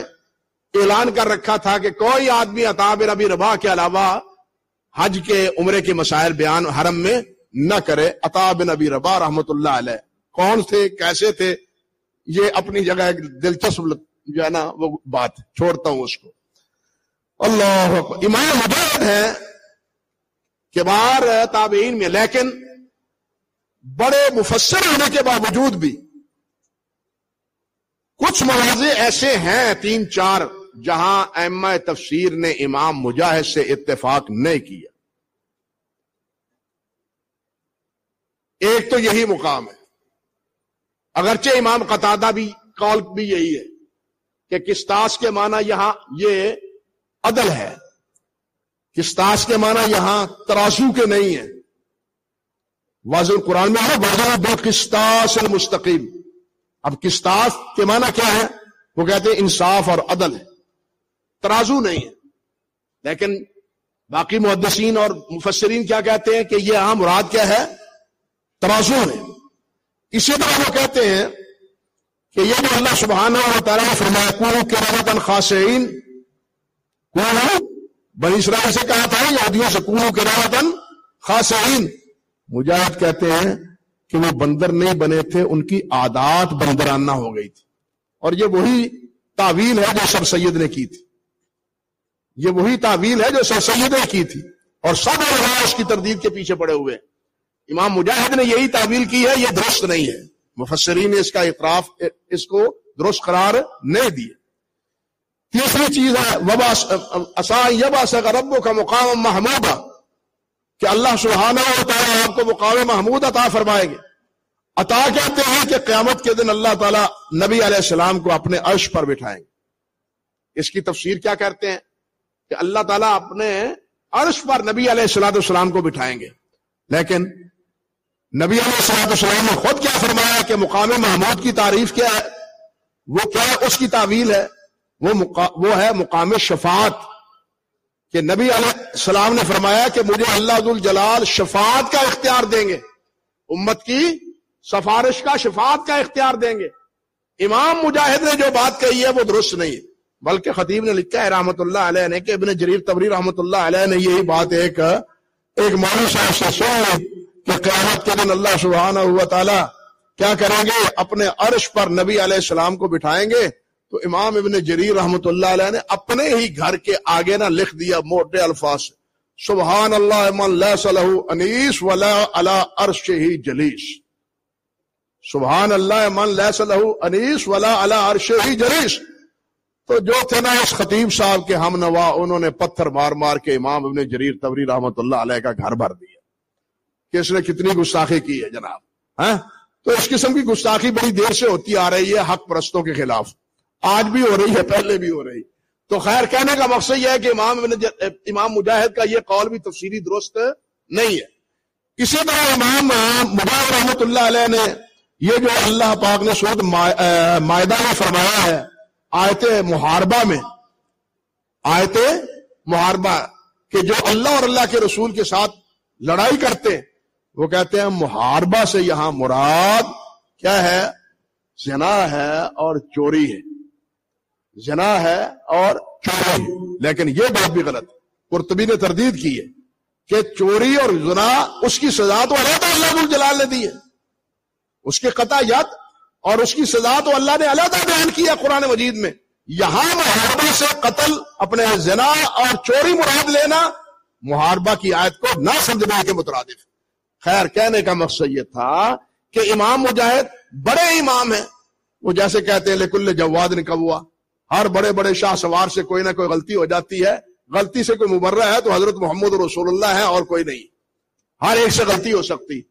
اعلان کر رکھا تھا کہ کوئی آدمی عطاب نبی ربا کے علاوہ حج کے عمرے کے مسائل بیان حرم میں نہ کرے عطا بن ابی ربا رحمت اللہ علیہ۔ کون تھے؟ کیسے تھے؟ یہ اپنی جگہ ایک دلچسپ جو ہے نا، وہ بات چھوڑتا ہوں اس کو۔ اللہ امام مجاہد ہے کہ بار تابعین میں، لیکن بڑے مفسر ہونے کے باوجود بھی کچھ مواضع ایسے ہیں، تین چار، جہاں ایم تفسیر نے امام مجاہد سے اتفاق نہیں کیا۔ ایک تو یہی مقام ہے۔ اگرچہ امام قطادہ بھی کال بھی یہی ہے کہ کستاس کے معنی یہاں یہ عدل ہے۔ کستاس کے معنی یہاں تراسو کے نہیں ہے۔ واضح قرآن میں ہے، واضح بو المستقیم۔ اب کستاس کے معنی کیا ہے؟ وہ کہتے ہیں انصاف اور عدل ہے۔ ترازو نہیں ہے۔ لیکن باقی محدثین اور مفسرین کیا کہتے ہیں کہ یہ عام مراد کیا ہے؟ ترازو ہے۔ اسی طرح وہ کہتے ہیں کہ یہ جو اللہ سبحانہ و تعالیٰ فرمایا کو خاصین بنی اسرائیل سے کہا تھا یادیوں سے کونو کرامتن خاصین مجاہد کہتے ہیں کہ وہ بندر نہیں بنے تھے، ان کی عادات بندرانہ ہو گئی تھی۔ اور یہ وہی تعویل ہے جو سر سید نے کی تھی۔ یہ وہی تعویل ہے جو سر سید نے کی تھی۔ اور سب اس کی تردید کے پیچھے پڑے ہوئے۔ امام مجاہد نے یہی تعویل کی ہے، یہ درست نہیں ہے۔ مفسرین نے اس کا اطراف اس کو درست قرار نہیں دیے تیسری چیز ہے، وبا رب کا مقام محمود کہ اللہ سبحانہ و تعالیٰ آپ کو مقام محمود عطا فرمائے گے عطا کہتے ہیں کہ قیامت کے دن اللہ تعالیٰ نبی علیہ السلام کو اپنے عرش پر بٹھائیں گے۔ اس کی تفسیر کیا کرتے ہیں؟ کہ اللہ تعالیٰ اپنے عرش پر نبی علیہ السلاۃ السلام کو بٹھائیں گے۔ لیکن نبی علیہ السلاۃ السلام نے خود کیا فرمایا کہ مقام محمود کی تعریف کیا ہے؟ وہ کیا ہے؟ اس کی تعویل ہے۔ وہ وہ ہے مقام شفاعت کہ نبی علیہ السلام نے فرمایا کہ مجھے اللہ الجلال شفاعت کا اختیار دیں گے۔ امت کی سفارش کا شفاعت کا اختیار دیں گے۔ امام مجاہد نے جو بات کہی ہے وہ درست نہیں بلکہ خطیب نے لکھا ہے رحمت اللہ علیہ نے کہ ابن جریر تبری رحمت اللہ علیہ نے یہی بات ایک ایک مولو صاحب سے سن لی کہ قیامت کے دن اللہ سبحانہ ہوا تعالی کیا کریں گے؟ اپنے عرش پر نبی علیہ السلام کو بٹھائیں گے۔ تو امام ابن جریر رحمت اللہ علیہ نے اپنے ہی گھر کے آگے نہ لکھ دیا، موٹے الفاظ سبحان اللہ من لیس لہو انیس ولا علا عرش ہی جلیس۔ سبحان اللہ من لیس لہو انیس ولا علا عرش ہی جلیس۔ تو جو تھے نا اس خطیب صاحب کے ہم نوا، انہوں نے پتھر مار مار کے امام ابن جریر تبری رحمت اللہ علیہ کا گھر بھر دیا۔ کہ اس نے کتنی گستاخی کی ہے جناب ہاں؟ تو اس قسم کی گستاخی بڑی دیر سے ہوتی آ رہی ہے، حق پرستوں کے خلاف۔ آج بھی ہو رہی ہے، پہلے بھی ہو رہی۔ تو خیر، کہنے کا مقصد یہ ہے کہ امام امام مجاہد کا یہ قول بھی تفصیلی درست نہیں ہے۔ اسی طرح امام مجاہد رحمت اللہ علیہ نے یہ جو اللہ پاک نے سوت معدہ میں فرمایا ہے، آیت محاربہ میں۔ آیت محاربہ کہ جو اللہ اور اللہ کے رسول کے ساتھ لڑائی کرتے، وہ کہتے ہیں محاربہ سے یہاں مراد کیا ہے؟ زنا ہے اور چوری ہے۔ زنا ہے اور چوری لیکن یہ بات بھی غلط قرطبی نے تردید کی ہے کہ چوری اور زنا اس کی سزا تو علیحدہ اللہ الجلال نے دی ہے۔ اس کے قطع یت اور اس کی سزا تو اللہ نے علیحدہ بیان کیا قرآن مجید میں۔ یہاں محاربہ سے قتل، اپنے زنا اور چوری مراد لینا محاربہ کی آیت کو نہ سمجھنے کے مترادف۔ خیر، کہنے کا مقصد یہ تھا کہ امام مجاہد بڑے امام ہیں۔ وہ جیسے کہتے ہیں، لکل جواد نکوا ہر بڑے بڑے شاہ سوار سے کوئی نہ کوئی غلطی ہو جاتی ہے۔ غلطی سے کوئی مبرہ ہے تو حضرت محمد رسول اللہ ہے اور کوئی نہیں۔ ہر ایک سے غلطی ہو سکتی۔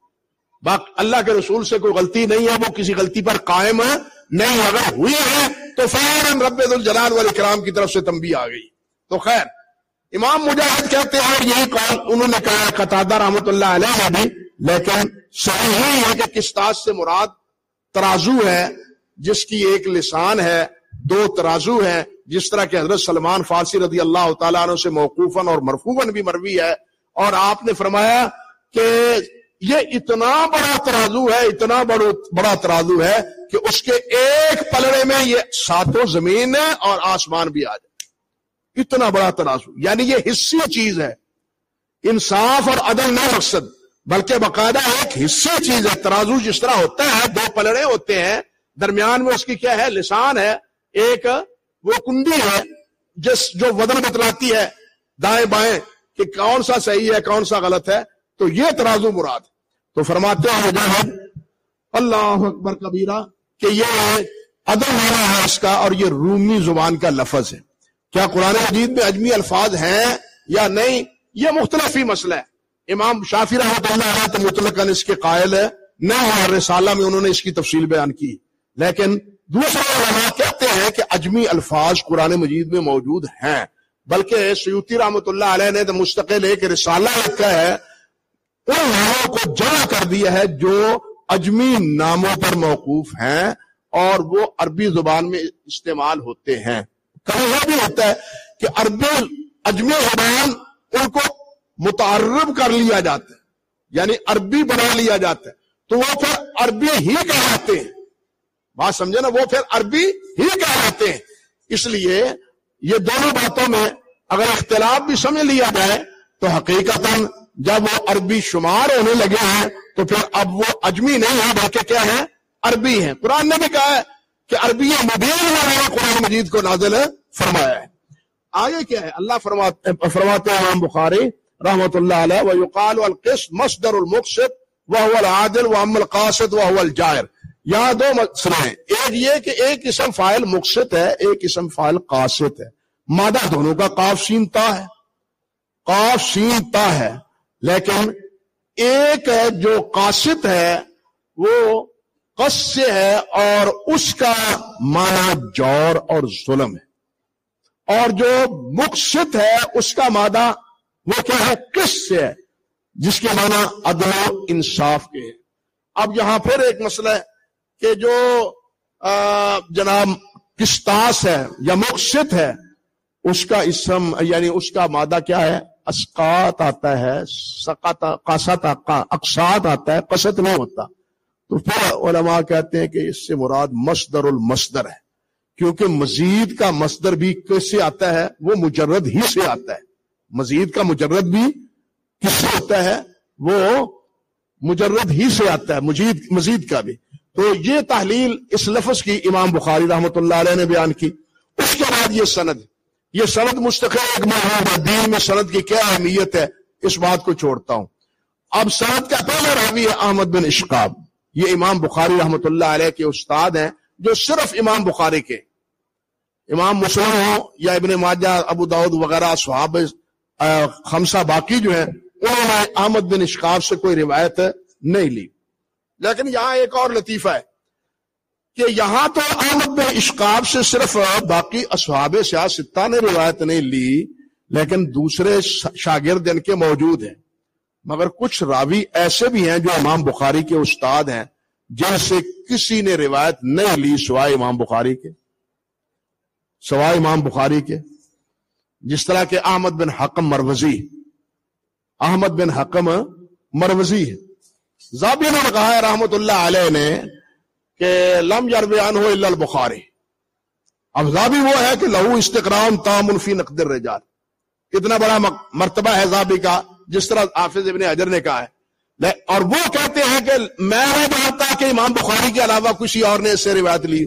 اللہ کے رسول سے کوئی غلطی نہیں ہے، وہ کسی غلطی پر قائم ہے۔ نہیں، اگر ہوئی ہے تو فوراً رب الجلال والی کرام کی طرف سے تمبی آ گئی۔ تو خیر، امام مجاہد کہتے ہیں، یہی قول انہوں نے کہا قطع رحمت اللہ علیہ بھی۔ لیکن صحیح ہے کہ کس سے مراد ترازو ہے، جس کی ایک لسان ہے۔ دو ترازو ہے جس طرح کہ حضرت سلمان فارسی رضی اللہ تعالیٰ عنہ سے موقوفاً اور مرفوباً بھی مروی ہے اور آپ نے فرمایا کہ یہ اتنا بڑا ترازو ہے، اتنا بڑا ترازو ہے کہ اس کے ایک پلڑے میں یہ ساتوں زمین ہے اور آسمان بھی آ جائے۔ اتنا بڑا ترازو یعنی یہ حصی چیز ہے۔ انصاف اور عدل نہ مقصد، بلکہ باقاعدہ ایک حصے چیز ہے۔ ترازو جس طرح ہوتا ہے، دو پلڑے ہوتے ہیں، درمیان میں اس کی کیا ہے؟ لسان ہے۔ ایک وہ کنڈی ہے، جس جو وزن بتلاتی ہے، دائیں بائیں کہ کون سا صحیح ہے، کون سا غلط ہے، تو یہ ترازو مراد تو فرماتے ہیں اللہ اکبر کبیرہ، کہ یہ عدم ہونا ہے اس کا اور یہ رومی زبان کا لفظ ہے۔ کیا قرآن مجید میں اجمی الفاظ ہیں یا نہیں؟ یہ مختلف ہی مسئلہ ہے۔ امام شافی رحمۃ اللہ علیہ مطلق اس کے قائل ہے نہ رسالہ میں انہوں نے اس کی تفصیل بیان کی۔ لیکن دوسرے علماء کہتے ہیں کہ اجمی الفاظ قرآن مجید میں موجود ہیں۔ بلکہ سیوتی رحمۃ اللہ علیہ نے مستقل ایک رسالہ رکھا ہے۔ ان ناموں کو جمع کر دیا ہے جو اجمی ناموں پر موقوف ہیں اور وہ عربی زبان میں استعمال ہوتے ہیں۔ کہیں یہ بھی ہوتا ہے کہ عربی اجمی زبان ان کو متعرب کر لیا جاتا ہے یعنی عربی بنا لیا جاتا ہے۔ تو وہ پھر عربی ہی کہلاتے ہیں۔ بات سمجھے نا، وہ پھر عربی ہی کہلاتے ہیں۔ اس لیے یہ دونوں باتوں میں اگر اختلاف بھی سمجھ لیا جائے تو حقیقت جب وہ عربی شمار ہونے لگے ہیں تو پھر اب وہ اجمی نہیں ہے بلکہ کیا ہے عربی ہیں۔ قرآن نے بھی کہا ہے کہ عربی مبین قرآن مجید کو نازل فرمایا ہے۔ آگے کیا ہے؟ اللہ فرماتے فرماتے ہیں امام بخاری رحمت اللہ علیہ ویقال القسط مصدر المقصد وہ العادل و ام القاصد وہ الجائر۔ یہاں دو مسئلے ایک یہ کہ ایک اسم فائل مقصد ہے، ایک اسم فائل قاصد ہے۔ مادہ دونوں کا قاف سین تا ہے۔ قاف سین تا ہے، لیکن ایک جو قاصد ہے، وہ قص سے ہے اور اس کا معنی جور اور ظلم ہے۔ اور جو مقصد ہے، اس کا مادہ وہ کیا ہے؟ کس سے ہے، جس کے معنی عدل و انصاف کے اب یہاں پھر ایک مسئلہ ہے۔ کہ جو جناب کستاس ہے یا مقصد ہے، اس کا اسم یعنی اس کا مادہ کیا ہے؟ اسقات آتا ہے اقساط آتا ہے، قصد نہیں ہوتا۔ تو پھر علماء کہتے ہیں کہ اس سے مراد مصدر المصدر ہے۔ کیونکہ مزید کا مصدر بھی کس سے آتا ہے؟ وہ مجرد ہی سے آتا ہے۔ مزید کا مجرد بھی کس سے ہوتا ہے؟ وہ مجرد ہی سے آتا ہے مزید مزید کا بھی۔ تو یہ تحلیل اس لفظ کی امام بخاری رحمۃ اللہ علیہ نے بیان کی۔ اس کے بعد یہ سند یہ سند مستقل ایک دین میں سند کی کیا اہمیت ہے، اس بات کو چھوڑتا ہوں۔ اب سند کا پہلا راوی ہے احمد بن اشقاب۔ یہ امام بخاری رحمۃ اللہ علیہ کے استاد ہیں، جو صرف امام بخاری کے۔ امام مسلم ہو یا ابن ماجہ، ابو داود وغیرہ صحاب خمسہ باقی جو ہیں، انہوں نے احمد بن اشقاب سے کوئی روایت نہیں لی۔ لیکن یہاں ایک اور لطیفہ ہے کہ یہاں تو احمد بن اشقاب سے صرف باقی اصحاب سیاستہ نے روایت نہیں لی، لیکن دوسرے شاگرد ان کے موجود ہیں۔ مگر کچھ راوی ایسے بھی ہیں جو امام بخاری کے استاد ہیں، جن سے کسی نے روایت نہیں لی سوائے امام بخاری کے۔ سوائے امام بخاری کے۔ جس طرح کے احمد بن حکم مروزی۔ احمد بن حکم مروزی ہے زابی نے کہا ہے، رحمت اللہ علیہ نے کہ لم یار ہو البخاری۔ اب زابی وہ ہے کہ لہو استقرام تام فی نقدر رجال کتنا بڑا مرتبہ ہے زابی کا، جس طرح حافظ ابن حجر نے کہا ہے۔ اور وہ کہتے ہیں کہ میں نے جانتا کہ امام بخاری کے علاوہ کسی اور نے اس سے روایت لی۔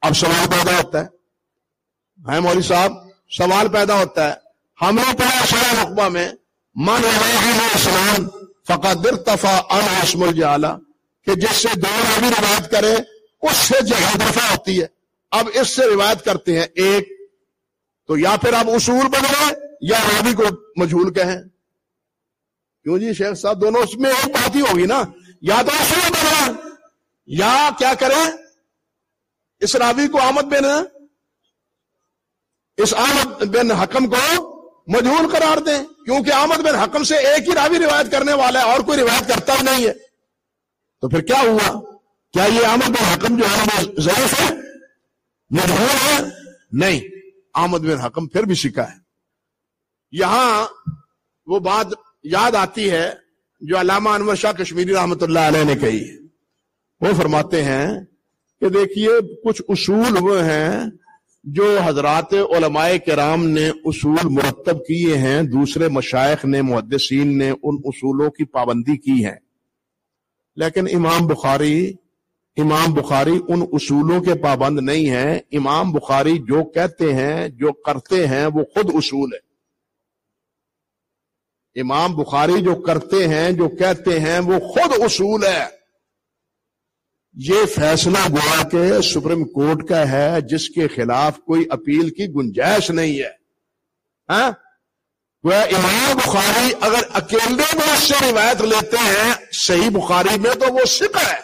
اب سوال پیدا ہوتا ہے۔ ہے مولوی صاحب، سوال پیدا ہوتا ہے۔ ہم نے پڑھا شرح رقبہ میں، من اسلام فقدر تفا انسم الجالا کہ جس سے دو راوی روایت کرے، اس سے جہاں دفاع ہوتی ہے۔ اب اس سے روایت کرتے ہیں ایک، تو یا پھر اب اصول بن گئے، یا راوی کو مجھول کہیں۔ کیوں جی شیخ صاحب، دونوں اس میں ایک بات ہی ہوگی نا۔ یا تو اصول بن یا کیا کریں؟ اس راوی کو آمد بن، اس آمد بن حکم کو مجھول قرار دیں، کیونکہ آمد بن حکم سے ایک ہی راوی روایت کرنے والا ہے اور کوئی روایت کرتا نہیں ہے۔ تو پھر کیا ہوا؟ کیا یہ آمد بن حکم جو ہے ضعیف ہے؟ مجھول ہے؟ نہیں۔ آمد بن حکم پھر بھی سکھا ہے۔ یہاں وہ بات یاد آتی ہے جو علامہ انور شاہ کشمیری رحمت اللہ علیہ نے کہی وہ فرماتے ہیں کہ دیکھیے، کچھ اصول وہ ہیں جو حضرات علماء کرام نے اصول مرتب کیے ہیں، دوسرے مشائق نے، محدثین نے ان اصولوں کی پابندی کی ہے۔ لیکن امام بخاری امام بخاری ان اصولوں کے پابند نہیں ہیں۔ امام بخاری جو کہتے ہیں، جو کرتے ہیں، وہ خود اصول ہے امام بخاری جو کرتے ہیں، جو کہتے ہیں، وہ خود اصول ہے یہ فیصلہ گوا کے سپریم کورٹ کا ہے، جس کے خلاف کوئی اپیل کی گنجائش نہیں ہے۔ ہاں؟ امام بخاری اگر اکیلے میں اس سے روایت لیتے ہیں، صحیح بخاری میں تو وہ سکھ ہے۔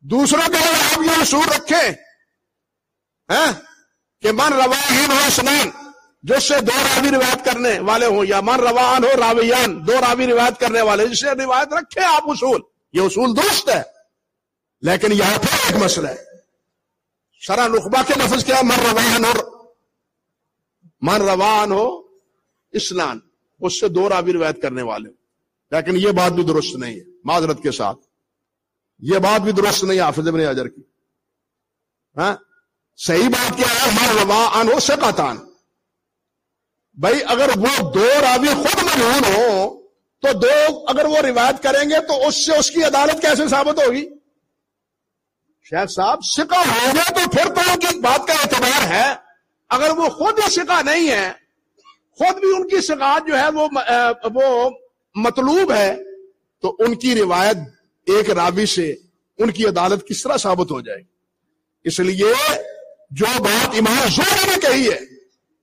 دوسروں کے لیے آپ یہ اصول رکھیں۔ ہاں؟ کہ من روا ہی سنان، جو سے دو راوی روایت کرنے والے ہوں، یا من روان ہو راویان، دو راوی روایت کرنے والے، جس سے روایت رکھے آپ اصول۔ یہ اصول درست ہے۔ لیکن یہاں پھر ایک مسئلہ ہے۔ شرح نخبہ کے لفظ کیا؟ من روان اور من روان ہو، اسنان۔ اس سے دو راوی روایت کرنے والے لیکن یہ بات بھی درست نہیں ہے، معذرت کے ساتھ۔ یہ بات بھی درست نہیں حافظ ابن اجر کی۔ ہاں؟ صحیح بات کیا ہے؟ من روان ہو سکاتان بھائی، اگر وہ دو راوی خود مجھول ہو تو دو اگر وہ روایت کریں گے، تو اس سے اس کی عدالت کیسے ثابت ہوگی؟ شیخ صاحب سکا ہو گیا تو پھر تو ان کی بات کا اعتبار ہے۔ اگر وہ خود ہی سکا نہیں ہے، خود بھی ان کی سکاط جو ہے وہ وہ مطلوب ہے، تو ان کی روایت ایک راوی سے ان کی عدالت کس طرح ثابت ہو جائے گی؟ اس لیے جو بات امام زور نے کہی ہے،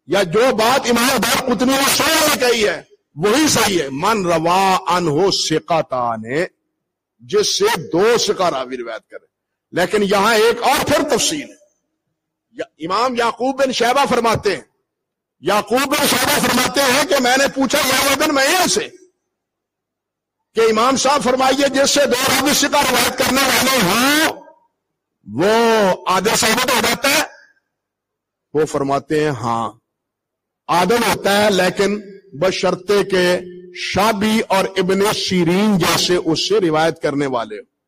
یا جو بات امام بات اتنی نے کہی ہے، وہی صحیح ہے۔ من روا ان ہو سکا جس سے دو سکا راوی روایت کرے۔ لیکن یہاں ایک اور پھر تفصیل ہے۔ امام یعقوب بن شہبہ فرماتے ہیں۔ یعقوب بن شہبہ فرماتے ہیں کہ میں نے پوچھا یا بن میں سے کہ امام صاحب فرمائیے جس سے دو حدیث کا روایت کرنے والے ہوں، وہ آدھے ثابت ہو جاتا ہے؟ وہ فرماتے ہیں ہاں۔ آدم ہوتا ہے، لیکن بشرتے کے شابی اور ابن سیرین جیسے اس سے روایت کرنے والے ہوں۔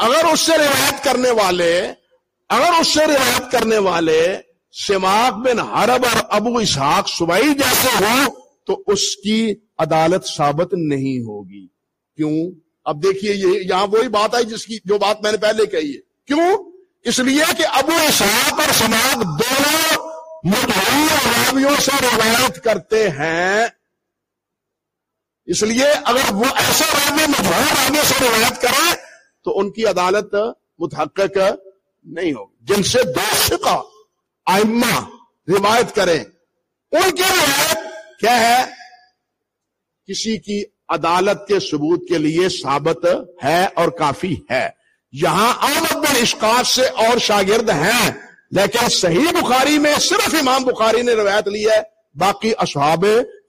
اگر اس سے روایت کرنے والے، اگر اس سے روایت کرنے والے سماق بن حرب اور ابو اسحاق سبائی جیسے ہوں، تو اس کی عدالت ثابت نہیں ہوگی۔ کیوں؟ اب دیکھیے، یہ یہاں وہی بات آئی جس کی، جو بات میں نے پہلے کہی ہے۔ کیوں؟ اس لیے کہ ابو اسحاق اور سماق دونوں راویوں سے روایت کرتے ہیں۔ اس لیے اگر وہ ایسے راوی مجھول راویوں سے روایت کریں تو ان کی عدالت متحقق نہیں ہوگی۔ جن سے دو آئمہ روایت کریں۔ ان کی روایت کیا ہے؟ کسی کی عدالت کے ثبوت کے لیے ثابت ہے اور کافی ہے۔ یہاں آمد بن اشکاف سے اور شاگرد ہیں، لیکن صحیح بخاری میں صرف امام بخاری نے روایت لی ہے، باقی اصحاب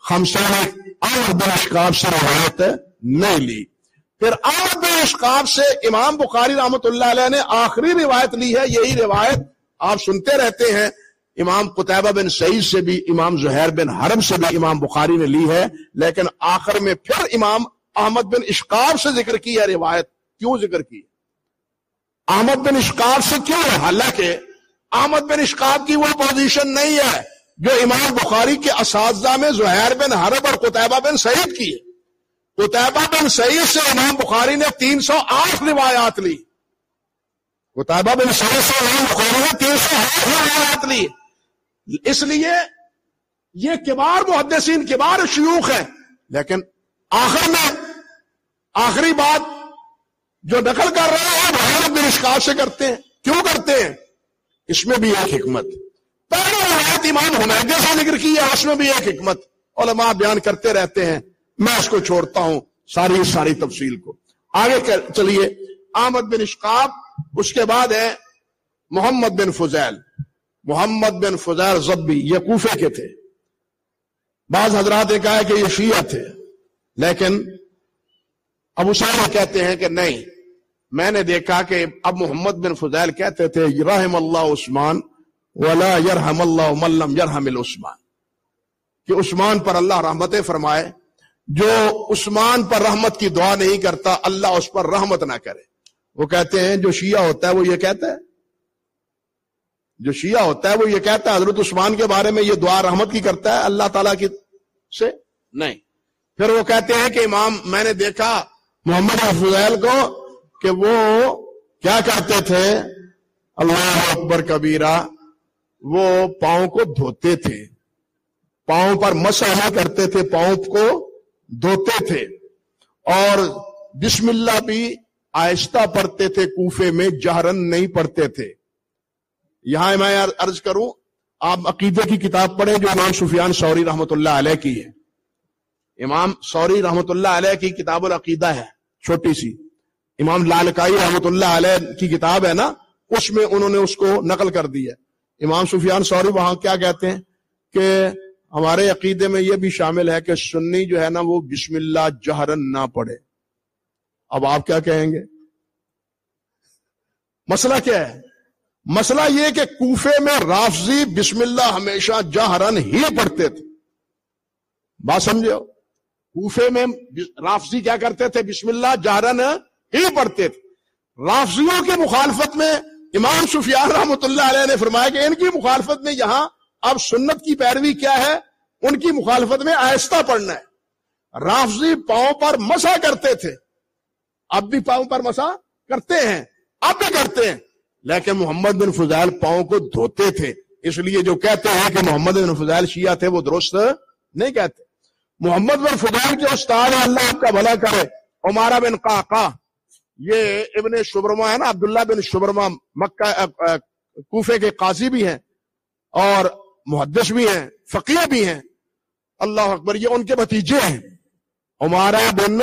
خمسہ نے آمد بن اشکاف سے روایت نہیں لی۔ پھر آمد بن سے امام بخاری رحمت اللہ علیہ نے آخری روایت لی ہے، یہی روایت آپ سنتے رہتے ہیں۔ امام قطبہ بن سعید سے بھی، امام زہیر بن حرم سے بھی امام بخاری نے لی ہے۔ لیکن آخر میں پھر امام احمد بن اشکار سے ذکر کی ہے روایت۔ کیوں ذکر کی؟ احمد بن اشکار سے کیوں ہے؟ حالانکہ احمد بن اشکار کی وہ پوزیشن نہیں ہے جو امام بخاری کے اساتذہ میں زہیر بن حرب اور قطبہ بن سعید کی ہے۔ قطبہ بن سعید سے امام بخاری نے تین سو آٹھ روایات لی۔ قطبہ بن سعید سے امام بخاری نے تین سو آٹھ روایات لی۔ اس لیے یہ کبار محدثین، کبار شیوخ ہے لیکن آخر میں، آخری بات جو نقل کر رہے ہیں بھارت بن اشکار سے کرتے ہیں۔ کیوں کرتے ہیں؟ اس میں بھی ایک حکمت۔ پہلے روایت امام حمیدے سے ذکر کی ہے، اس میں بھی ایک حکمت۔ علماء بیان کرتے رہتے ہیں۔ میں اس کو چھوڑتا ہوں ساری ساری تفصیل کو۔ آگے چلیے۔ احمد بن اشقاب اس کے بعد ہے محمد بن فضیل۔ محمد بن فضیر زبی، یہ کوفے کے تھے۔ بعض حضرات نے کہا کہ یہ شیعہ تھے۔ لیکن ابو سارا کہتے ہیں کہ نہیں۔ میں نے دیکھا کہ اب محمد بن فضیل کہتے تھے، رحم اللہ عثمان ولا یرحم اللہ ملم یرحم العثمان۔ کہ عثمان پر اللہ رحمت فرمائے۔ جو عثمان پر رحمت کی دعا نہیں کرتا، اللہ اس پر رحمت نہ کرے۔ وہ کہتے ہیں، جو شیعہ ہوتا ہے وہ یہ کہتا ہے۔ جو شیعہ ہوتا ہے وہ یہ کہتا ہے، حضرت عثمان کے بارے میں یہ دعا رحمت کی کرتا ہے، اللہ تعالیٰ کی سے؟ نہیں۔ پھر وہ کہتے ہیں کہ امام، میں نے دیکھا محمد افضل کو کہ وہ کیا کہتے تھے؟ اللہ اکبر کبیرہ، وہ پاؤں کو دھوتے تھے۔ پاؤں پر مسا کرتے تھے، پاؤں کو دھوتے تھے اور بسم اللہ بھی آہستہ پڑھتے تھے، کوفے میں جہرن نہیں پڑھتے تھے۔ یہاں میں عرض کروں، آپ عقیدے کی کتاب پڑھیں جو امام سفیان سوری رحمۃ اللہ علیہ کی ہے۔ امام سوری رحمۃ اللہ علیہ کی کتاب العقیدہ ہے، چھوٹی سی۔ امام لالکائی رحمۃ اللہ علیہ کی کتاب ہے نا، اس میں انہوں نے اس کو نقل کر دی ہے۔ امام سفیان سوری وہاں کیا کہتے ہیں کہ ہمارے عقیدے میں یہ بھی شامل ہے کہ سنی جو ہے نا وہ بسم اللہ جہرن نہ پڑھے۔ اب آپ کیا کہیں گے؟ مسئلہ کیا ہے؟ مسئلہ یہ کہ کوفے میں رافضی بسم اللہ ہمیشہ جہرن ہی پڑھتے تھے۔ بات سمجھو کوفے میں رافضی کیا کرتے تھے؟ بسم اللہ جہرن ہی پڑھتے تھے۔ رافضیوں کی مخالفت میں امام سفیان رحمۃ اللہ علیہ نے فرمایا کہ ان کی مخالفت میں یہاں اب سنت کی پیروی کیا ہے؟ ان کی مخالفت میں آہستہ پڑھنا ہے۔ رافضی پاؤں پر مسا کرتے تھے۔ اب بھی پاؤں پر مسا کرتے ہیں۔ اب بھی کرتے ہیں۔ لیکن محمد بن فضائل پاؤں کو دھوتے تھے۔ اس لیے جو کہتے ہیں کہ محمد بن فضائل شیعہ تھے، وہ درست نہیں کہتے۔ محمد بن فضائل کے استاد اللہ آپ کا بھلا کرے، عمارہ بن قاقا یہ ابن شبرما ہے نا، عبداللہ بن شبرما مکہ کوفے کے قاضی بھی ہیں۔ اور محدث بھی ہیں، فقیہ بھی ہیں۔ اللہ اکبر، یہ ان کے بھتیجے ہیں۔ عمارہ بن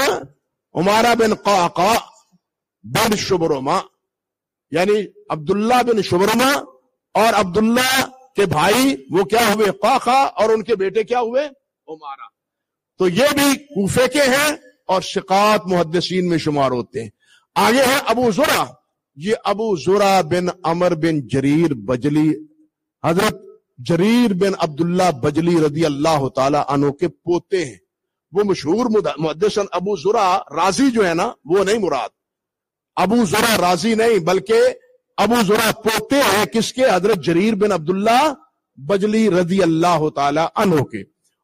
عمارہ بن قاقا بن شبرما یعنی عبداللہ بن شبرما اور عبداللہ کے بھائی، وہ کیا ہوئے؟ قاقا اور ان کے بیٹے کیا ہوئے؟ عمارہ۔ تو یہ بھی کوفے کے ہیں اور شکات محدثین میں شمار ہوتے ہیں۔ آگے ہے ابو ذرا۔ یہ ابو ذرا بن امر بن جریر بجلی۔ حضرت جریر بن عبداللہ بجلی رضی اللہ تعالی عنہ کے پوتے ہیں۔ وہ مشہور محدث ابو ذرا راضی جو ہے نا، وہ نہیں مراد۔ ابو ذرا راضی نہیں، بلکہ ابو ذرا پوتے ہیں کس کے؟ حضرت جریر بن عبداللہ بجلی رضی اللہ تعالی عنہ کے۔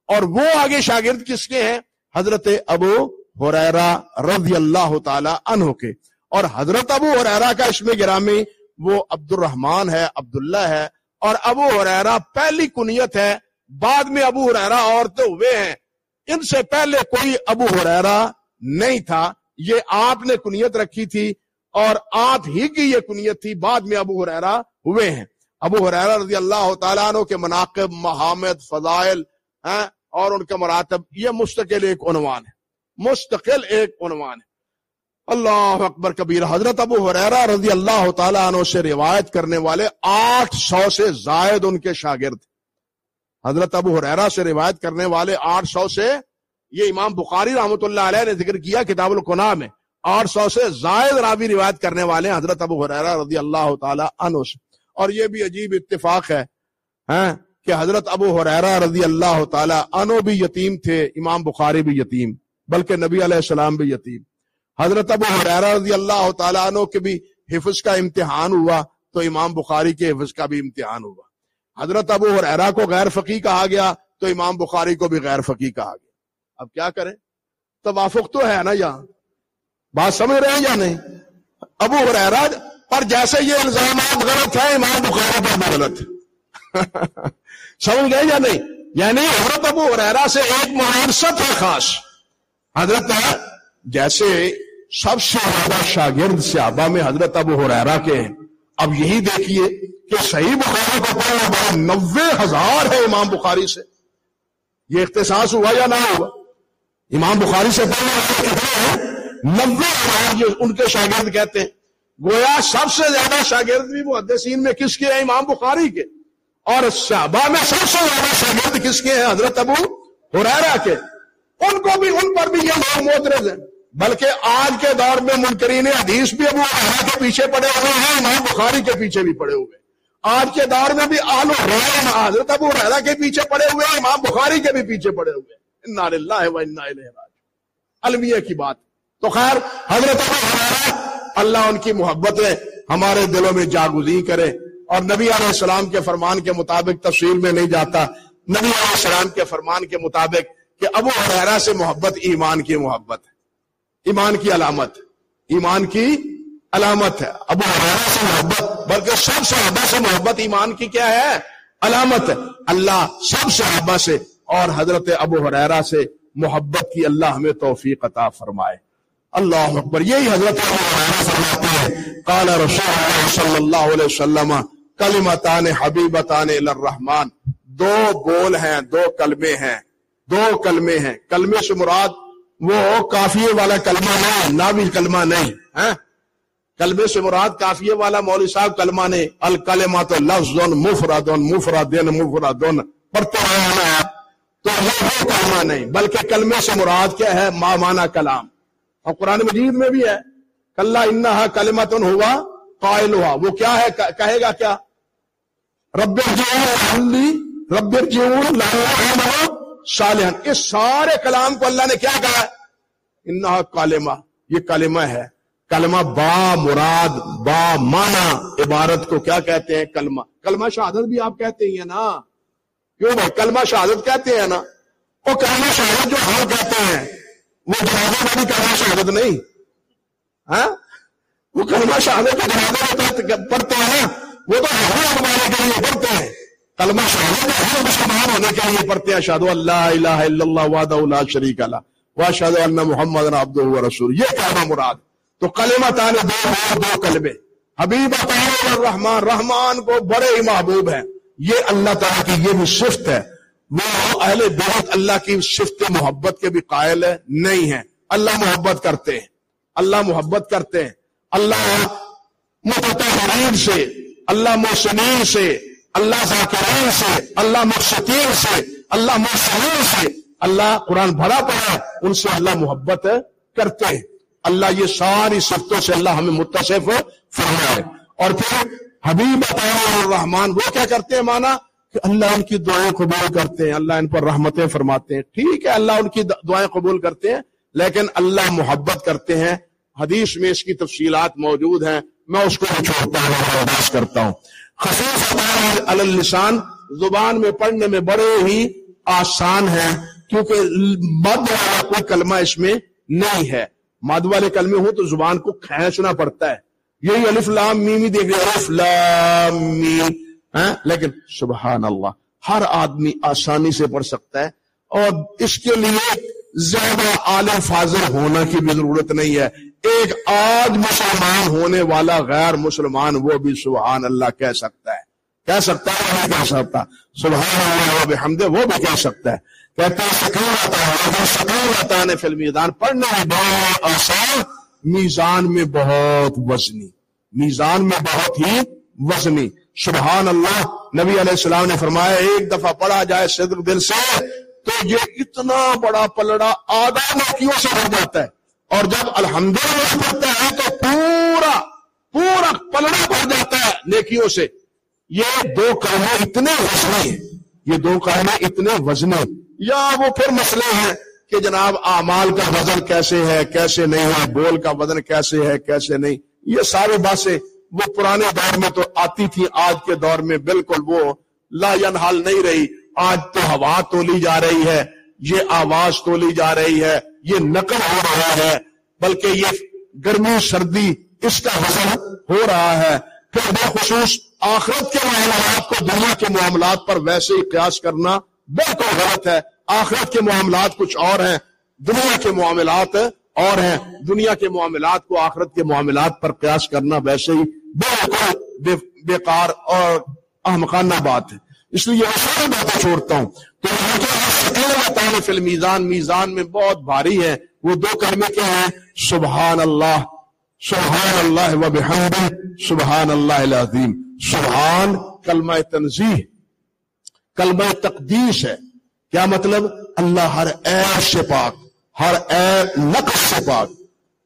اور وہ آگے شاگرد کس کے ہیں؟ حضرت ابو حریرا رضی اللہ تعالی عنہ کے۔ اور حضرت ابو حریرا کا اس میں گرامی وہ عبد الرحمان ہے، عبداللہ ہے اور ابو حریرا پہلی کنیت ہے، بعد میں ابو حریرا عورتیں ہوئے ہیں۔ ان سے پہلے کوئی ابو حریرا نہیں تھا۔ یہ آپ نے کنیت رکھی تھی اور آپ ہی کی یہ کنیت تھی۔ بعد میں ابو حریرا ہوئے ہیں۔ ابو حریرا رضی اللہ تعالیٰ عنہ کے مناقب محمد فضائل، ہیں، اور ان کا مراتب، یہ مستقل ایک عنوان ہے۔ مستقل ایک عنوان ہے۔ اللہ اکبر کبیر حضرت ابو حریرا رضی اللہ تعالیٰ عنہ سے روایت کرنے والے آٹھ سو سے زائد ان کے شاگرد حضرت ابو حریرا سے روایت کرنے والے آٹھ سو سے یہ امام بخاری رحمۃ اللہ علیہ نے ذکر کیا کتاب القنا میں۔ آٹھ سو سے زائد راوی روایت کرنے والے حضرت ابو حریرا رضی اللہ تعالی عنہ سے۔ اور یہ بھی عجیب اتفاق ہے ہاں، کہ حضرت ابو حریرا رضی اللہ تعالی عنہ بھی یتیم تھے امام بخاری بھی یتیم بلکہ نبی علیہ السلام بھی یتیم۔ حضرت ابو حریرا رضی اللہ تعالیٰ عنہ کے بھی حفظ کا امتحان ہوا تو امام بخاری کے حفظ کا بھی امتحان ہوا۔ حضرت ابو حریرا کو غیر فقی کہا گیا تو امام بخاری کو بھی غیر فقی کہا گیا۔ اب کیا کریں؟ توافق تو ہے نا یہاں۔ بات سمجھ رہے ہیں یا نہیں؟ ابو حریرا پر جیسے یہ الزامات غلط ہیں، امام بخاری پر بھی غلط۔ (laughs) سمجھ گئے یا نہیں؟ یعنی حضرت ابو حریرا سے ایک معرست ہے خاص۔ حضرت جیسے سب سے زیادہ شاگرد صحابہ میں حضرت ابو حریرا کے ہیں۔ اب یہی دیکھیے کہ صحیح بخاری کو پڑھنا بڑا نوے ہزار ہے امام بخاری سے۔ یہ اختصاص ہوا یا نہ ہوا؟ امام بخاری سے پڑھنا نوے ہزار جو ان کے شاگرد کہتے ہیں۔ گویا سب سے زیادہ شاگرد بھی محدثین میں کس کے ہیں؟ امام بخاری کے۔ اور صحابہ میں سب سے زیادہ شاگرد کس کے ہیں؟ حضرت ابو حریرہ کے۔ ان کو بھی، ان پر بھی یہ لوگ موترز ہیں۔ بلکہ آج کے دور میں منکرین حدیث بھی ابو حریرہ کے پیچھے پڑے ہوئے ہیں، امام بخاری کے پیچھے بھی پڑے ہوئے آج کے دور میں بھی آل حضرت ابو حریرہ کے پیچھے پڑے ہوئے ہیں، امام بخاری کے بھی پیچھے پڑے ہوئے ہیں۔ انا للہ و المیہ کی بات۔ تو خیر، حضرت اللہ ان کی محبت ہمارے دلوں میں جاگزی کرے اور نبی علیہ السلام کے فرمان کے مطابق تفصیل میں نہیں جاتا، نبی علیہ السلام کے فرمان کے مطابق کہ ابو حرا سے محبت ایمان کی محبت ہے۔ ایمان کی علامت ایمان کی علامت ہے۔ ابو حرا سے محبت، بلکہ سب صحابہ سے محبت ایمان کی کیا ہے؟ علامت ہے۔ اللہ سب صحابہ سے اور حضرت ابو حریرا سے محبت کی اللہ ہمیں توفیق عطا فرمائے۔ اللہ اکبر، یہی حضرت فرماتے ہیں۔ قال رسول اللہ صلی اللہ علیہ وسلم، کلمتان حبیبتان الرحمن۔ دو بول ہیں، دو کلمے ہیں۔ دو کلمے ہیں۔ کلمے سے مراد وہ کافیے والا کلمہ نہیں نابل کلمہ نہیں ہاں؟ ہے کلمے سے مراد کافیے والا مولوی صاحب کلمہ نہیں الکلمات لفظ مفرد مفرد مفرد پڑھتے ہیں تو وہ کلمہ نہیں، بلکہ کلمے سے مراد کیا ہے؟ ماں کلام۔ اور قرآن مجید میں بھی ہے کل انہا کلمت ہوا قائل ہوا وہ کیا ہے؟ کہے گا کیا؟ رب جیون رب جیون صالحن اس سارے کلام کو اللہ نے کیا کہا؟ انہا کالمہ۔ یہ کلمہ ہے۔ کلمہ با مراد، با مانا عبارت کو کیا کہتے ہیں؟ کلمہ۔ کلمہ شہادت بھی آپ کہتے ہیں نا۔ کیوں بھائی؟ کلمہ شہادت کہتے ہیں نا۔ وہ کلمہ شہادت جو ہم کہتے ہیں، وہ جنازہ میں بھی کلمہ شہادت نہیں۔ ہاں؟ وہ کلمہ شہادت جنازہ میں پڑھتے ہیں۔ وہ تو ہر ہمارے کے لیے پڑھتے ہیں۔ کلمہ شہادت ہر مسلمان ہونے کے لیے پڑھتے ہیں شاد اللہ الہ الا اللہ وعد اللہ شریک اللہ واشهد ان محمد عبدہ و رسول یہ کلمہ مراد۔ تو کلمہ تانے دو ہیں، دو کلمے۔ حبیب تعالی الرحمن، رحمان کو بڑے ہی محبوب ہیں۔ یہ اللہ تعالیٰ کی یہ بھی صفت ہے۔ وہ اہل بیت اللہ کی شفت محبت کے بھی قائل ہے، نہیں ہے اللہ محبت کرتے ہیں۔ اللہ محبت کرتے ہیں۔ اللہ متحرین سے، اللہ محسنین سے اللہ ذاکرین سے، اللہ مقصدین سے، اللہ محسنین سے۔ اللہ قرآن بھرا پڑا ان سے اللہ محبت کرتے ہیں۔ اللہ یہ ساری صفتوں سے اللہ ہمیں متصف فرمائے۔ اور پھر حبیب الرحمان وہ کیا کرتے ہیں مانا؟ کہ اللہ ان کی دعائیں قبول کرتے ہیں، اللہ ان پر رحمتیں فرماتے ہیں۔ ٹھیک ہے، اللہ ان کی دعائیں قبول کرتے ہیں، لیکن اللہ محبت کرتے ہیں۔ حدیث میں اس کی تفصیلات موجود ہیں، میں اس کو چھوڑتا ہوں کرتا ہوں۔ خصوص اللسان زبان میں پڑھنے میں بڑے ہی آسان ہے کیونکہ مد والا کوئی کلمہ اس میں نہیں ہے۔ مد والے کلمے ہوں تو زبان کو کھینچنا پڑتا ہے۔ یہی الف لام میمی دیکھ رہے الف لام میم۔ ہاں؟ لیکن سبحان اللہ ہر آدمی آسانی سے پڑھ سکتا ہے۔ اور اس کے لیے زیادہ عالم فاضل ہونا کی بھی ضرورت نہیں ہے۔ ایک آج مسلمان ہونے والا غیر مسلمان وہ بھی سبحان اللہ کہہ سکتا ہے۔ کہہ سکتا ہے نہیں کہہ سکتا۔ سبحان اللہ بحمد وہ بھی کہہ سکتا ہے۔ کہتے ہیں سکون آتا ہے سکون آتا ہے فی المیدان۔ پڑھنا ہے بہت آسان، میزان میں بہت وزنی۔ میزان میں بہت ہی وزنی۔ سبحان اللہ، نبی علیہ السلام نے فرمایا، ایک دفعہ پڑھا جائے صدر دل سے تو یہ اتنا بڑا پلڑا آدھا نیکیوں سے بھر جاتا ہے؟ اور جب الحمد للہ پڑھتا ہے تو پورا پورا پلڑا بھر جاتا ہے نیکیوں سے۔ یہ دو کامیں اتنے وزنے ہیں۔ یہ دو کامیں اتنے وزنے یا وہ پھر مسئلے ہیں کہ جناب اعمال کا وزن کیسے ہے، کیسے نہیں ہے، بول کا وزن کیسے ہے، کیسے نہیں۔ یہ ساری باتیں وہ پرانے دور میں تو آتی تھی آج کے دور میں بالکل وہ لا ینحال نہیں رہی۔ آج تو ہوا تولی جا رہی ہے۔ یہ آواز تولی جا رہی ہے۔ یہ نقل ہو رہا ہے، بلکہ یہ گرمی، سردی اس کا وزن ہو رہا ہے۔ پھر بخصوص آخرت کے معاملات کو، دنیا کے معاملات پر ویسے ہی قیاس کرنا بالکل غلط ہے۔ آخرت کے معاملات کچھ اور ہیں، دنیا کے معاملات اور ہیں۔ دنیا کے معاملات کو آخرت کے معاملات پر قیاس کرنا ویسے ہی بالکل بیکار اور احمقانہ بات ہے۔ اس لیے یہ ساری باتیں چھوڑتا ہوں۔ فی میزان میزان میں بہت بھاری ہے۔ وہ دو کرنے کے ہیں؟ سبحان اللہ سبحان اللہ و بحمد سبحان اللہ العظیم۔ سبحان کلمہ تنظیح کلمہ تقدیس ہے۔ کیا مطلب؟ اللہ ہر عیب سے پاک، ہر عیب نقص سے پاک۔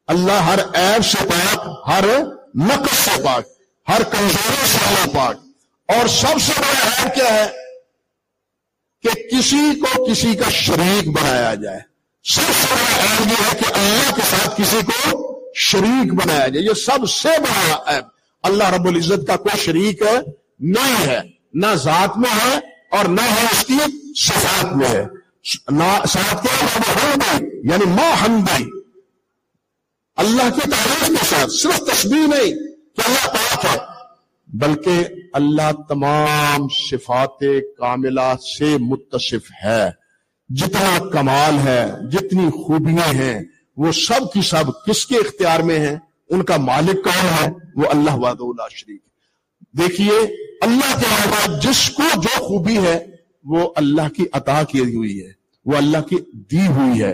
اللہ ہر عیب سے پاک، ہر نقص سے پاک، ہر کمزوری سے پاک۔ اور سب سے بڑا عیب کیا ہے؟ کہ کسی کو کسی کا شریک بنایا جائے۔ سب سے بڑا عیب یہ ہے کہ اللہ کے ساتھ کسی کو شریک بنایا جائے۔ یہ سب سے بڑا عیب۔ اللہ رب العزت کا کوئی شریک ہے نہیں ہے، نہ ذات میں ہے اور نہ ہے اس کی صفات میں ہے۔ ساتھ کیا یعنی ماں ہمدی اللہ کی تعریف کے ساتھ، صرف تصویر نہیں، کہ اللہ پاک ہے۔ بلکہ اللہ تمام صفات کاملہ سے متصف ہے۔ جتنا کمال ہے، جتنی خوبیاں ہیں، وہ سب کی سب کس کے اختیار میں ہیں؟ ان کا مالک کون ہے؟ وہ اللہ واد اللہ شریف دیکھیے، اللہ کے علاوہ جس کو جو خوبی ہے، وہ اللہ کی عطا کی ہوئی ہے۔ وہ اللہ کی دی ہوئی ہے۔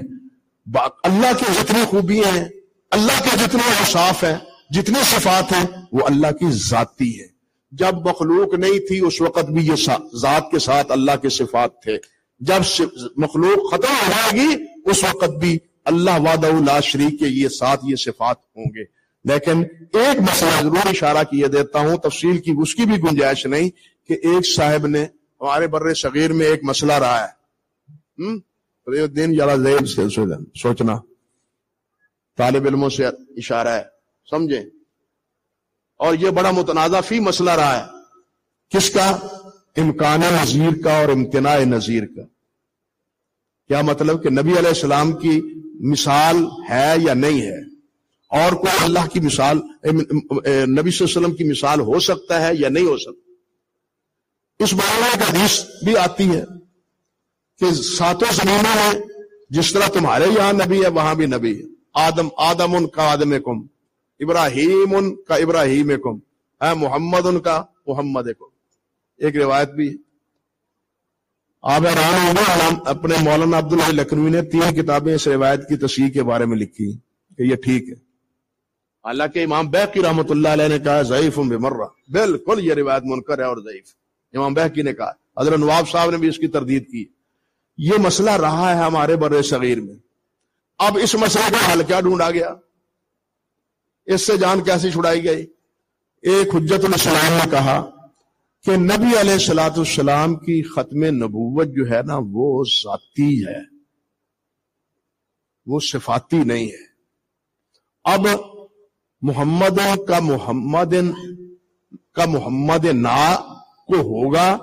اللہ کی جتنی خوبی ہیں، اللہ کے جتنے احساف ہیں، جتنے صفات ہیں وہ اللہ کی ذاتی ہے۔ جب مخلوق نہیں تھی اس وقت بھی یہ ذات کے ساتھ اللہ کے صفات تھے۔ جب مخلوق ختم ہو جائے گی، اس وقت بھی اللہ واد اللہ شریک کے یہ ساتھ یہ صفات ہوں گے۔ لیکن ایک مسئلہ ضرور اشارہ کیے دیتا ہوں، تفصیل کی اس کی بھی گنجائش نہیں کہ ایک صاحب نے ہمارے بر صغیر میں ایک مسئلہ رہا ہے۔ دین سے سوچنا۔ طالب علموں سے اشارہ ہے۔ سمجھیں؟ اور یہ بڑا متنازع فی مسئلہ رہا ہے۔ کس کا؟ امکان نظیر کا اور امتناع نظیر کا۔ کیا مطلب کہ نبی علیہ السلام کی مثال ہے یا نہیں ہے؟ اور کوئی اللہ کی مثال نبی صلی اللہ علیہ وسلم کی مثال ہو سکتا ہے یا نہیں ہو سکتا؟ اس بارے میں حدیث بھی آتی ہے کہ ساتوں زمینوں میں جس طرح تمہارے یہاں نبی ہے، وہاں بھی نبی ہے۔ آدم آدم ان کا آدم کم ابراہیم ان کا ابراہیم کم ہے محمد ان کا محمد کم ایک روایت بھی آپ اپنے مولانا عبد اللہ لکھنوی نے تین کتابیں اس روایت کی تصحیح کے بارے میں لکھی کہ یہ ٹھیک ہے۔ حالانکہ امام بیک کی اللہ علیہ نے کہا، ضعیف بمرہ۔ بالکل یہ روایت منکر ہے اور ضعیف۔ امام بیک نے کہا، حضرت نواب صاحب نے بھی اس کی تردید کی۔ یہ مسئلہ رہا ہے ہمارے بر صغیر میں۔ اب اس مسئلے کا حل کیا ڈھونڈا گیا؟ اس سے جان کیسی چھڑائی گئی؟ ایک حجت الاسلام نے کہا کہ نبی علیہ السلاۃ السلام کی ختم نبوت جو ہے نا، وہ ذاتی ہے۔ وہ صفاتی نہیں ہے۔ اب محمد کا محمد کا محمد نا کو ہوگا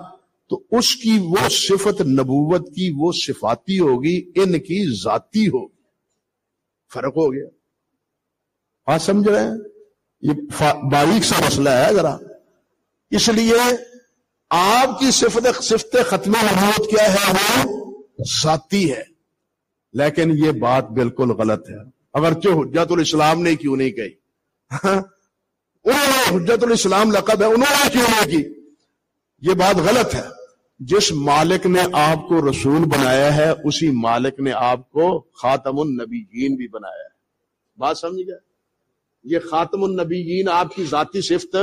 تو اس کی وہ صفت نبوت کی وہ صفاتی ہوگی، ان کی ذاتی ہوگی۔ فرق ہو گیا۔ ہاں سمجھ رہے ہیں؟ یہ باریک سا مسئلہ ہے ذرا۔ اس لیے آپ کی صفت صفت ختم نبوت کیا ہے؟ وہ ذاتی ہے۔ لیکن یہ بات بالکل غلط ہے۔ اگرچہ حجت الاسلام نے کیوں نہیں کہی؟ انہوں نے حجت الاسلام لقب ہے، انہوں نے کیوں نہیں کی؟ یہ بات غلط ہے۔ جس مالک نے آپ کو رسول بنایا ہے، اسی مالک نے آپ کو خاتم النبیین بھی بنایا ہے۔ بات سمجھ گئے؟ یہ خاتم النبیین آپ کی ذاتی صفت،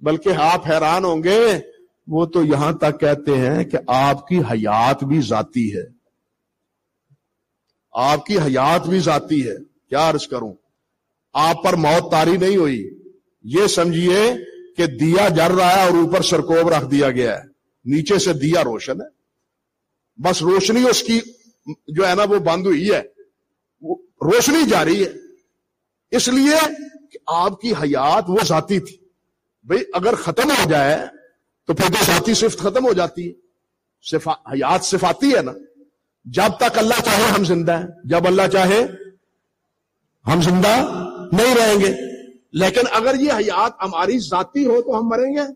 بلکہ آپ حیران ہوں گے، وہ تو یہاں تک کہتے ہیں کہ آپ کی حیات بھی ذاتی ہے۔ آپ کی حیات بھی ذاتی ہے۔ کیا عرض کروں؟ آپ پر موت تاری نہیں ہوئی۔ یہ سمجھیے کہ دیا جر رہا ہے اور اوپر سرکوب رکھ دیا گیا ہے۔ نیچے سے دیا روشن ہے۔ بس روشنی اس کی جو ہے نا وہ بند ہوئی ہے۔ روشنی جاری ہے۔ اس لیے کہ آپ کی حیات وہ ذاتی تھی۔ بھئی اگر ختم ہو جائے تو پھر تو ذاتی صفت ختم ہو جاتی ہے۔ حیات صفاتی ہے نا۔ جب تک اللہ چاہے ہم زندہ ہیں۔ جب اللہ چاہے ہم زندہ نہیں رہیں گے۔ لیکن اگر یہ حیات ہماری ذاتی ہو تو ہم مریں گے۔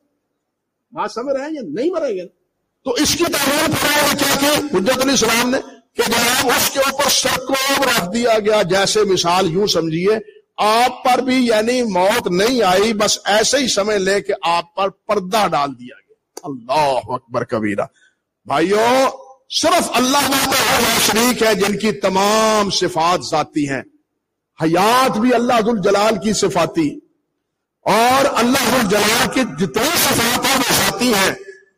بات سمجھ رہے ہیں یا نہیں مریں گے؟ تو اس کی تعریف کیا کہ حجت علی السلام نے کہ جناب اس کے اوپر سرکوب رکھ دیا گیا۔ جیسے مثال یوں سمجھیے آپ پر بھی یعنی موت نہیں آئی، بس ایسے ہی سمجھ لے کہ آپ پر پردہ ڈال دیا گیا۔ اللہ اکبر کبیرہ۔ بھائیو، صرف اللہ شریک ہے جن کی تمام صفات ذاتی ہیں۔ حیات بھی اللہ الجلال کی صفاتی۔ اور اللہ الجلال کی جتنے صفات ہیں وہ ذاتی ہیں۔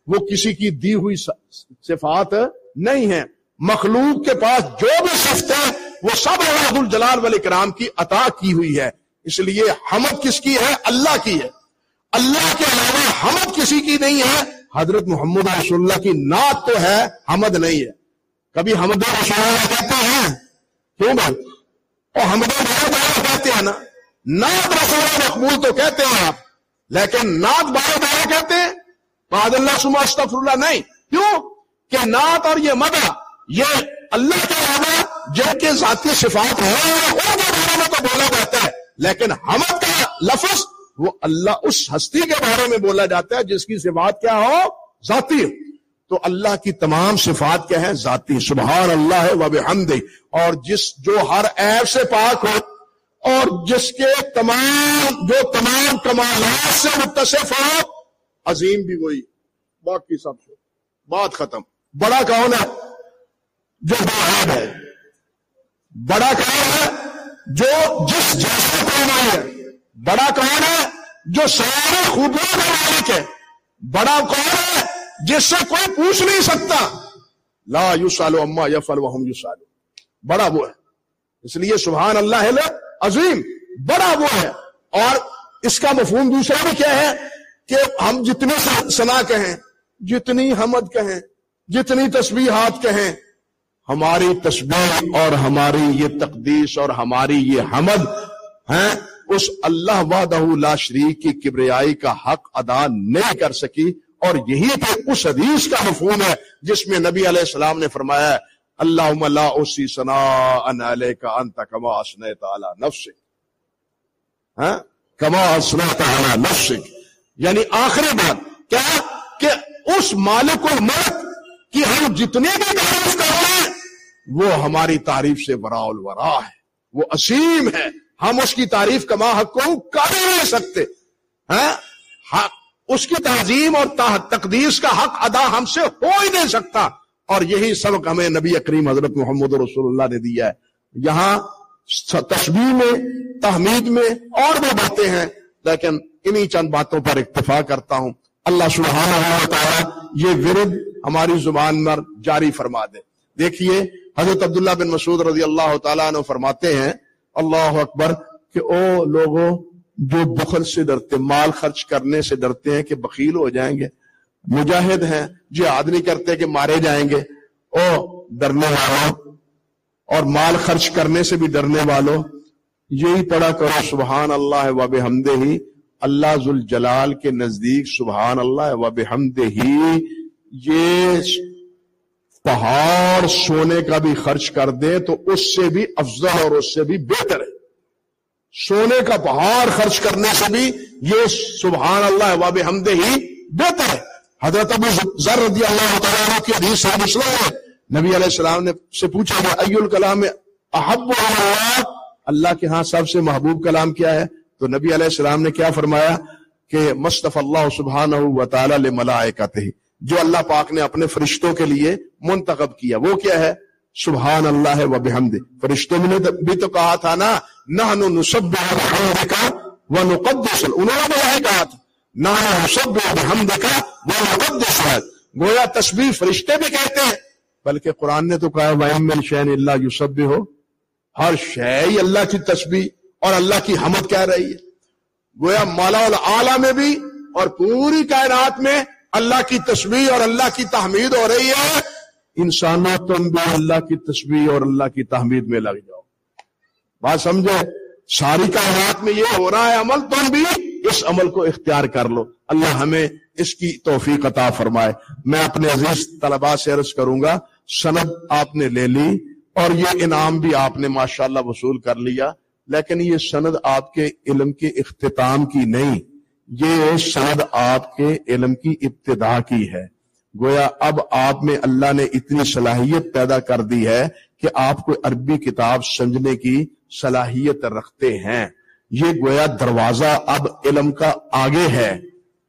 وہ کسی کی دی ہوئی صفات نہیں ہے مخلوق کے پاس جو بھی صفت ہے وہ سب اللہ الجلال والے کرام کی عطا کی ہوئی ہے۔ اس لیے حمد کس کی ہے؟ اللہ کی ہے۔ اللہ کے علاوہ حمد کسی کی نہیں ہے۔ حضرت محمد رسول اللہ کی نعت تو ہے، حمد نہیں ہے۔ کبھی حمد رسول اللہ کہتے ہیں۔ کیوں بات اور ہم کہتے ہیں نا۔ نعت رسول مقبول تو کہتے ہیں آپ، لیکن نعت بارے بارے کہتے ہیں۔ باد اللہ سما استفر اللہ نہیں۔ کیوں؟ کہ نعت اور یہ مدہ یہ اللہ کے علاوہ جن کے ذاتی صفات ہیں ان کے بارے میں تو بولا جاتا ہے۔ لیکن حمد کا لفظ، وہ اللہ اس ہستی کے بارے میں بولا جاتا ہے، جس کی صفات کیا ہو؟ ذاتی۔ تو اللہ کی تمام صفات کیا ہے ذاتی۔ سبحان اللہ ہے وہ بحمد اور جس جو ہر عیب سے پاک ہو، اور جس کے تمام، جو تمام کمالات سے متصف ہو، عظیم بھی وہی۔ باقی سب سے۔ بات ختم۔ بڑا کون ہے؟ جو بڑا ہے۔ بڑا کون ہے جو جس جیسے کون ہے بڑا کون ہے جو سارے خوبیوں کا مالک ہے بڑا کون ہے جس سے کوئی پوچھ نہیں سکتا۔ لا یو سالو اما یا فل یو سالو بڑا وہ ہے۔ اس لیے سبحان اللہ عظیم۔ بڑا وہ ہے۔ اور اس کا مفہوم دوسرا بھی کیا ہے کہ ہم جتنے سنا کہیں، جتنی حمد کہیں، جتنی تسبیحات کہیں ہماری تسبیح اور ہماری یہ تقدیس اور ہماری یہ حمد ہیں، اس اللہ وحدہ لا شریک کی کبریائی کا حق ادا نہیں کر سکی اور یہی تو اس حدیث کا مفہوم ہے جس میں نبی علیہ السلام نے فرمایا ہے اللہ لا اسی سنا ان علیہ کا انت کما اسنے تعالی نفس ہاں؟ کما اسنا تعالی نفس یعنی آخری بات، کیا کہ اس مالک الملک کی ہم جتنے بھی وہ ہماری تعریف سے ورا الورا ہے۔ وہ اسیم ہے۔ ہم اس کی تعریف کما حق کو کر نہیں سکتے۔ ہاں؟ اس کی تعظیم اور تقدیس کا حق ادا ہم سے ہو ہی نہیں سکتا۔ اور یہی سبق ہمیں نبی کریم حضرت محمد رسول اللہ نے دیا ہے۔ یہاں تصویر میں، تحمید میں اور بھی باتیں ہیں۔ لیکن انہی چند باتوں پر اکتفا کرتا ہوں۔ اللہ سبحانہ و تعالی یہ ورد ہماری زبان پر جاری فرما دے۔ دیکھیے حضرت عبداللہ بن مسعود رضی اللہ تعالیٰ عنہ فرماتے ہیں، اللہ اکبر، کہ او لوگوں جو بخل سے ڈرتے، مال خرچ کرنے سے ڈرتے ہیں کہ بخیل ہو جائیں گے، مجاہد ہیں، جہاد نہیں کرتے کہ مارے جائیں گے، او ڈرنے والوں اور مال خرچ کرنے سے بھی ڈرنے والوں یہی پڑھا کرو، سبحان اللہ وب حمد ہی اللہ ذوالجلال کے نزدیک، سبحان اللہ وب حمد ہی یہ پہاڑ سونے کا بھی خرچ کر دے تو اس سے بھی افضل اور اس سے بھی بہتر ہے۔ سونے کا پہاڑ خرچ کرنے سے بھی یہ سبحان اللہ واب حمد ہی بہتر ہے۔ حضرت ابو ذر رضی اللہ تعالیٰ کی حدیث صاحب اسلام ہے۔ نبی علیہ السلام نے سے پوچھا گیا ای الکلام احب اللہ؟ اللہ کے ہاں سب سے محبوب کلام کیا ہے؟ تو نبی علیہ السلام نے کیا فرمایا کہ مصطف اللہ سبحانہ و تعالی لملائکتہ۔ جو اللہ پاک نے اپنے فرشتوں کے لیے منتخب کیا۔ وہ کیا ہے؟ سبحان اللہ و بحمد فرشتوں نے بھی تو کہا تھا نا، نحن نسبح انہوں نے یہ کہا تھا۔ نحن نسبح گویا تسبیح فرشتے بھی کہتے ہیں۔ بلکہ قرآن نے تو کہا، وَإِن مِّن شَيْءٍ إِلَّا يُسَبِّحُ۔ ہر شے اللہ کی تسبیح اور اللہ کی حمد کہہ رہی ہے۔ گویا مالا اعلی میں بھی اور پوری کائنات میں اللہ کی تسبیح اور اللہ کی تحمید ہو رہی ہے۔ انسانوں تم بھی اللہ کی تسبیح اور اللہ کی تحمید میں لگ جاؤ۔ بات سمجھے؟ ساری کائنات میں یہ ہو رہا ہے عمل تم بھی اس عمل کو اختیار کر لو۔ اللہ ہمیں اس کی توفیق عطا فرمائے۔ میں اپنے عزیز طلباء سے عرض کروں گا، سند آپ نے لے لی اور یہ انعام بھی آپ نے ماشاءاللہ وصول کر لیا، لیکن یہ سند آپ کے علم کے اختتام کی نہیں۔ یہ سند آپ کے علم کی ابتدا کی ہے۔ گویا اب آپ میں اللہ نے اتنی صلاحیت پیدا کر دی ہے کہ آپ کو عربی کتاب سمجھنے کی صلاحیت رکھتے ہیں۔ یہ گویا دروازہ اب علم کا آگے ہے۔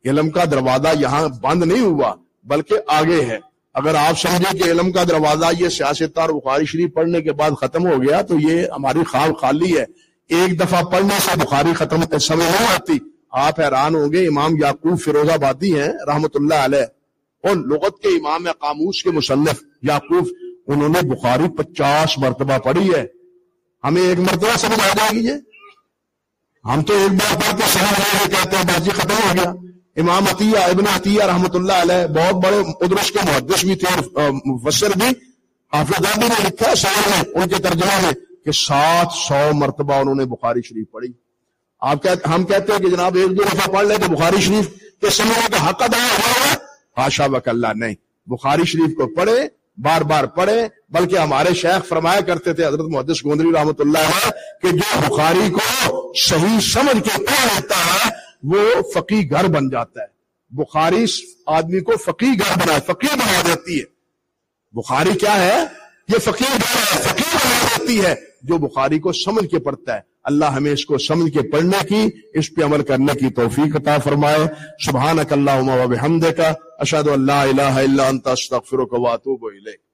علم کا دروازہ یہاں بند نہیں ہوا، بلکہ آگے ہے۔ اگر آپ سمجھیں کہ علم کا دروازہ یہ سیاست اور بخاری شریف پڑھنے کے بعد ختم ہو گیا، تو یہ ہماری خواب خالی ہے۔ ایک دفعہ پڑھنے سے بخاری ختم سمجھ نہیں آتی۔ آپ حیران ہوں گے، امام یعقوب فیروز آبادی ہیں، رحمت اللہ علیہ، اور لغت کے امام قاموس کے مصنف یعقوب، انہوں نے بخاری پچاس مرتبہ پڑھی ہے۔ ہمیں ایک مرتبہ سمجھ آ جائے گی یہ؟ ہم تو ایک بار پڑھ کے سمجھ کہتے ہیں بازی ختم ہو گیا۔ امام عطیہ، ابن عطیہ رحمت اللہ علیہ، بہت بڑے ادرس کے محدث بھی تھے اور مفسر بھی۔ حافظ نے لکھا ہے ان کے ترجمہ میں، کہ سات سو مرتبہ انہوں نے بخاری شریف پڑھی۔ آپ کہتے ہم کہتے ہیں کہ جناب ایک دو دفعہ پڑھ لے تو بخاری شریف کے سمجھنے کا حق ادا ہوا ہاشا اللہ نہیں۔ بخاری شریف کو پڑھے بار بار پڑھے بلکہ ہمارے شیخ فرمایا کرتے تھے، حضرت محدث گوندری رحمت اللہ ہے کہ جو بخاری کو صحیح سمجھ کے پڑھ لیتا ہے، وہ فقی گھر بن جاتا ہے۔ بخاری آدمی کو فقی گھر بنا فقیر بنا دیتی ہے۔ بخاری کیا ہے؟ یہ فقیر گھر فقیر بنا دیتی ہے۔ جو بخاری کو سمجھ کے پڑھتا ہے۔ اللہ ہمیں اس کو سمجھ کے پڑھنے کی، اس پہ عمل کرنے کی توفیق عطا فرمائے۔ سبحانک اللہم و بحمدک، اشہد اللہ الہ الا انت، استغفرک و اتوب الیک۔